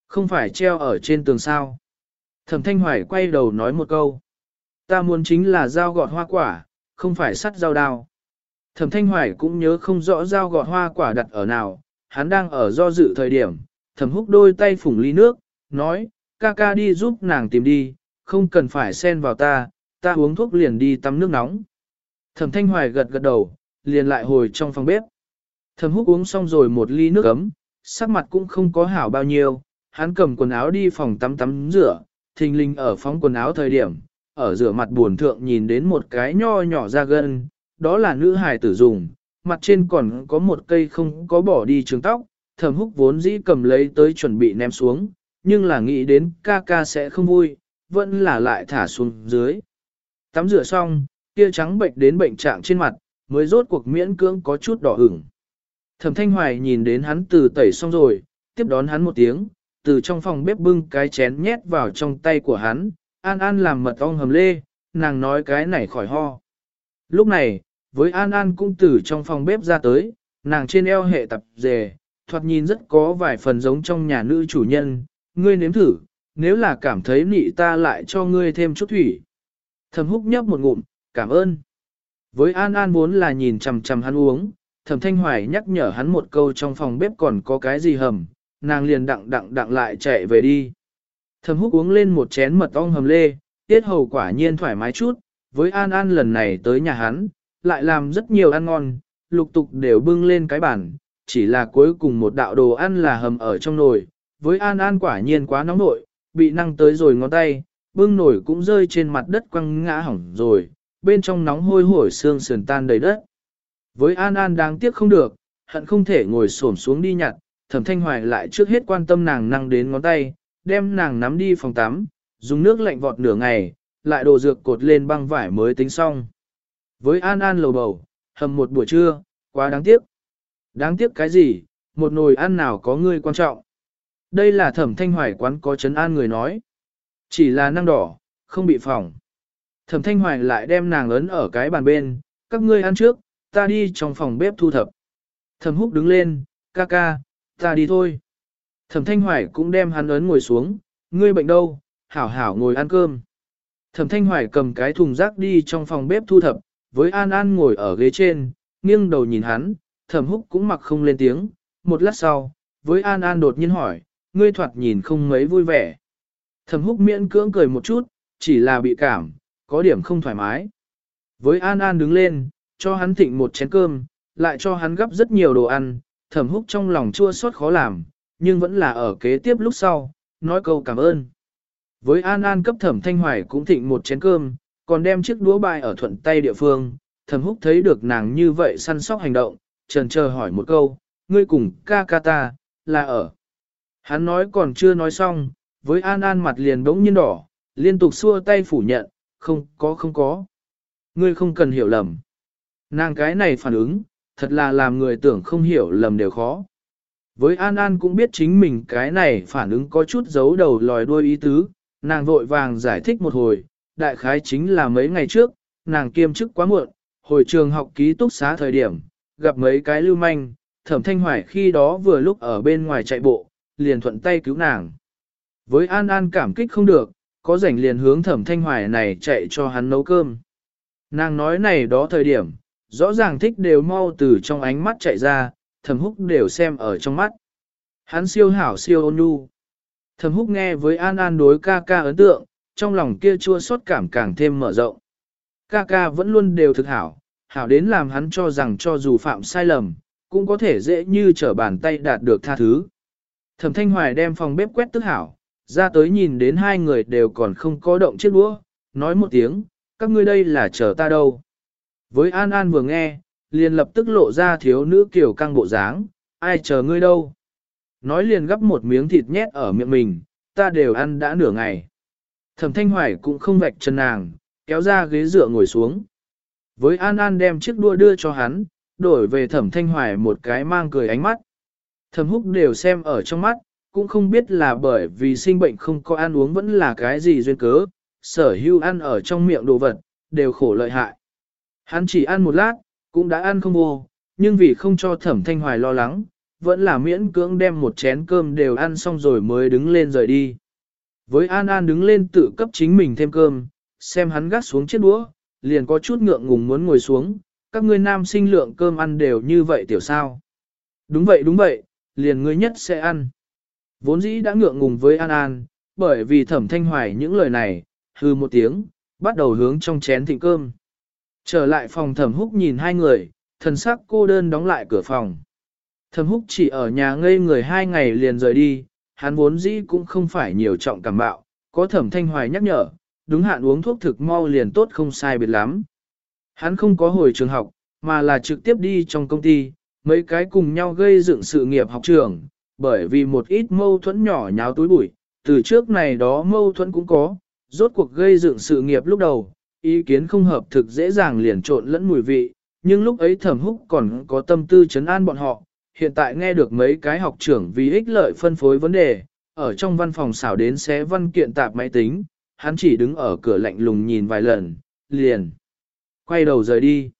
Không phải treo ở trên tường sao? Thẩm thanh hoài quay đầu nói một câu. Ta muốn chính là dao gọt hoa quả, không phải sắt dao đao. Thẩm thanh hoài cũng nhớ không rõ dao gọt hoa quả đặt ở nào, hắn đang ở do dự thời điểm, thẩm húc đôi tay phủng ly nước, nói, ca ca đi giúp nàng tìm đi, không cần phải xen vào ta, ta uống thuốc liền đi tắm nước nóng. Thẩm thanh hoài gật gật đầu, liền lại hồi trong phòng bếp. thầm húc uống xong rồi một ly nước ấm, sắc mặt cũng không có hảo bao nhiêu, hắn cầm quần áo đi phòng tắm tắm rửa, thình linh ở phóng quần áo thời điểm, ở rửa mặt buồn thượng nhìn đến một cái nho nhỏ ra gân, đó là nữ hài tử dùng, mặt trên còn có một cây không có bỏ đi trường tóc, thầm húc vốn dĩ cầm lấy tới chuẩn bị ném xuống, nhưng là nghĩ đến ca ca sẽ không vui, vẫn là lại thả xuống dưới. Tắm rửa xong, kia trắng bệnh đến bệnh trạng trên mặt, mới rốt cuộc miễn cưỡng có chút đỏ ửng. Thẩm Thanh Hoài nhìn đến hắn từ tẩy xong rồi, tiếp đón hắn một tiếng, từ trong phòng bếp bưng cái chén nhét vào trong tay của hắn, An An làm mật ong hầm lê, nàng nói cái này khỏi ho. Lúc này, với An An cũng từ trong phòng bếp ra tới, nàng trên eo hệ tập dề, thoạt nhìn rất có vài phần giống trong nhà nữ chủ nhân, ngươi nếm thử, nếu là cảm thấy nị ta lại cho ngươi thêm chút thủy. Thẩm húc nhấp một ngụm, cảm ơn. Với An An vốn là nhìn chằm chằm hắn uống, thẩm thanh hoài nhắc nhở hắn một câu trong phòng bếp còn có cái gì hầm, nàng liền đặng đặng đặng lại chạy về đi. Thẩm húc uống lên một chén mật ong hầm lê, tiết hầu quả nhiên thoải mái chút, với An An lần này tới nhà hắn, lại làm rất nhiều ăn ngon, lục tục đều bưng lên cái bàn, chỉ là cuối cùng một đạo đồ ăn là hầm ở trong nồi, với An An quả nhiên quá nóng nội, bị năng tới rồi ngón tay, bưng nổi cũng rơi trên mặt đất quăng ngã hỏng rồi, bên trong nóng hôi hổi xương sườn tan đầy đất. Với An An đáng tiếc không được, hận không thể ngồi xổm xuống đi nhặt, thẩm thanh hoài lại trước hết quan tâm nàng năng đến ngón tay, đem nàng nắm đi phòng tắm, dùng nước lạnh vọt nửa ngày, lại đồ dược cột lên băng vải mới tính xong. Với An An lầu bầu, hầm một buổi trưa, quá đáng tiếc. Đáng tiếc cái gì, một nồi ăn nào có người quan trọng. Đây là thẩm thanh hoài quán có chấn an người nói. Chỉ là năng đỏ, không bị phỏng. Thẩm thanh hoài lại đem nàng ấn ở cái bàn bên, các ngươi ăn trước, ta đi trong phòng bếp thu thập. Thẩm húc đứng lên, ca ca, ta đi thôi. Thẩm thanh hoài cũng đem hắn ấn ngồi xuống, ngươi bệnh đâu, hảo hảo ngồi ăn cơm. Thẩm thanh hoài cầm cái thùng rác đi trong phòng bếp thu thập, với An An ngồi ở ghế trên, nghiêng đầu nhìn hắn, thẩm húc cũng mặc không lên tiếng. Một lát sau, với An An đột nhiên hỏi, ngươi thoạt nhìn không mấy vui vẻ. Thẩm húc miễn cưỡng cười một chút, chỉ là bị cảm, có điểm không thoải mái. Với An An đứng lên, cho hắn thịnh một chén cơm, lại cho hắn gấp rất nhiều đồ ăn, thẩm húc trong lòng chua xót khó làm, nhưng vẫn là ở kế tiếp lúc sau, nói câu cảm ơn. Với An An cấp thẩm thanh hoài cũng thịnh một chén cơm, còn đem chiếc đũa bài ở thuận tay địa phương, thẩm húc thấy được nàng như vậy săn sóc hành động, trần chờ hỏi một câu, ngươi cùng ca ca ta, là ở. Hắn nói còn chưa nói xong, với An An mặt liền bỗng nhiên đỏ, liên tục xua tay phủ nhận, không có không có. Ngươi không cần hiểu lầm. Nàng cái này phản ứng, thật là làm người tưởng không hiểu lầm đều khó. Với An An cũng biết chính mình cái này phản ứng có chút giấu đầu lòi đuôi ý tứ, nàng vội vàng giải thích một hồi, đại khái chính là mấy ngày trước, nàng kiêm chức quá muộn, hồi trường học ký túc xá thời điểm, gặp mấy cái lưu manh, thẩm thanh hoài khi đó vừa lúc ở bên ngoài chạy bộ, liền thuận tay cứu nàng. Với An An cảm kích không được, có rảnh liền hướng thẩm thanh hoài này chạy cho hắn nấu cơm. Nàng nói này đó thời điểm, rõ ràng thích đều mau từ trong ánh mắt chạy ra, thẩm húc đều xem ở trong mắt. Hắn siêu hảo siêu ôn nhu. Thẩm húc nghe với An An đối ca ca ấn tượng, trong lòng kia chua xót cảm càng thêm mở rộng. Ca ca vẫn luôn đều thực hảo, hảo đến làm hắn cho rằng cho dù phạm sai lầm, cũng có thể dễ như trở bàn tay đạt được tha thứ. Thẩm Thanh Hoài đem phòng bếp quét tức hảo, ra tới nhìn đến hai người đều còn không có động chiếc đũa, nói một tiếng, các ngươi đây là chờ ta đâu. Với An An vừa nghe, liền lập tức lộ ra thiếu nữ kiểu căng bộ dáng, ai chờ ngươi đâu. Nói liền gấp một miếng thịt nhét ở miệng mình, ta đều ăn đã nửa ngày. Thẩm Thanh Hoài cũng không vạch chân nàng, kéo ra ghế dựa ngồi xuống. Với An An đem chiếc đua đưa cho hắn, đổi về Thẩm Thanh Hoài một cái mang cười ánh mắt. Thẩm Húc đều xem ở trong mắt, cũng không biết là bởi vì sinh bệnh không có ăn uống vẫn là cái gì duyên cớ, sở hưu ăn ở trong miệng đồ vật, đều khổ lợi hại. Hắn chỉ ăn một lát, cũng đã ăn không vô, nhưng vì không cho thẩm thanh hoài lo lắng, vẫn là miễn cưỡng đem một chén cơm đều ăn xong rồi mới đứng lên rời đi. Với An An đứng lên tự cấp chính mình thêm cơm, xem hắn gắt xuống chiếc đũa, liền có chút ngượng ngùng muốn ngồi xuống, các ngươi nam sinh lượng cơm ăn đều như vậy tiểu sao. Đúng vậy đúng vậy, liền ngươi nhất sẽ ăn. Vốn dĩ đã ngượng ngùng với An An, bởi vì thẩm thanh hoài những lời này, hư một tiếng, bắt đầu hướng trong chén thịnh cơm. Trở lại phòng thẩm húc nhìn hai người, thần sắc cô đơn đóng lại cửa phòng. Thẩm húc chỉ ở nhà ngây người hai ngày liền rời đi, hắn vốn dĩ cũng không phải nhiều trọng cảm bạo, có thẩm thanh hoài nhắc nhở, đúng hạn uống thuốc thực mau liền tốt không sai biệt lắm. Hắn không có hồi trường học, mà là trực tiếp đi trong công ty, mấy cái cùng nhau gây dựng sự nghiệp học trường, bởi vì một ít mâu thuẫn nhỏ nháo túi bụi, từ trước này đó mâu thuẫn cũng có, rốt cuộc gây dựng sự nghiệp lúc đầu, ý kiến không hợp thực dễ dàng liền trộn lẫn mùi vị, nhưng lúc ấy thẩm húc còn có tâm tư chấn an bọn họ, hiện tại nghe được mấy cái học trưởng vì ích lợi phân phối vấn đề, ở trong văn phòng xảo đến xé văn kiện tạp máy tính, hắn chỉ đứng ở cửa lạnh lùng nhìn vài lần, liền, quay đầu rời đi.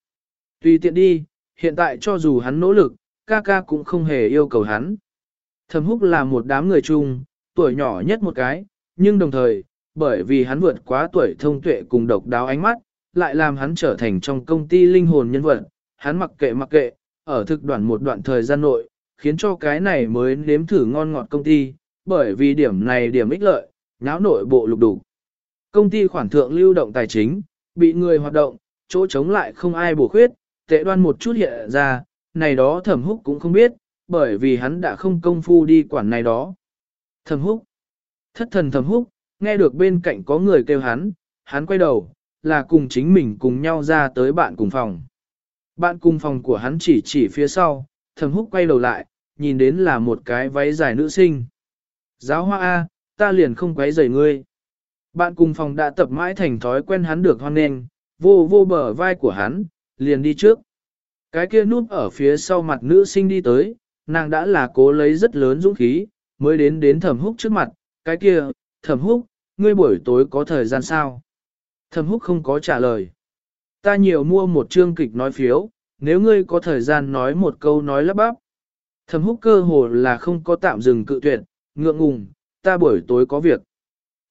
Tùy tiện đi, hiện tại cho dù hắn nỗ lực, ca ca cũng không hề yêu cầu hắn. Thẩm húc là một đám người chung, tuổi nhỏ nhất một cái, nhưng đồng thời, bởi vì hắn vượt quá tuổi thông tuệ cùng độc đáo ánh mắt, lại làm hắn trở thành trong công ty linh hồn nhân vật, hắn mặc kệ mặc kệ, ở thực đoạn một đoạn thời gian nội, khiến cho cái này mới nếm thử ngon ngọt công ty, bởi vì điểm này điểm ích lợi, nháo nội bộ lục đủ. Công ty khoản thượng lưu động tài chính, bị người hoạt động, chỗ chống lại không ai bổ khuyết, tệ đoan một chút hiện ra, này đó thẩm húc cũng không biết, bởi vì hắn đã không công phu đi quản này đó. Thẩm húc, thất thần thẩm húc, nghe được bên cạnh có người kêu hắn, hắn quay đầu, là cùng chính mình cùng nhau ra tới bạn cùng phòng. Bạn cùng phòng của hắn chỉ chỉ phía sau, thẩm húc quay đầu lại, nhìn đến là một cái váy dài nữ sinh. Giáo hoa A, ta liền không quấy rầy ngươi. Bạn cùng phòng đã tập mãi thành thói quen hắn được hoan nghênh, vô vô bờ vai của hắn, liền đi trước. Cái kia núp ở phía sau mặt nữ sinh đi tới, nàng đã là cố lấy rất lớn dũng khí, mới đến đến thẩm húc trước mặt, cái kia, thẩm húc, ngươi buổi tối có thời gian sao? Thẩm húc không có trả lời. Ta nhiều mua một chương kịch nói phiếu, nếu ngươi có thời gian nói một câu nói lắp bắp. Thẩm húc cơ hồ là không có tạm dừng cự tuyệt, ngượng ngùng, ta buổi tối có việc.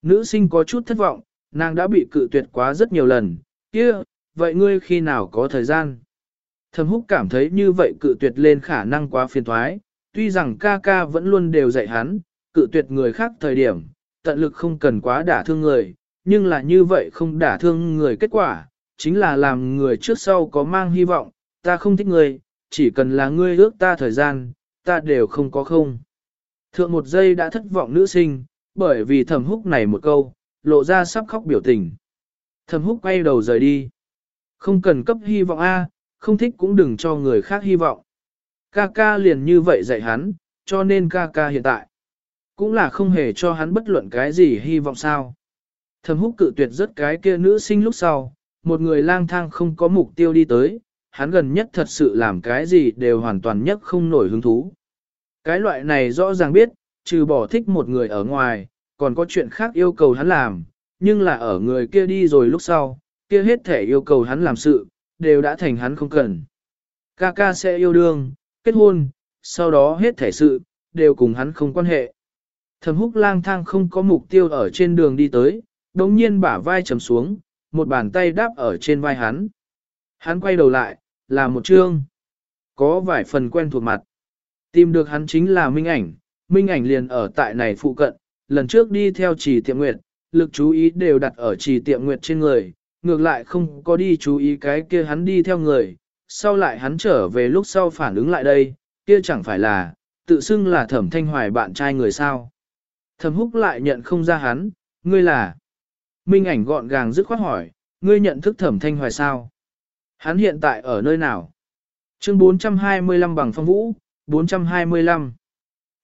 Nữ sinh có chút thất vọng, nàng đã bị cự tuyệt quá rất nhiều lần, kia, vậy ngươi khi nào có thời gian? Thẩm húc cảm thấy như vậy cự tuyệt lên khả năng quá phiền thoái, tuy rằng ca ca vẫn luôn đều dạy hắn, cự tuyệt người khác thời điểm, tận lực không cần quá đả thương người, nhưng là như vậy không đả thương người kết quả, chính là làm người trước sau có mang hy vọng, ta không thích người, chỉ cần là ngươi ước ta thời gian, ta đều không có không. Thượng một giây đã thất vọng nữ sinh, bởi vì thẩm húc này một câu, lộ ra sắp khóc biểu tình. Thẩm húc quay đầu rời đi. Không cần cấp hy vọng A, không thích cũng đừng cho người khác hy vọng. Ca ca liền như vậy dạy hắn, cho nên ca ca hiện tại. Cũng là không hề cho hắn bất luận cái gì hy vọng sao. Thầm húc cự tuyệt rất cái kia nữ sinh lúc sau, một người lang thang không có mục tiêu đi tới, hắn gần nhất thật sự làm cái gì đều hoàn toàn nhất không nổi hứng thú. Cái loại này rõ ràng biết, trừ bỏ thích một người ở ngoài, còn có chuyện khác yêu cầu hắn làm, nhưng là ở người kia đi rồi lúc sau, kia hết thể yêu cầu hắn làm sự, đều đã thành hắn không cần. Ca ca sẽ yêu đương, kết hôn, sau đó hết thể sự, đều cùng hắn không quan hệ. Thẩm húc lang thang không có mục tiêu ở trên đường đi tới, đồng nhiên bả vai trầm xuống, một bàn tay đáp ở trên vai hắn. Hắn quay đầu lại, là một chương. Có vài phần quen thuộc mặt. Tìm được hắn chính là Minh ảnh, Minh ảnh liền ở tại này phụ cận, lần trước đi theo trì tiệm nguyệt, lực chú ý đều đặt ở trì tiệm nguyệt trên người, ngược lại không có đi chú ý cái kia hắn đi theo người, sau lại hắn trở về lúc sau phản ứng lại đây, kia chẳng phải là, tự xưng là thẩm thanh hoài bạn trai người sao. Thẩm húc lại nhận không ra hắn, ngươi là. Minh ảnh gọn gàng dứt khoát hỏi, ngươi nhận thức thẩm thanh hoài sao? Hắn hiện tại ở nơi nào? Chương 425 bằng phong vũ, 425.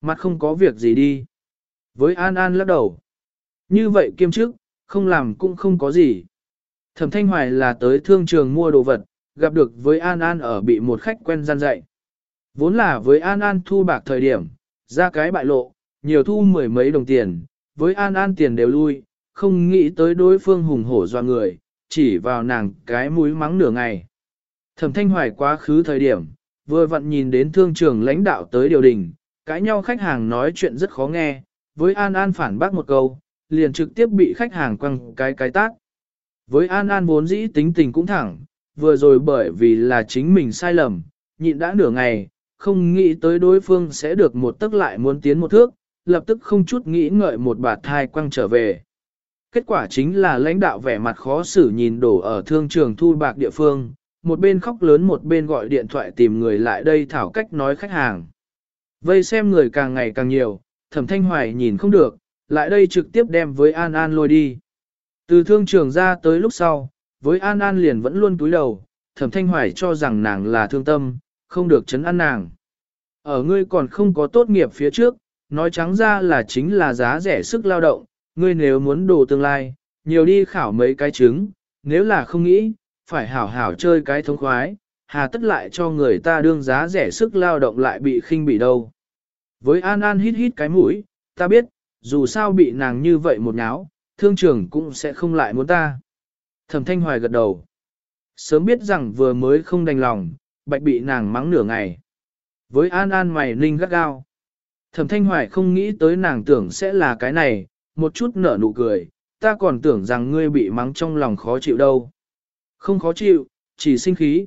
Mặt không có việc gì đi. Với An An lắc đầu. Như vậy kiêm chức, không làm cũng không có gì. Thẩm Thanh Hoài là tới thương trường mua đồ vật, gặp được với An An ở bị một khách quen gian dạy. Vốn là với An An thu bạc thời điểm, ra cái bại lộ, nhiều thu mười mấy đồng tiền, với An An tiền đều lui, không nghĩ tới đối phương hùng hổ doa người, chỉ vào nàng cái mũi mắng nửa ngày. Thẩm Thanh Hoài quá khứ thời điểm, vừa vặn nhìn đến thương trường lãnh đạo tới điều đình, cãi nhau khách hàng nói chuyện rất khó nghe, với An An phản bác một câu, liền trực tiếp bị khách hàng quăng cái cái tác. Với An An vốn dĩ tính tình cũng thẳng, vừa rồi bởi vì là chính mình sai lầm, nhịn đã nửa ngày, không nghĩ tới đối phương sẽ được một tức lại muốn tiến một thước, lập tức không chút nghĩ ngợi một bạt thai quăng trở về. Kết quả chính là lãnh đạo vẻ mặt khó xử nhìn đổ ở thương trường thu bạc địa phương, một bên khóc lớn một bên gọi điện thoại tìm người lại đây thảo cách nói khách hàng. Vây xem người càng ngày càng nhiều, thẩm thanh hoài nhìn không được, lại đây trực tiếp đem với An An lôi đi. Từ thương trường ra tới lúc sau, với An An liền vẫn luôn túi đầu, thẩm thanh hoài cho rằng nàng là thương tâm, không được chấn an nàng. Ở ngươi còn không có tốt nghiệp phía trước, nói trắng ra là chính là giá rẻ sức lao động, ngươi nếu muốn đồ tương lai, nhiều đi khảo mấy cái trứng, nếu là không nghĩ, phải hảo hảo chơi cái thống khoái, hà tất lại cho người ta đương giá rẻ sức lao động lại bị khinh bị đâu. Với An An hít hít cái mũi, ta biết, dù sao bị nàng như vậy một nháo, thương trưởng cũng sẽ không lại muốn ta. Thẩm Thanh Hoài gật đầu. Sớm biết rằng vừa mới không đành lòng, bạch bị nàng mắng nửa ngày. Với An An mày ninh gắt gao. Thẩm Thanh Hoài không nghĩ tới nàng tưởng sẽ là cái này, một chút nở nụ cười, ta còn tưởng rằng ngươi bị mắng trong lòng khó chịu đâu. Không khó chịu, chỉ sinh khí.